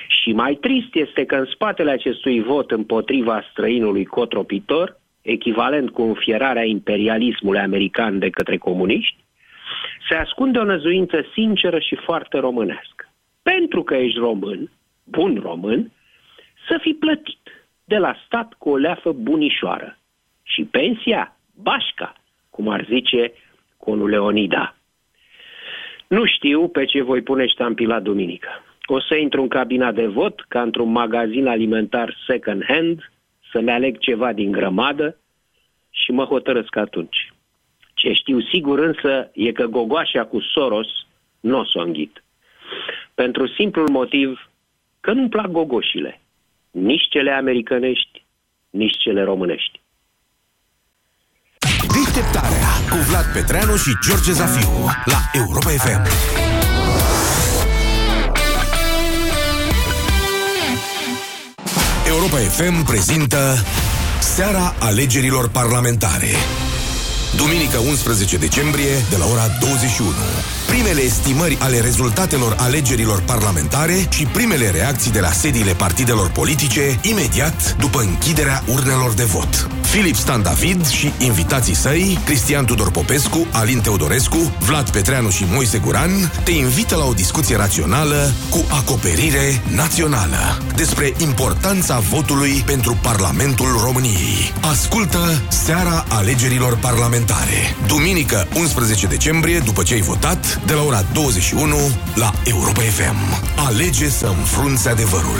Și mai trist este că în spatele acestui vot împotriva străinului cotropitor, echivalent cu înfierarea imperialismului american de către comuniști, se ascunde o năzuință sinceră și foarte românească. Pentru că ești român, bun român, să fii plătit de la stat cu o leafă bunișoară. Și pensia, bașca, cum ar zice conul Leonida. Nu știu pe ce voi pune ștampila duminică. o să intru în cabina de vot ca într-un magazin alimentar second hand, să-mi aleg ceva din grămadă și mă hotărăsc atunci. Ce știu sigur însă e că gogoașa cu Soros nu o să o înghit. Pentru simplul motiv că nu-mi plac gogoșile. Nici cele americanești, nici cele românești. Deșteptarea cu Vlad Petreanu și George Zafiu la Europa FM. Europa FM prezintă Seara alegerilor parlamentare. Duminică 11 decembrie, de la ora 21. Primele estimări ale rezultatelor alegerilor parlamentare și primele reacții de la sediile partidelor politice, imediat după închiderea urnelor de vot. Filip Stan David și invitații săi, Cristian Tudor Popescu, Alin Teodorescu, Vlad Petreanu și Moise Guran, te invită la o discuție rațională cu acoperire națională despre importanța votului pentru Parlamentul României. Ascultă Seara alegerilor parlamentare. Duminică 11 decembrie, după ce ai votat, de la ora 21 la Europa FM. Alege să înfrunți adevărul.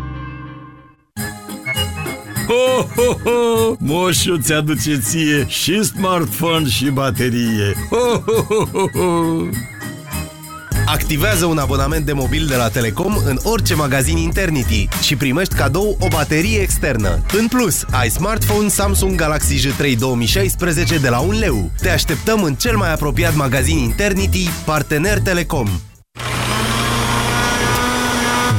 Ho, ho, ho! Moșu ți-aduce ție și smartphone și baterie. Ho, ho, ho, ho, ho! Activează un abonament de mobil de la Telecom în orice magazin Internity și primești cadou o baterie externă. În plus, ai smartphone Samsung Galaxy J3 2016 de la 1 leu. Te așteptăm în cel mai apropiat magazin Internity, partener Telecom.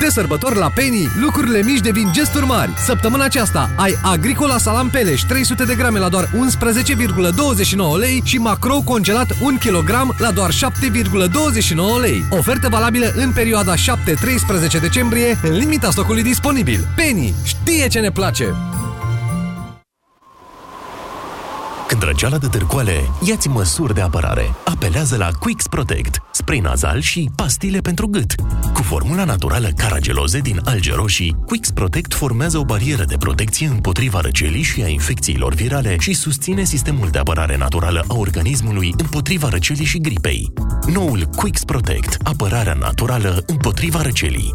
De sărbători la Penny, lucrurile mici devin gesturi mari. Săptămâna aceasta ai Agricola Salam Peleș 300 de grame la doar 11,29 lei și Macro congelat 1 kg la doar 7,29 lei. Ofertă valabilă în perioada 7-13 decembrie, în limita stocului disponibil. Penny știe ce ne place! Când răceala de târcoale, ia-ți măsuri de apărare. Apelează la Quix Protect, spray nazal și pastile pentru gât. Cu formula naturală carageloze din alge roșii, Quix Protect formează o barieră de protecție împotriva răcelii și a infecțiilor virale și susține sistemul de apărare naturală a organismului împotriva răcelii și gripei. Noul Quix Protect, apărarea naturală împotriva răcelii.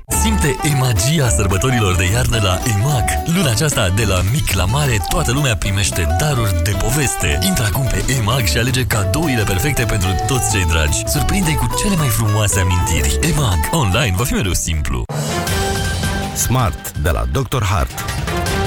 Simte e magia sărbătorilor de iarnă la EMAG. Luna aceasta, de la mic la mare, toată lumea primește daruri de poveste. Intră acum pe EMAG și alege cadourile perfecte pentru toți cei dragi. Surprinde-i cu cele mai frumoase amintiri. EMAG. Online va fi mereu simplu. Smart de la Dr. Hart.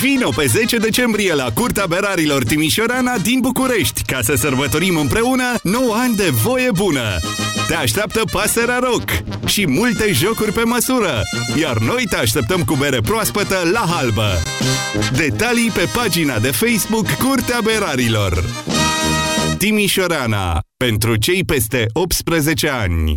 Vino pe 10 decembrie la Curtea Berarilor Timișorana din București ca să sărbătorim împreună 9 ani de voie bună. Te așteaptă pasărea rock și multe jocuri pe măsură, iar noi te așteptăm cu bere proaspătă la halbă. Detalii pe pagina de Facebook Curtea Berarilor. Timișorana. Pentru cei peste 18 ani.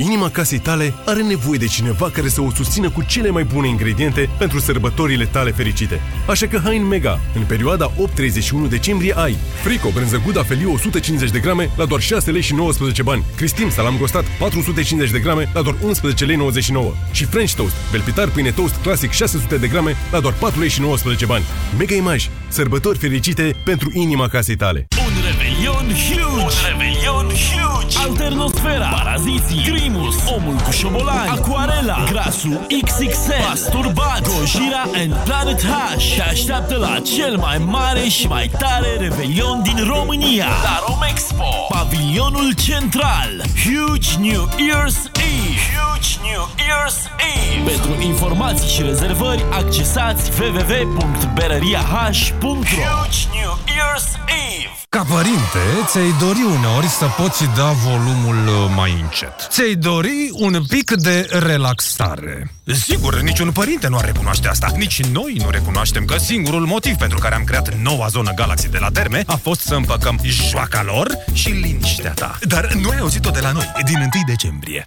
Inima casei tale are nevoie de cineva care să o susțină cu cele mai bune ingrediente pentru sărbătorile tale fericite. Așa că hai în Mega. În perioada 8-31 decembrie ai Frico, brânză Guda Feliu 150 de grame la doar 6 lei și 19 bani. Cristim, salam gostat 450 de grame la doar 11 lei 99. Și French Toast, velpitar pâine toast clasic 600 de grame la doar 4 lei și 19 bani. Mega Image. Sărbători fericite pentru inima casei tale. Un revelion huge! Un revelion huge! Alternosfera, Paraziții, Grimus, Omul cu șobolani, Aquarela, Grasul XXL, Masturbat, Gojira and Planet H. Te așteaptă la cel mai mare și mai tare revelion din România. La Romexpo, pavilionul central, Huge New Year's Eve. Huge New Year's Eve. Pentru informații și rezervări, accesați www.berăriah.ro Huge New Year's Eve. Ca părinte, ți-ai dori uneori să poți da volumul uh, mai încet. Ți-ai dori un pic de relaxare. Sigur, niciun părinte nu ar recunoaște asta. Nici noi nu recunoaștem că singurul motiv pentru care am creat noua zonă Galaxy de la Terme a fost să împăcăm joaca lor și liniștea ta. Dar nu ai auzit-o de la noi, din 1 decembrie.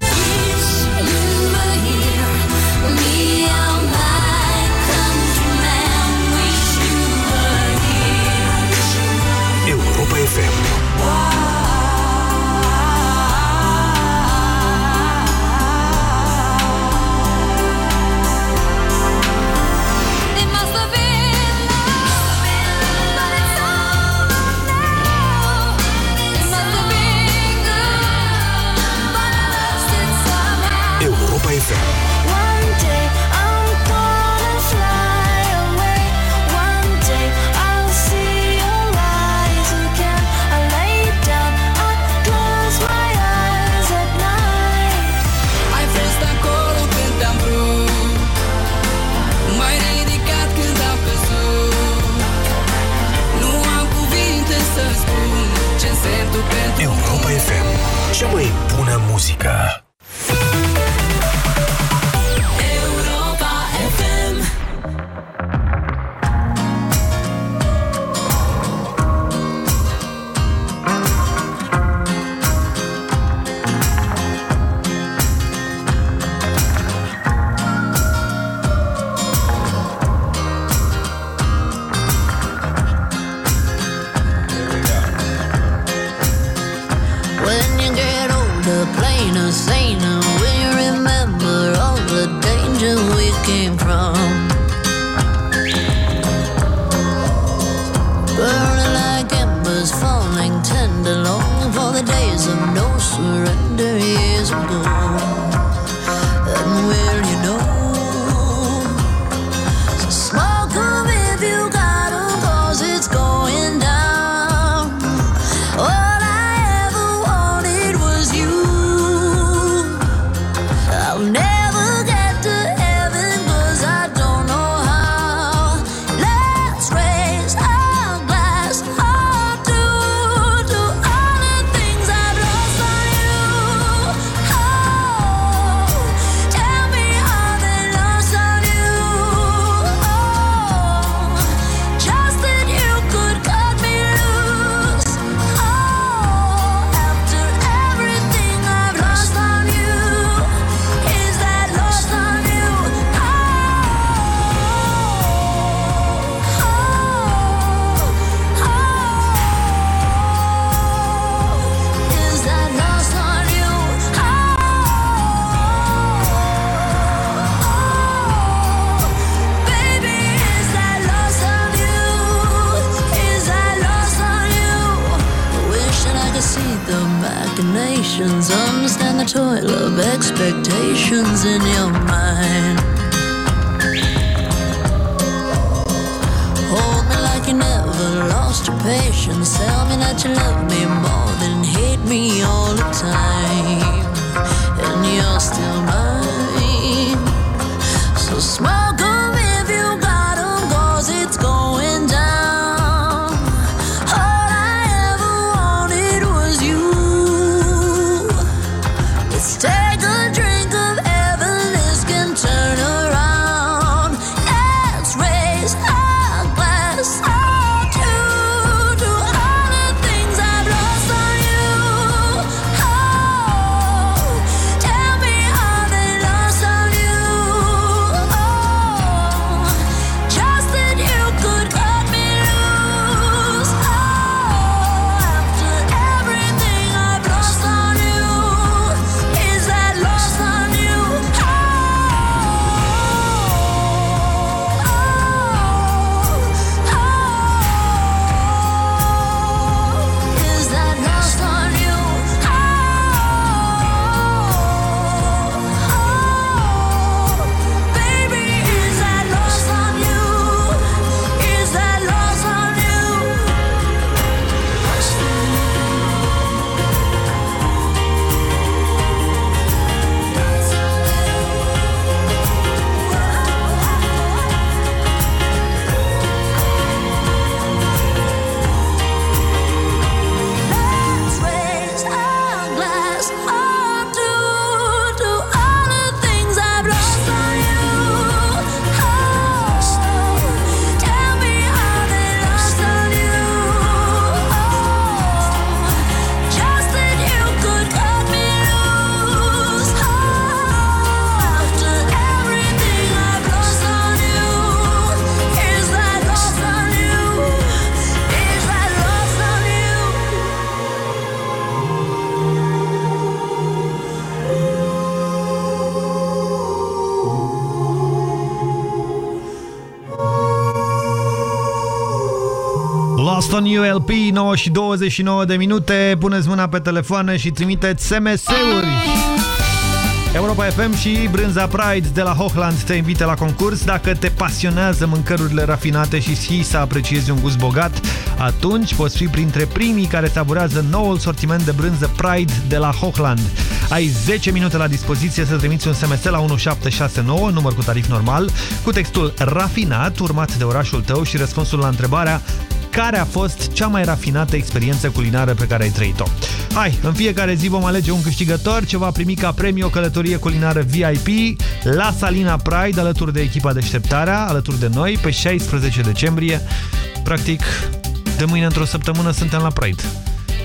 Europa FM. Cea mai bună muzică. Lost on ULP, 9 și 29 de minute. Puneți mâna pe telefoane și trimiteți SMS-uri. Europa FM și Brânza Pride de la Hochland te invită la concurs. Dacă te pasionează mâncărurile rafinate și și să apreciezi un gust bogat, atunci poți fi printre primii care saborează noul sortiment de brânză Pride de la Hochland. Ai 10 minute la dispoziție să trimiți un SMS la 1769, număr cu tarif normal, cu textul rafinat, urmat de orașul tău și răspunsul la întrebarea care a fost cea mai rafinată experiență culinară pe care ai trăit-o. Hai, în fiecare zi vom alege un câștigător ce va primi ca premiu o călătorie culinară VIP la Salina Pride alături de echipa Deșteptarea, alături de noi, pe 16 decembrie. Practic, de mâine într-o săptămână suntem la Pride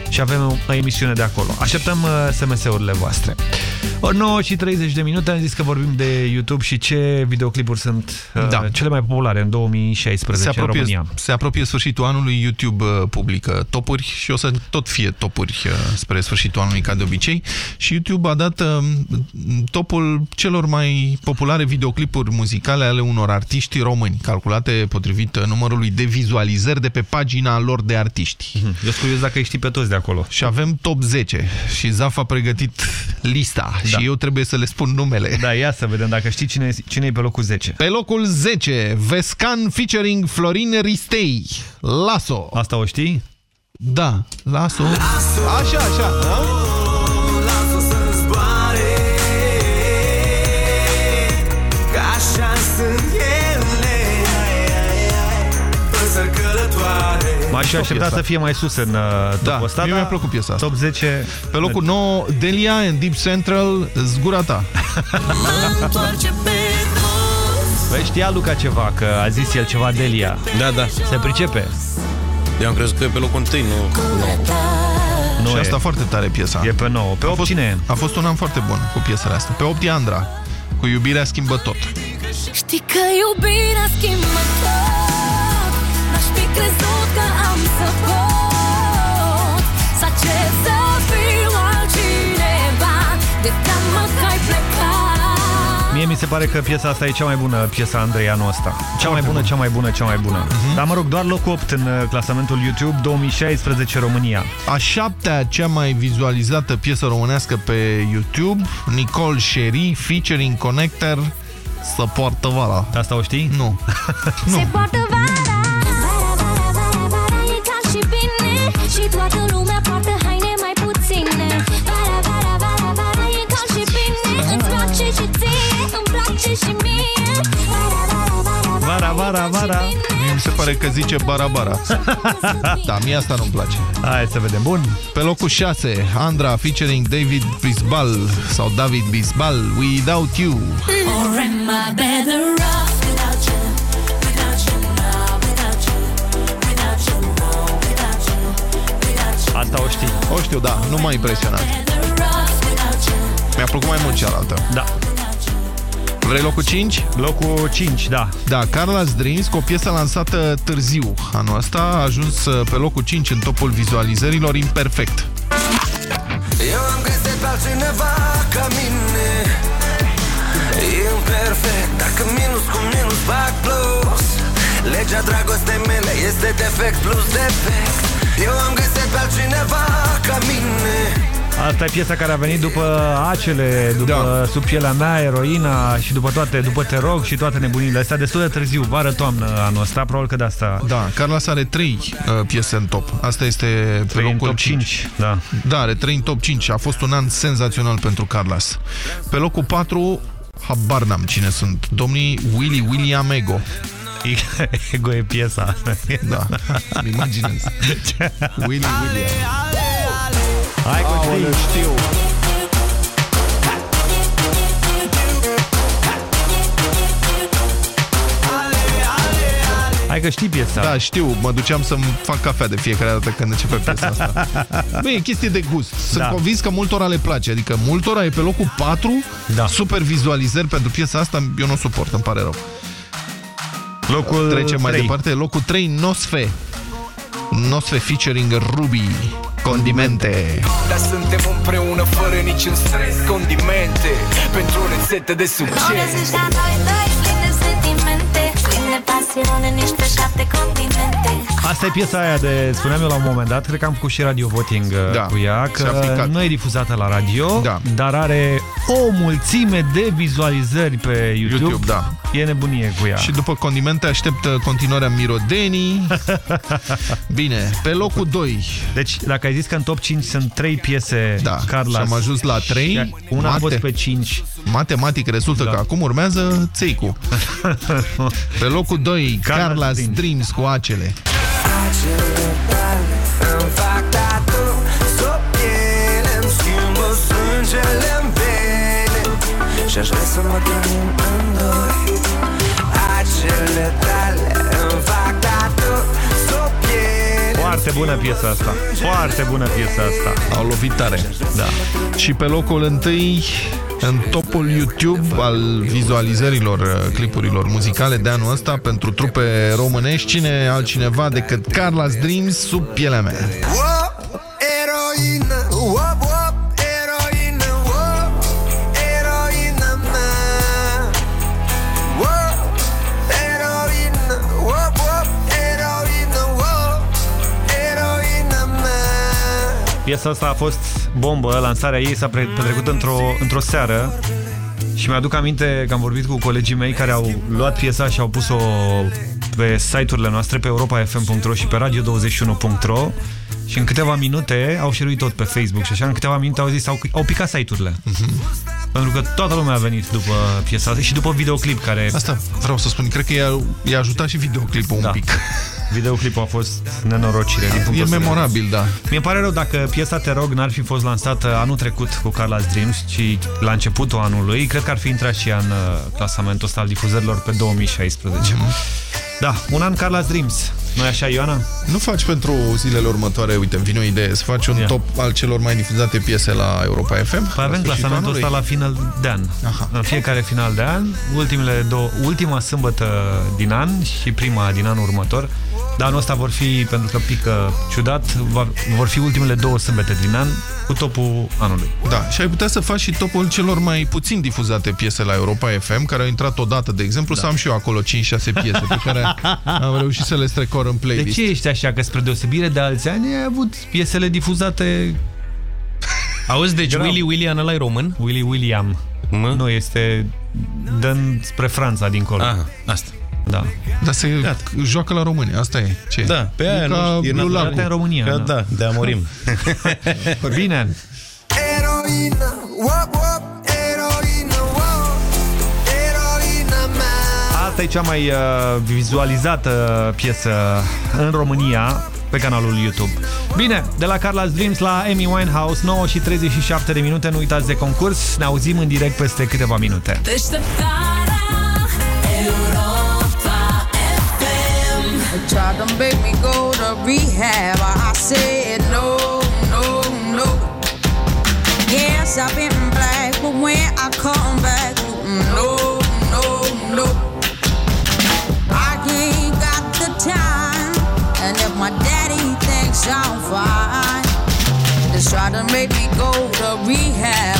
și avem o emisiune de acolo. Așteptăm uh, SMS-urile voastre. Ori 9 și 30 de minute am zis că vorbim de YouTube și ce videoclipuri sunt uh, Da. cele mai populare în 2016 Se în apropie, România. se apropie sfârșitul anului, YouTube uh, publică topuri și o să tot fie topuri uh, spre sfârșitul anului ca de obicei și YouTube a dat uh, topul celor mai populare videoclipuri muzicale ale unor artiști români, calculate potrivit uh, numărului de vizualizări de pe pagina lor de artiști. Eu sunt curios dacă îi știi pe toți de acolo. Și avem top 10 și Zaf a pregătit lista Da. și eu trebuie să le spun numele. Da, ia să vedem dacă știi cine, cine e pe locul 10. Pe locul 10, Vescan featuring Florin Ristei, Laso. Asta o știi? Da, Laso. Așa, așa. Da? M-aș fi așteptat să fie mai sus în uh, topul Da, ăsta, mie dar mi-a plăcut piesa asta. Top 10. Pe locul 9, Delia în Deep Central, Zgura ta. Întoarce pe dos Băi, știa Luca ceva, că a zis el ceva Delia. Da, da. Se pricepe. Eu am crezut că e pe locul întâi, nu... Nu și e. asta foarte tare piesa. E pe 9. Pe a 8 fost, cine e? A fost un an foarte bun cu piesele astea. Pe 8 e Andra, cu iubirea schimbă tot. Știi că iubirea schimbă tot N-aș fi crezut că am să pot Să accept să fiu altcineva De teamă că ai plecat Mie mi se pare că piesa asta e cea mai bună piesa Andrei anul ăsta. Cea mai bună, cea mai bună, cea mai bună. Mhm. Dar mă rog, doar locul 8 în uh, clasamentul YouTube 2016 România. A șaptea cea mai vizualizată piesă românească pe YouTube, Nicole Sherry, featuring Connector, să poartă vara. Asta o știi? Nu. Se poartă toată lumea poartă haine mai puține Vara, vara, vara, vara E cald și bine Îți place și ție Îmi place și mie Vara, vara, vara, Vara, vara, vara. Mie mi se pare că zice bara-bara. da, mie asta nu-mi place. Hai să vedem. Bun. Pe locul 6, Andra featuring David Bisbal sau David Bisbal, Without You. Or am I better off without you? Without Asta o știi. O știu, da, nu m-a impresionat. better off without you Mi-a plăcut mai mult cealaltă. Da. Vrei locul 5? Locul 5, da. Da, Carla's Dreams, cu o piesă lansată târziu anul ăsta, a ajuns uh, pe locul 5 în topul vizualizărilor imperfect. Eu am găsit pe altcineva ca mine Imperfect, dacă minus cu minus fac plus Legea dragostei mele este defect plus defect Eu am găsit pe altcineva ca mine Asta e piesa care a venit după acele, după da. sub pielea mea, eroina și după toate, după te rog și toate nebunile astea, destul de târziu, vară, toamnă anul ăsta, probabil că de asta. Da, Carlos are 3 uh, piese în top. Asta este pe Trei în locul top 5. 5, da. Da, are 3 în top 5. A fost un an senzațional pentru Carlos. Pe locul 4, habar n-am cine sunt. Domnii Willy William Ego. Ego e piesa. Da, îmi imaginez. Willy William. Hai cu Aoleu, știu. Hai că știi piesa. Da, știu, mă duceam să-mi fac cafea de fiecare dată când începe piesa asta. Băi, e chestie de gust. Sunt Da. convins că multora le place. Adică multora e pe locul 4, da. super vizualizări pentru piesa asta, eu nu o suport, îmi pare rău. Locul Trecem mai trei. departe. Locul 3, Nosfe. Nosfe featuring Ruby. Condimente. Dar suntem împreună fără niciun stres Condimente pentru o rețetă de succes Ăștia noi doi plini de sentimente Plini de pasiune Nici pe șapte continente Asta e piesa aia de, spuneam eu la un moment dat, cred că am făcut și radio voting Da, cu ea, și-a că picat. nu e difuzată la radio, Da. dar are o mulțime de vizualizări pe YouTube. YouTube, da. E nebunie cu ea. Și după condimente așteptă continuarea Mirodenii. Bine, pe locul 2. Deci, dacă ai zis că în top 5 sunt 3 piese Da, Carla și am ajuns la 3. Una a fost pe 5. Matematic rezultă Da. că acum urmează Țeicu. Pe locul 2, Carla Dreams cu acele. Și-aș vrea să mă trăim în doi Acele tale îmi fac tatu Sub piele Foarte bună piesa asta. Foarte bună piesa asta. Au lovit tare. Da. Și pe locul întâi, în topul YouTube al vizualizărilor uh, clipurilor muzicale de anul ăsta pentru trupe românești, cine altcineva decât Carla's Dreams sub pielea mea. Wop, eroină Wop, wop, eroină Wop, eroină mea. Wop, eroină Wop, wop, eroină Wop, eroină mea. Piesa asta a fost bombă, lansarea ei s-a pre- petrecut într-o într seară și mi-aduc aminte că am vorbit cu colegii mei care au luat piesa și au pus-o pe site-urile noastre, pe europafm.ro și pe radio21.ro și în câteva minute au șeruit tot pe Facebook și așa în câteva minute au zis au, au picat site-urile. Pentru că toată lumea a venit după piesa asta și după videoclip care... Asta vreau să spun, cred că i-a, i-a ajutat și videoclipul Da. un pic. Videoclipul a fost nenorocire din punctul E ăsta de memorabil, da. Mi-e pare rău dacă piesa Te rog n-ar fi fost lansată anul trecut cu Carla's Dreams, ci la începutul anului, cred că ar fi intrat și ea în uh, clasamentul ăsta al difuzărilor pe 2016. Mhm. Da, un an Carla's Dreams. Nu așa, Ioana? Nu faci pentru zilele următoare, uite, îmi vine o idee, să faci un Ia. top al celor mai difuzate piese la Europa FM? Păi avem clasamentul ăsta la final de an. Aha. În fiecare final de an, ultimele două, ultima sâmbătă din an și prima din anul următor. Dar anul ăsta vor fi, pentru că pică ciudat, va- vor fi ultimele două sâmbete din an cu topul anului. Da, și ai putea să faci și topul celor mai puțin difuzate piese la Europa FM, care au intrat odată, de exemplu, da. să am și eu acolo 5-6 piese pe care am reușit să le strecor în De playlist. ce ești așa? Că spre deosebire de alți ani ai avut piesele difuzate... Auzi, deci Grav. Willy William ăla e român? Willy William. Mă? Nu, este dăm spre Franța dincolo. Ah, asta. Da. Dar se joacă la România, asta e. Ce? Da, pe aia e nu ca știu, e Blue natural Lagoon. în România. Că da, de amorim. Bine. Eroina, wop, wop, Asta e cea mai uh, vizualizată piesă în România pe canalul YouTube. Bine, de la Carla's Dreams la Amy Winehouse, 9 și 37 de minute, nu uitați de concurs, ne auzim în direct peste câteva minute. Deșteptarea Europa FM Tried to make me go to rehab. I said no, no, no. Yes, I've been black, but when I come back, I'm fine, just try to make me go to rehab.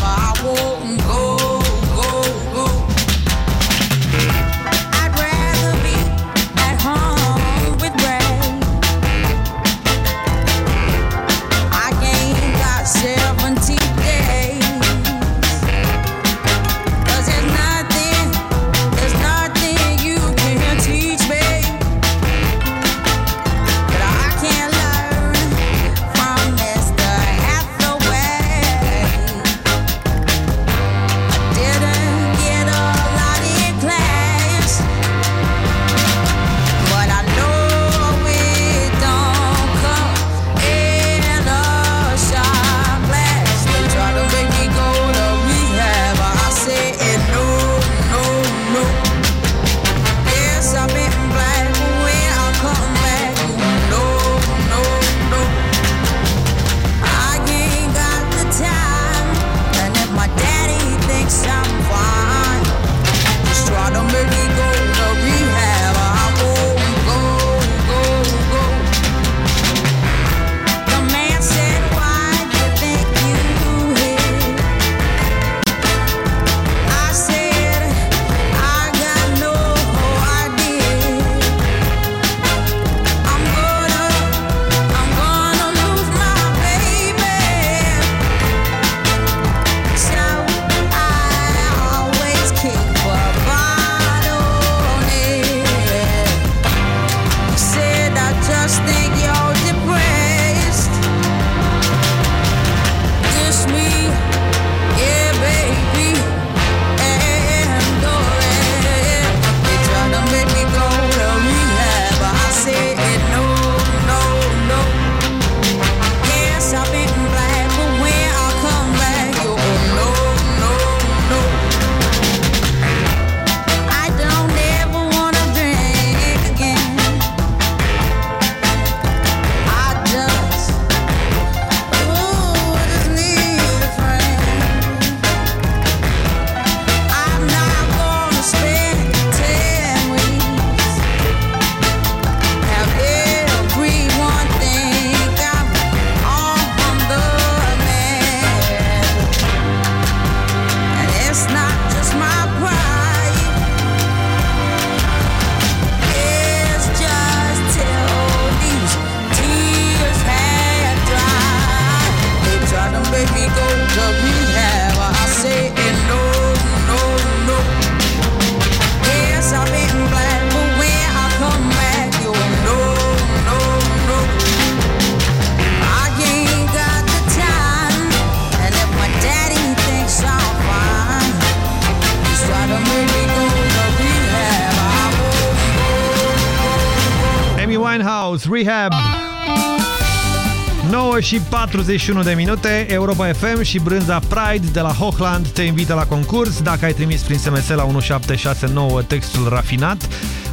Și 41 de minute, Europa FM și brânza Pride de la Hochland te invită la concurs. Dacă ai trimis prin SMS la 1769 textul rafinat,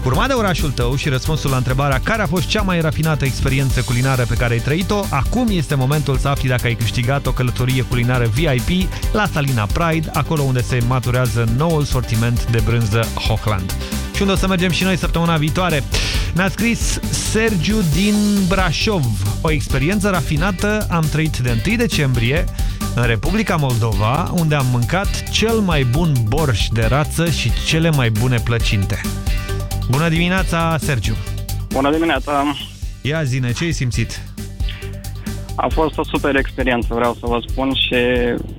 Urmat de orașul tău și răspunsul la întrebarea care a fost cea mai rafinată experiență culinară pe care ai trăit-o, acum este momentul să afli dacă ai câștigat o călătorie culinară VIP la Salina Pride, acolo unde se maturează noul sortiment de brânză Hochland. Și unde o să mergem și noi săptămâna viitoare. Ne-a scris Sergiu din Brașov. O experiență rafinată am trăit de 1 decembrie în Republica Moldova, unde am mâncat cel mai bun borș de rață și cele mai bune plăcinte. Bună dimineața, Sergiu! Bună dimineața! Ia zine, ce ai simțit? A fost o super experiență, vreau să vă spun și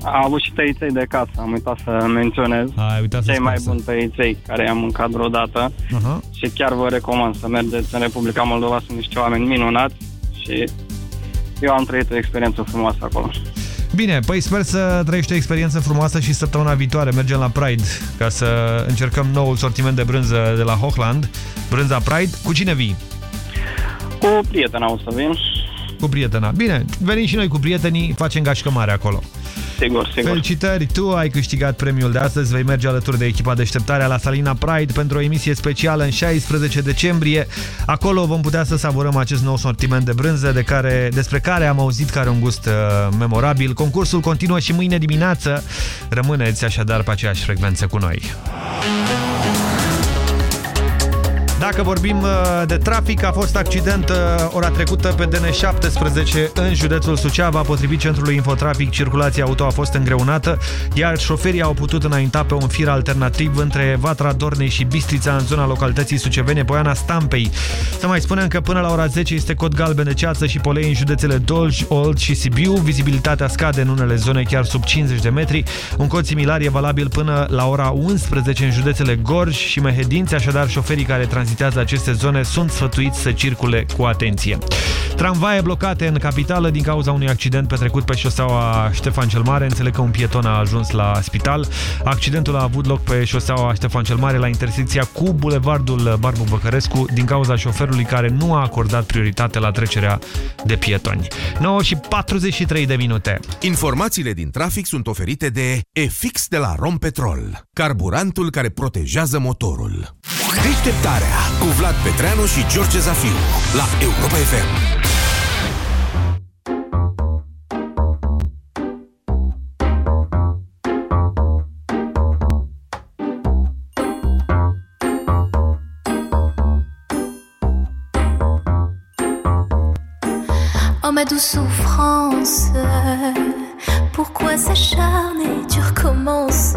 am avut și tăiței de casă, am uitat să menționez. Ai uitat să Cei mai spui buni tăiței care i-am mâncat vreodată Aha. și chiar vă recomand să mergeți în Republica Moldova, sunt niște oameni minunați și eu am trăit o experiență frumoasă acolo. Bine, păi sper să trăiești o experiență frumoasă și săptămâna viitoare. Mergem la Pride ca să încercăm noul sortiment de brânză de la Hochland, brânza Pride. Cu cine vii? Cu prietena o să vin. Cu prietena. Bine, venim și noi cu prietenii, facem gașcă mare acolo. Sigur, sigur. Felicitări, tu ai câștigat premiul de astăzi, vei merge alături de echipa deșteptarea la Salina Pride pentru o emisie specială în 16 decembrie. Acolo vom putea să savurăm acest nou sortiment de brânză de care, despre care am auzit că are un gust uh, memorabil. Concursul continuă și mâine dimineață. Rămâneți așadar pe aceeași frecvență cu noi. Dacă vorbim uh, de trafic, a fost accident uh, ora trecută pe DN17 în județul Suceava. Potrivit centrului Infotrafic, circulația auto a fost îngreunată, iar șoferii au putut înainta pe un fir alternativ între Vatra Dornei și Bistrița în zona localității sucevene Poiana Stampei. Să mai spunem că până la ora 10 este cod galben de ceață și polei în județele Dolj, Olt și Sibiu. Vizibilitatea scade în unele zone chiar sub 50 de metri. Un cod similar e valabil până la ora 11 în județele Gorj și Mehedinți, așadar șoferii care tranzitează aceste zone sunt sfătuiți să circule cu atenție. Tramvaie blocate în capitală din cauza unui accident petrecut pe șoseaua Ștefan cel Mare. Înțeleg că un pieton a ajuns la spital. Accidentul a avut loc pe șoseaua Ștefan cel Mare la intersecția cu bulevardul Barbu Băcărescu din cauza șoferului care nu a acordat prioritate la trecerea de pietoni. 9 și 43 de minute. Informațiile din trafic sunt oferite de EFIX de la Rompetrol, carburantul care protejează motorul. Deșteptarea cu Vlad Petreanu și George Zafiu la Europa FM. Oh ma douce souffrance, pourquoi s'acharner, tu recommences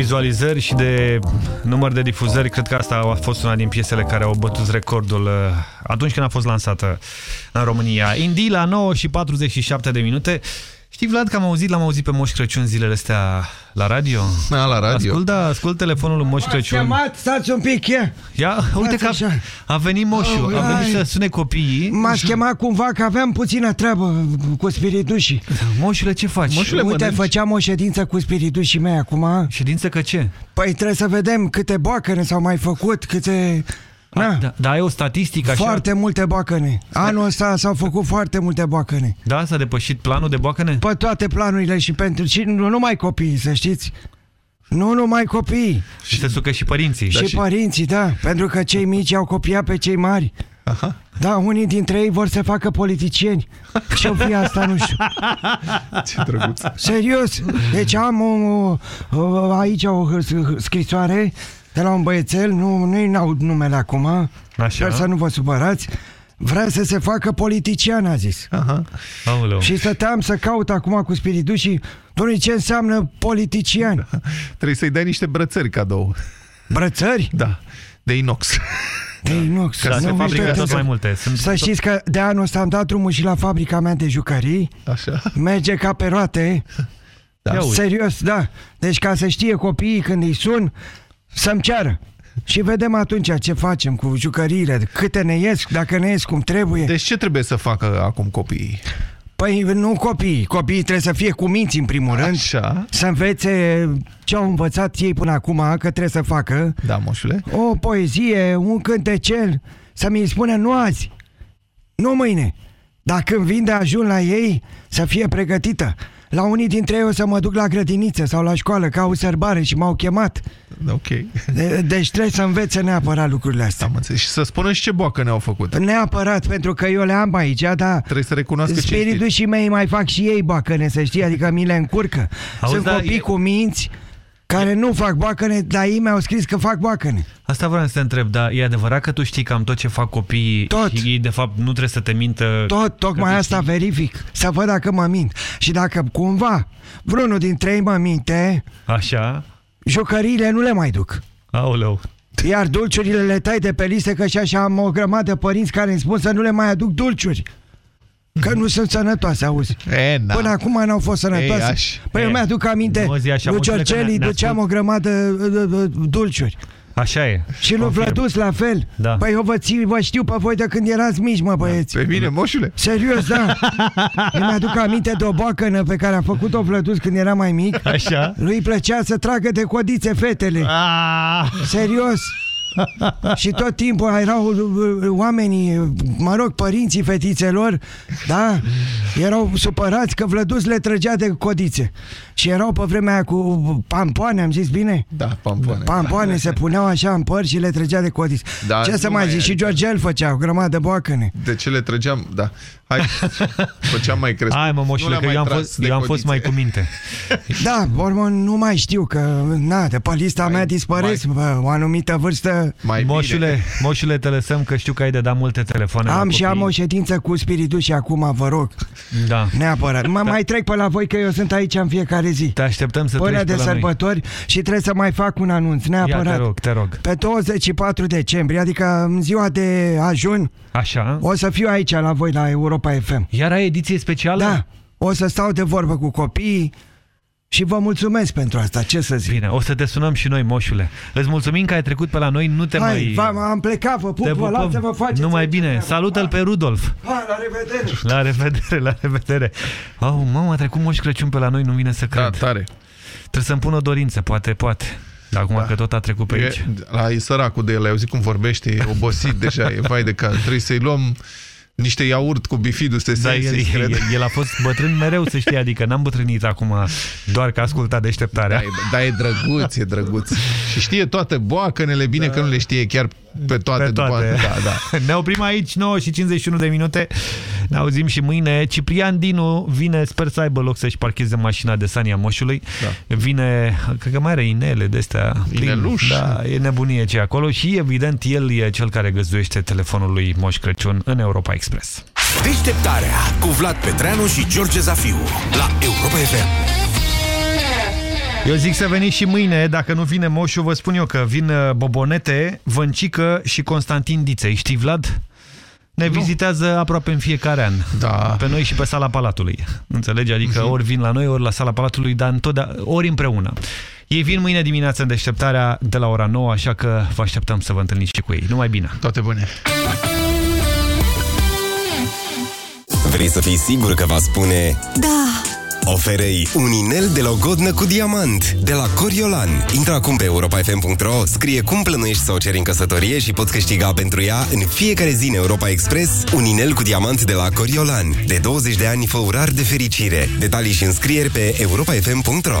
Vizualizări și de număr de difuzări, cred că asta a fost una din piesele care au bătut recordul uh, atunci când a fost lansată în România. Indie la 9 și 47 de minute. Știi, Vlad, că am auzit, l-am auzit pe Moș Crăciun zilele astea la radio? Da, la radio. Ascult, da, ascult telefonul lui Moș Crăciun. chemat, stați un pic, e. Ia, uite că a, a venit Moșu, a venit să sune copiii. M-ați chemat cumva că aveam puțină treabă cu spiritușii. Moșule, ce faci? Moșule, Uite, mănânci? făceam o ședință cu spiritușii mei acum. Ședință că ce? Păi trebuie să vedem câte boacăne s-au mai făcut, câte... Na, Da, da, ai o statistică așa? foarte multe boacăne. Anul ăsta s-au făcut foarte multe boacăne. Da, s-a depășit planul de boacăne? Pe toate planurile și pentru... Și nu numai copiii, să știți. Nu numai copiii. Și se sucă și părinții. Și, și părinții, da. Pentru că cei mici au copiat pe cei mari. Aha. Da, unii dintre ei vor să facă politicieni. Ce-o fi asta, nu știu. Ce drăguț. Serios. Deci am o, o, aici o hârs- scrisoare de la un băiețel, nu, nu-i aud numele acum, Așa. sper să nu vă supărați, vrea să se facă politician, a zis. Aha. Aoleu. Și stăteam să caut acum cu spiritul și Doamne, ce înseamnă politician? Trebuie să-i dai niște brățări cadou. Brățări? Da, de inox. De inox. Da, se Nu fabrică uitați tot că- mai multe. Sunt Să știți că de anul ăsta am dat drumul și la fabrica mea de jucării. Așa. Merge ca pe roate. Da. Da. Serios, da. Deci ca să știe copiii când îi sun, să-mi ceară. Și vedem atunci ce facem cu jucăriile, câte ne ies, dacă ne ies cum trebuie. Deci ce trebuie să facă acum copiii? Păi nu copiii, copiii trebuie să fie cu minți în primul rând, Așa. să învețe ce au învățat ei până acum, că trebuie să facă. Da, moșule. O poezie, un cântecel, să mi-l spună nu azi, nu mâine, dar când vin de ajun la ei, să fie pregătită. La unii dintre ei o să mă duc la grădiniță sau la școală, ca o sărbare și m-au chemat. Ok. De- deci trebuie să învețe neapărat lucrurile astea. Am înțeles. Și să spună și ce boacă ne-au făcut. Neapărat, pentru că eu le am aici, dar Trebuie să recunoască ce spiritul și mei mai fac și ei bacăne, să știi, adică mi le încurcă. Auzi, Sunt da, copii e- cu minți care nu fac bacăne, dar ei mi-au scris că fac bacăne. Asta vreau să te întreb, dar e adevărat că tu știi cam tot ce fac copiii Tot. și ei de fapt nu trebuie să te mintă... Tot, tocmai că tu asta știi? verific, să văd dacă mă mint. Și dacă cumva vreunul dintre ei mă minte, Așa? jucăriile nu le mai duc. Aoleu. Iar dulciurile le tai de pe liste, că și așa am o grămadă de părinți care îmi spun să nu le mai aduc dulciuri. Că nu sunt sănătoase, auzi. E, na. Până acum n-au fost sănătoase. Ei, aș. Păi eu E. mi-aduc aminte, Nu zi așa, lui mulțumesc că Giorgeli ne- ne duceam o ascult. grămadă uh, uh, dulciuri. Așa e. Și lui Confirm. Vlădus la fel. Da. Păi eu vă, ții, vă știu pe voi de când erați mici, mă băieți. Pe mine, moșule. Serios, da. Eu mi-aduc aminte de o boacănă pe care a făcut-o Vlădus când era mai mic. Așa? Lui îi plăcea să tragă de codițe fetele. Ah! Serios. Și tot timpul erau uh, oamenii, mă rog, părinții fetițelor, da, erau supărați că Vlădus le trăgea de codițe. Și erau pe vremea aia cu pampoane, am zis bine? Da, pampoane. Pampoane se puneau așa în păr și le trăgea de codițe. Da, Ce să nu mai mai zic? e, Și adică- Georgel făcea o grămadă de boacăne. De ce le trăgeam? Da. Hai, făceam mai crescut. Hai mă, Nu moșule, le-am că mai eu am, tras fost, de eu am fost mai codițe. cu minte. Da, urmă, nu mai știu că, na, de pe lista mea dispăresc, bă, o anumită vârstă. Mai Moșule, bine. moșule, te lăsăm că știu că ai de dat multe telefoane la Am și copii. am o ședință cu spiritul și acum vă rog, Da. neapărat. Mă mai trec pe la voi că eu sunt aici în fiecare zi. Te așteptăm să Până treci de pe la noi. sărbători și trebuie să mai fac un anunț, Ia, neapărat. te rog, te rog. Pe 24 decembrie, adică în ziua de ajun, Așa? o să fiu aici la voi la Europa FM. Iar ai ediție specială? Da, o să stau de vorbă cu copiii și vă mulțumesc pentru asta, ce să zic. Bine, o să te sunăm și noi, moșule. Îți mulțumim că ai trecut pe la noi, nu te Hai, mai... v-am, am plecat, vă pup, te vă pupăm. las să vă faceți. Numai aici bine, treaba. salută-l pe Rudolf. Hai, la revedere! La revedere, la revedere. Oh, mamă, a trecut Moș Crăciun pe la noi, nu vine să cred. Da, tare. Trebuie să-mi pun o dorință, poate, poate. Dar acum Da. că tot a trecut pe aici. E, la, e săracul de el, ai auzit cum vorbește, e obosit deja, e vai de cal. Trebuie să-i luăm niște iaurt cu bifidus de Da, el, sensi, cred. el, el a fost bătrân mereu, să știi, adică n-am bătrânit acum doar că asculta deșteptarea. Da, e, da, e drăguț, e drăguț. Și știe toate boacănele, bine că nu le știe chiar pe toate. Pe toate. După, da, da. Ne oprim aici, 9 și 51 de minute. Ne auzim și mâine. Ciprian Dinu vine, sper să aibă loc să-și parcheze mașina de Sania Moșului. Da. Vine, cred că mai are inele de astea. plin. Ineluș. Da, e nebunie ce e acolo și evident el e cel care găzduiește telefonul lui Moș Crăciun în Europa Express. Deșteptarea cu Vlad Petreanu și George Zafiu la Europa FM. Eu zic să veniți și mâine, dacă nu vine moșul, vă spun eu că vin uh, Bobonete, Vâncică și Constantin Diței. Știi, Vlad? Ne nu. vizitează aproape în fiecare an. Da. Pe noi și pe sala Palatului. Înțelegi? Adică ori vin la noi, ori la sala Palatului, dar întotdeauna, ori împreună. Ei vin mâine dimineață în deșteptarea de la ora 9, așa că vă așteptăm să vă întâlniți și cu ei. Numai bine! Toate bune! Vrei să fii sigur că va spune Da! Oferei un inel de logodnă cu diamant de la Coriolan. Intră acum pe europa.fm.ro, scrie cum plănuiești să o ceri în căsătorie și poți câștiga pentru ea în fiecare zi în Europa Express un inel cu diamant de la Coriolan. De 20 de ani fă urar de fericire. Detalii și înscrieri pe europa.fm.ro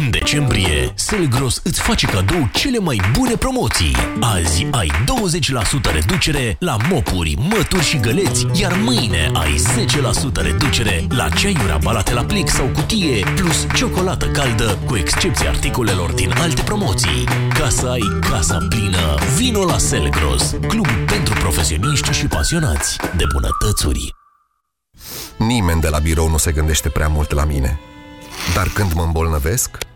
În decembrie, Selgros îți face cadou cele mai bune promoții. Azi ai 20% reducere la mopuri, mături și găleți, iar mâine ai 10% reducere la ceaiuri abalate la plic sau cutie, plus ciocolată caldă, cu excepția articolelor din alte promoții. Ca să ai casa plină, vino la Selgros, club pentru profesioniști și pasionați de bunătățuri. Nimeni de la birou nu se gândește prea mult la mine. Dar când mă îmbolnăvesc,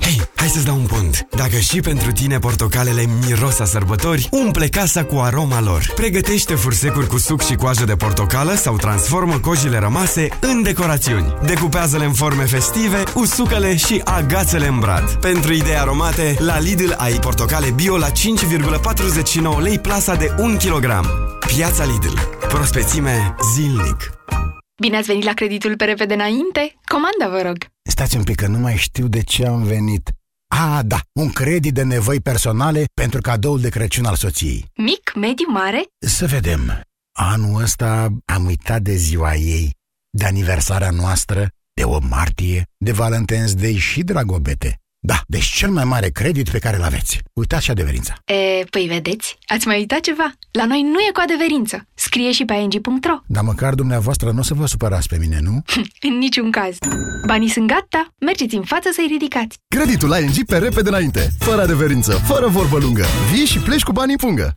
Hei, hai să-ți dau un pont. Dacă și pentru tine portocalele miros a sărbători, umple casa cu aroma lor. Pregătește fursecuri cu suc și coajă de portocală sau transformă cojile rămase în decorațiuni. Decupează-le în forme festive, usucă-le și agață-le în brad. Pentru idei aromate, la Lidl ai portocale bio la 5,49 lei plasa de 1 kg. Piața Lidl. Prospețime zilnic. Bine ați venit la creditul pe repede înainte? Comanda, vă rog. Stați un pic că nu mai știu de ce am venit. Ah, da, un credit de nevoi personale pentru cadoul de Crăciun al soției. Mic, mediu, mare? Să vedem. Anul ăsta am uitat de ziua ei, de aniversarea noastră, de o martie, de Valentine's Day și Dragobete. Da, deci cel mai mare credit pe care îl aveți. Uitați și adeverința. E, păi vedeți, ați mai uitat ceva? La noi nu e cu adeverință. Scrie și pe ing.ro. Dar măcar dumneavoastră nu o să vă supărați pe mine, nu? În niciun caz. Banii sunt gata, mergeți în față să-i ridicați. Creditul la ING pe repede înainte. Fără adeverință, fără vorbă lungă. Vii și pleci cu banii în pungă.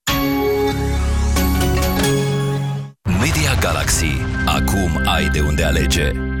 Galaxy. Acum ai de unde alege.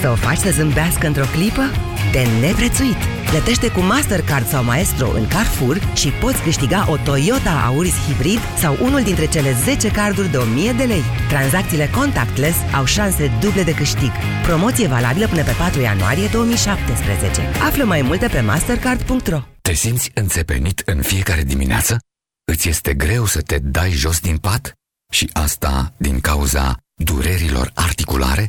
Să o faci să zâmbească într-o clipă? De neprețuit! Plătește cu Mastercard sau Maestro în Carrefour și poți câștiga o Toyota Auris Hybrid sau unul dintre cele 10 carduri de 1000 de lei. Tranzacțiile contactless au șanse duble de câștig. Promoție valabilă până pe 4 ianuarie 2017. Află mai multe pe mastercard.ro Te simți înțepenit în fiecare dimineață? Îți este greu să te dai jos din pat? Și asta din cauza durerilor articulare?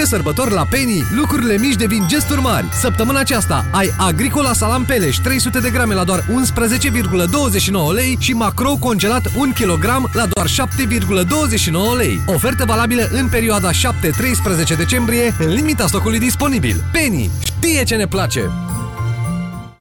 De sărbători la Penny, lucrurile mici devin gesturi mari. Săptămâna aceasta ai Agricola Salam Peleș 300 de grame la doar 11,29 lei și Macro congelat 1 kg la doar 7,29 lei. Ofertă valabilă în perioada 7-13 decembrie, în limita stocului disponibil. Penny știe ce ne place!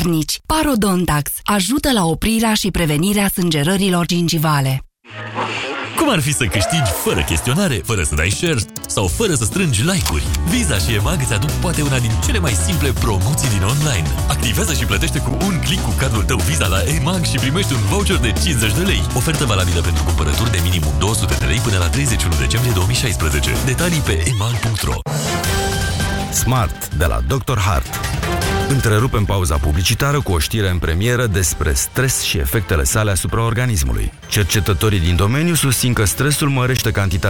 puternici. Parodontax ajută la oprirea și prevenirea sângerărilor gingivale. Cum ar fi să câștigi fără chestionare, fără să dai share sau fără să strângi like-uri? Visa și EMAG îți aduc poate una din cele mai simple promoții din online. Activează și plătește cu un click cu cardul tău Visa la EMAG și primești un voucher de 50 de lei. Ofertă valabilă pentru cumpărături de minimum 200 de lei până la 31 decembrie 2016. Detalii pe emag.ro Smart de la Dr. Hart. Întrerupem pauza publicitară cu o știre în premieră despre stres și efectele sale asupra organismului. Cercetătorii din domeniu susțin că stresul mărește cantitatea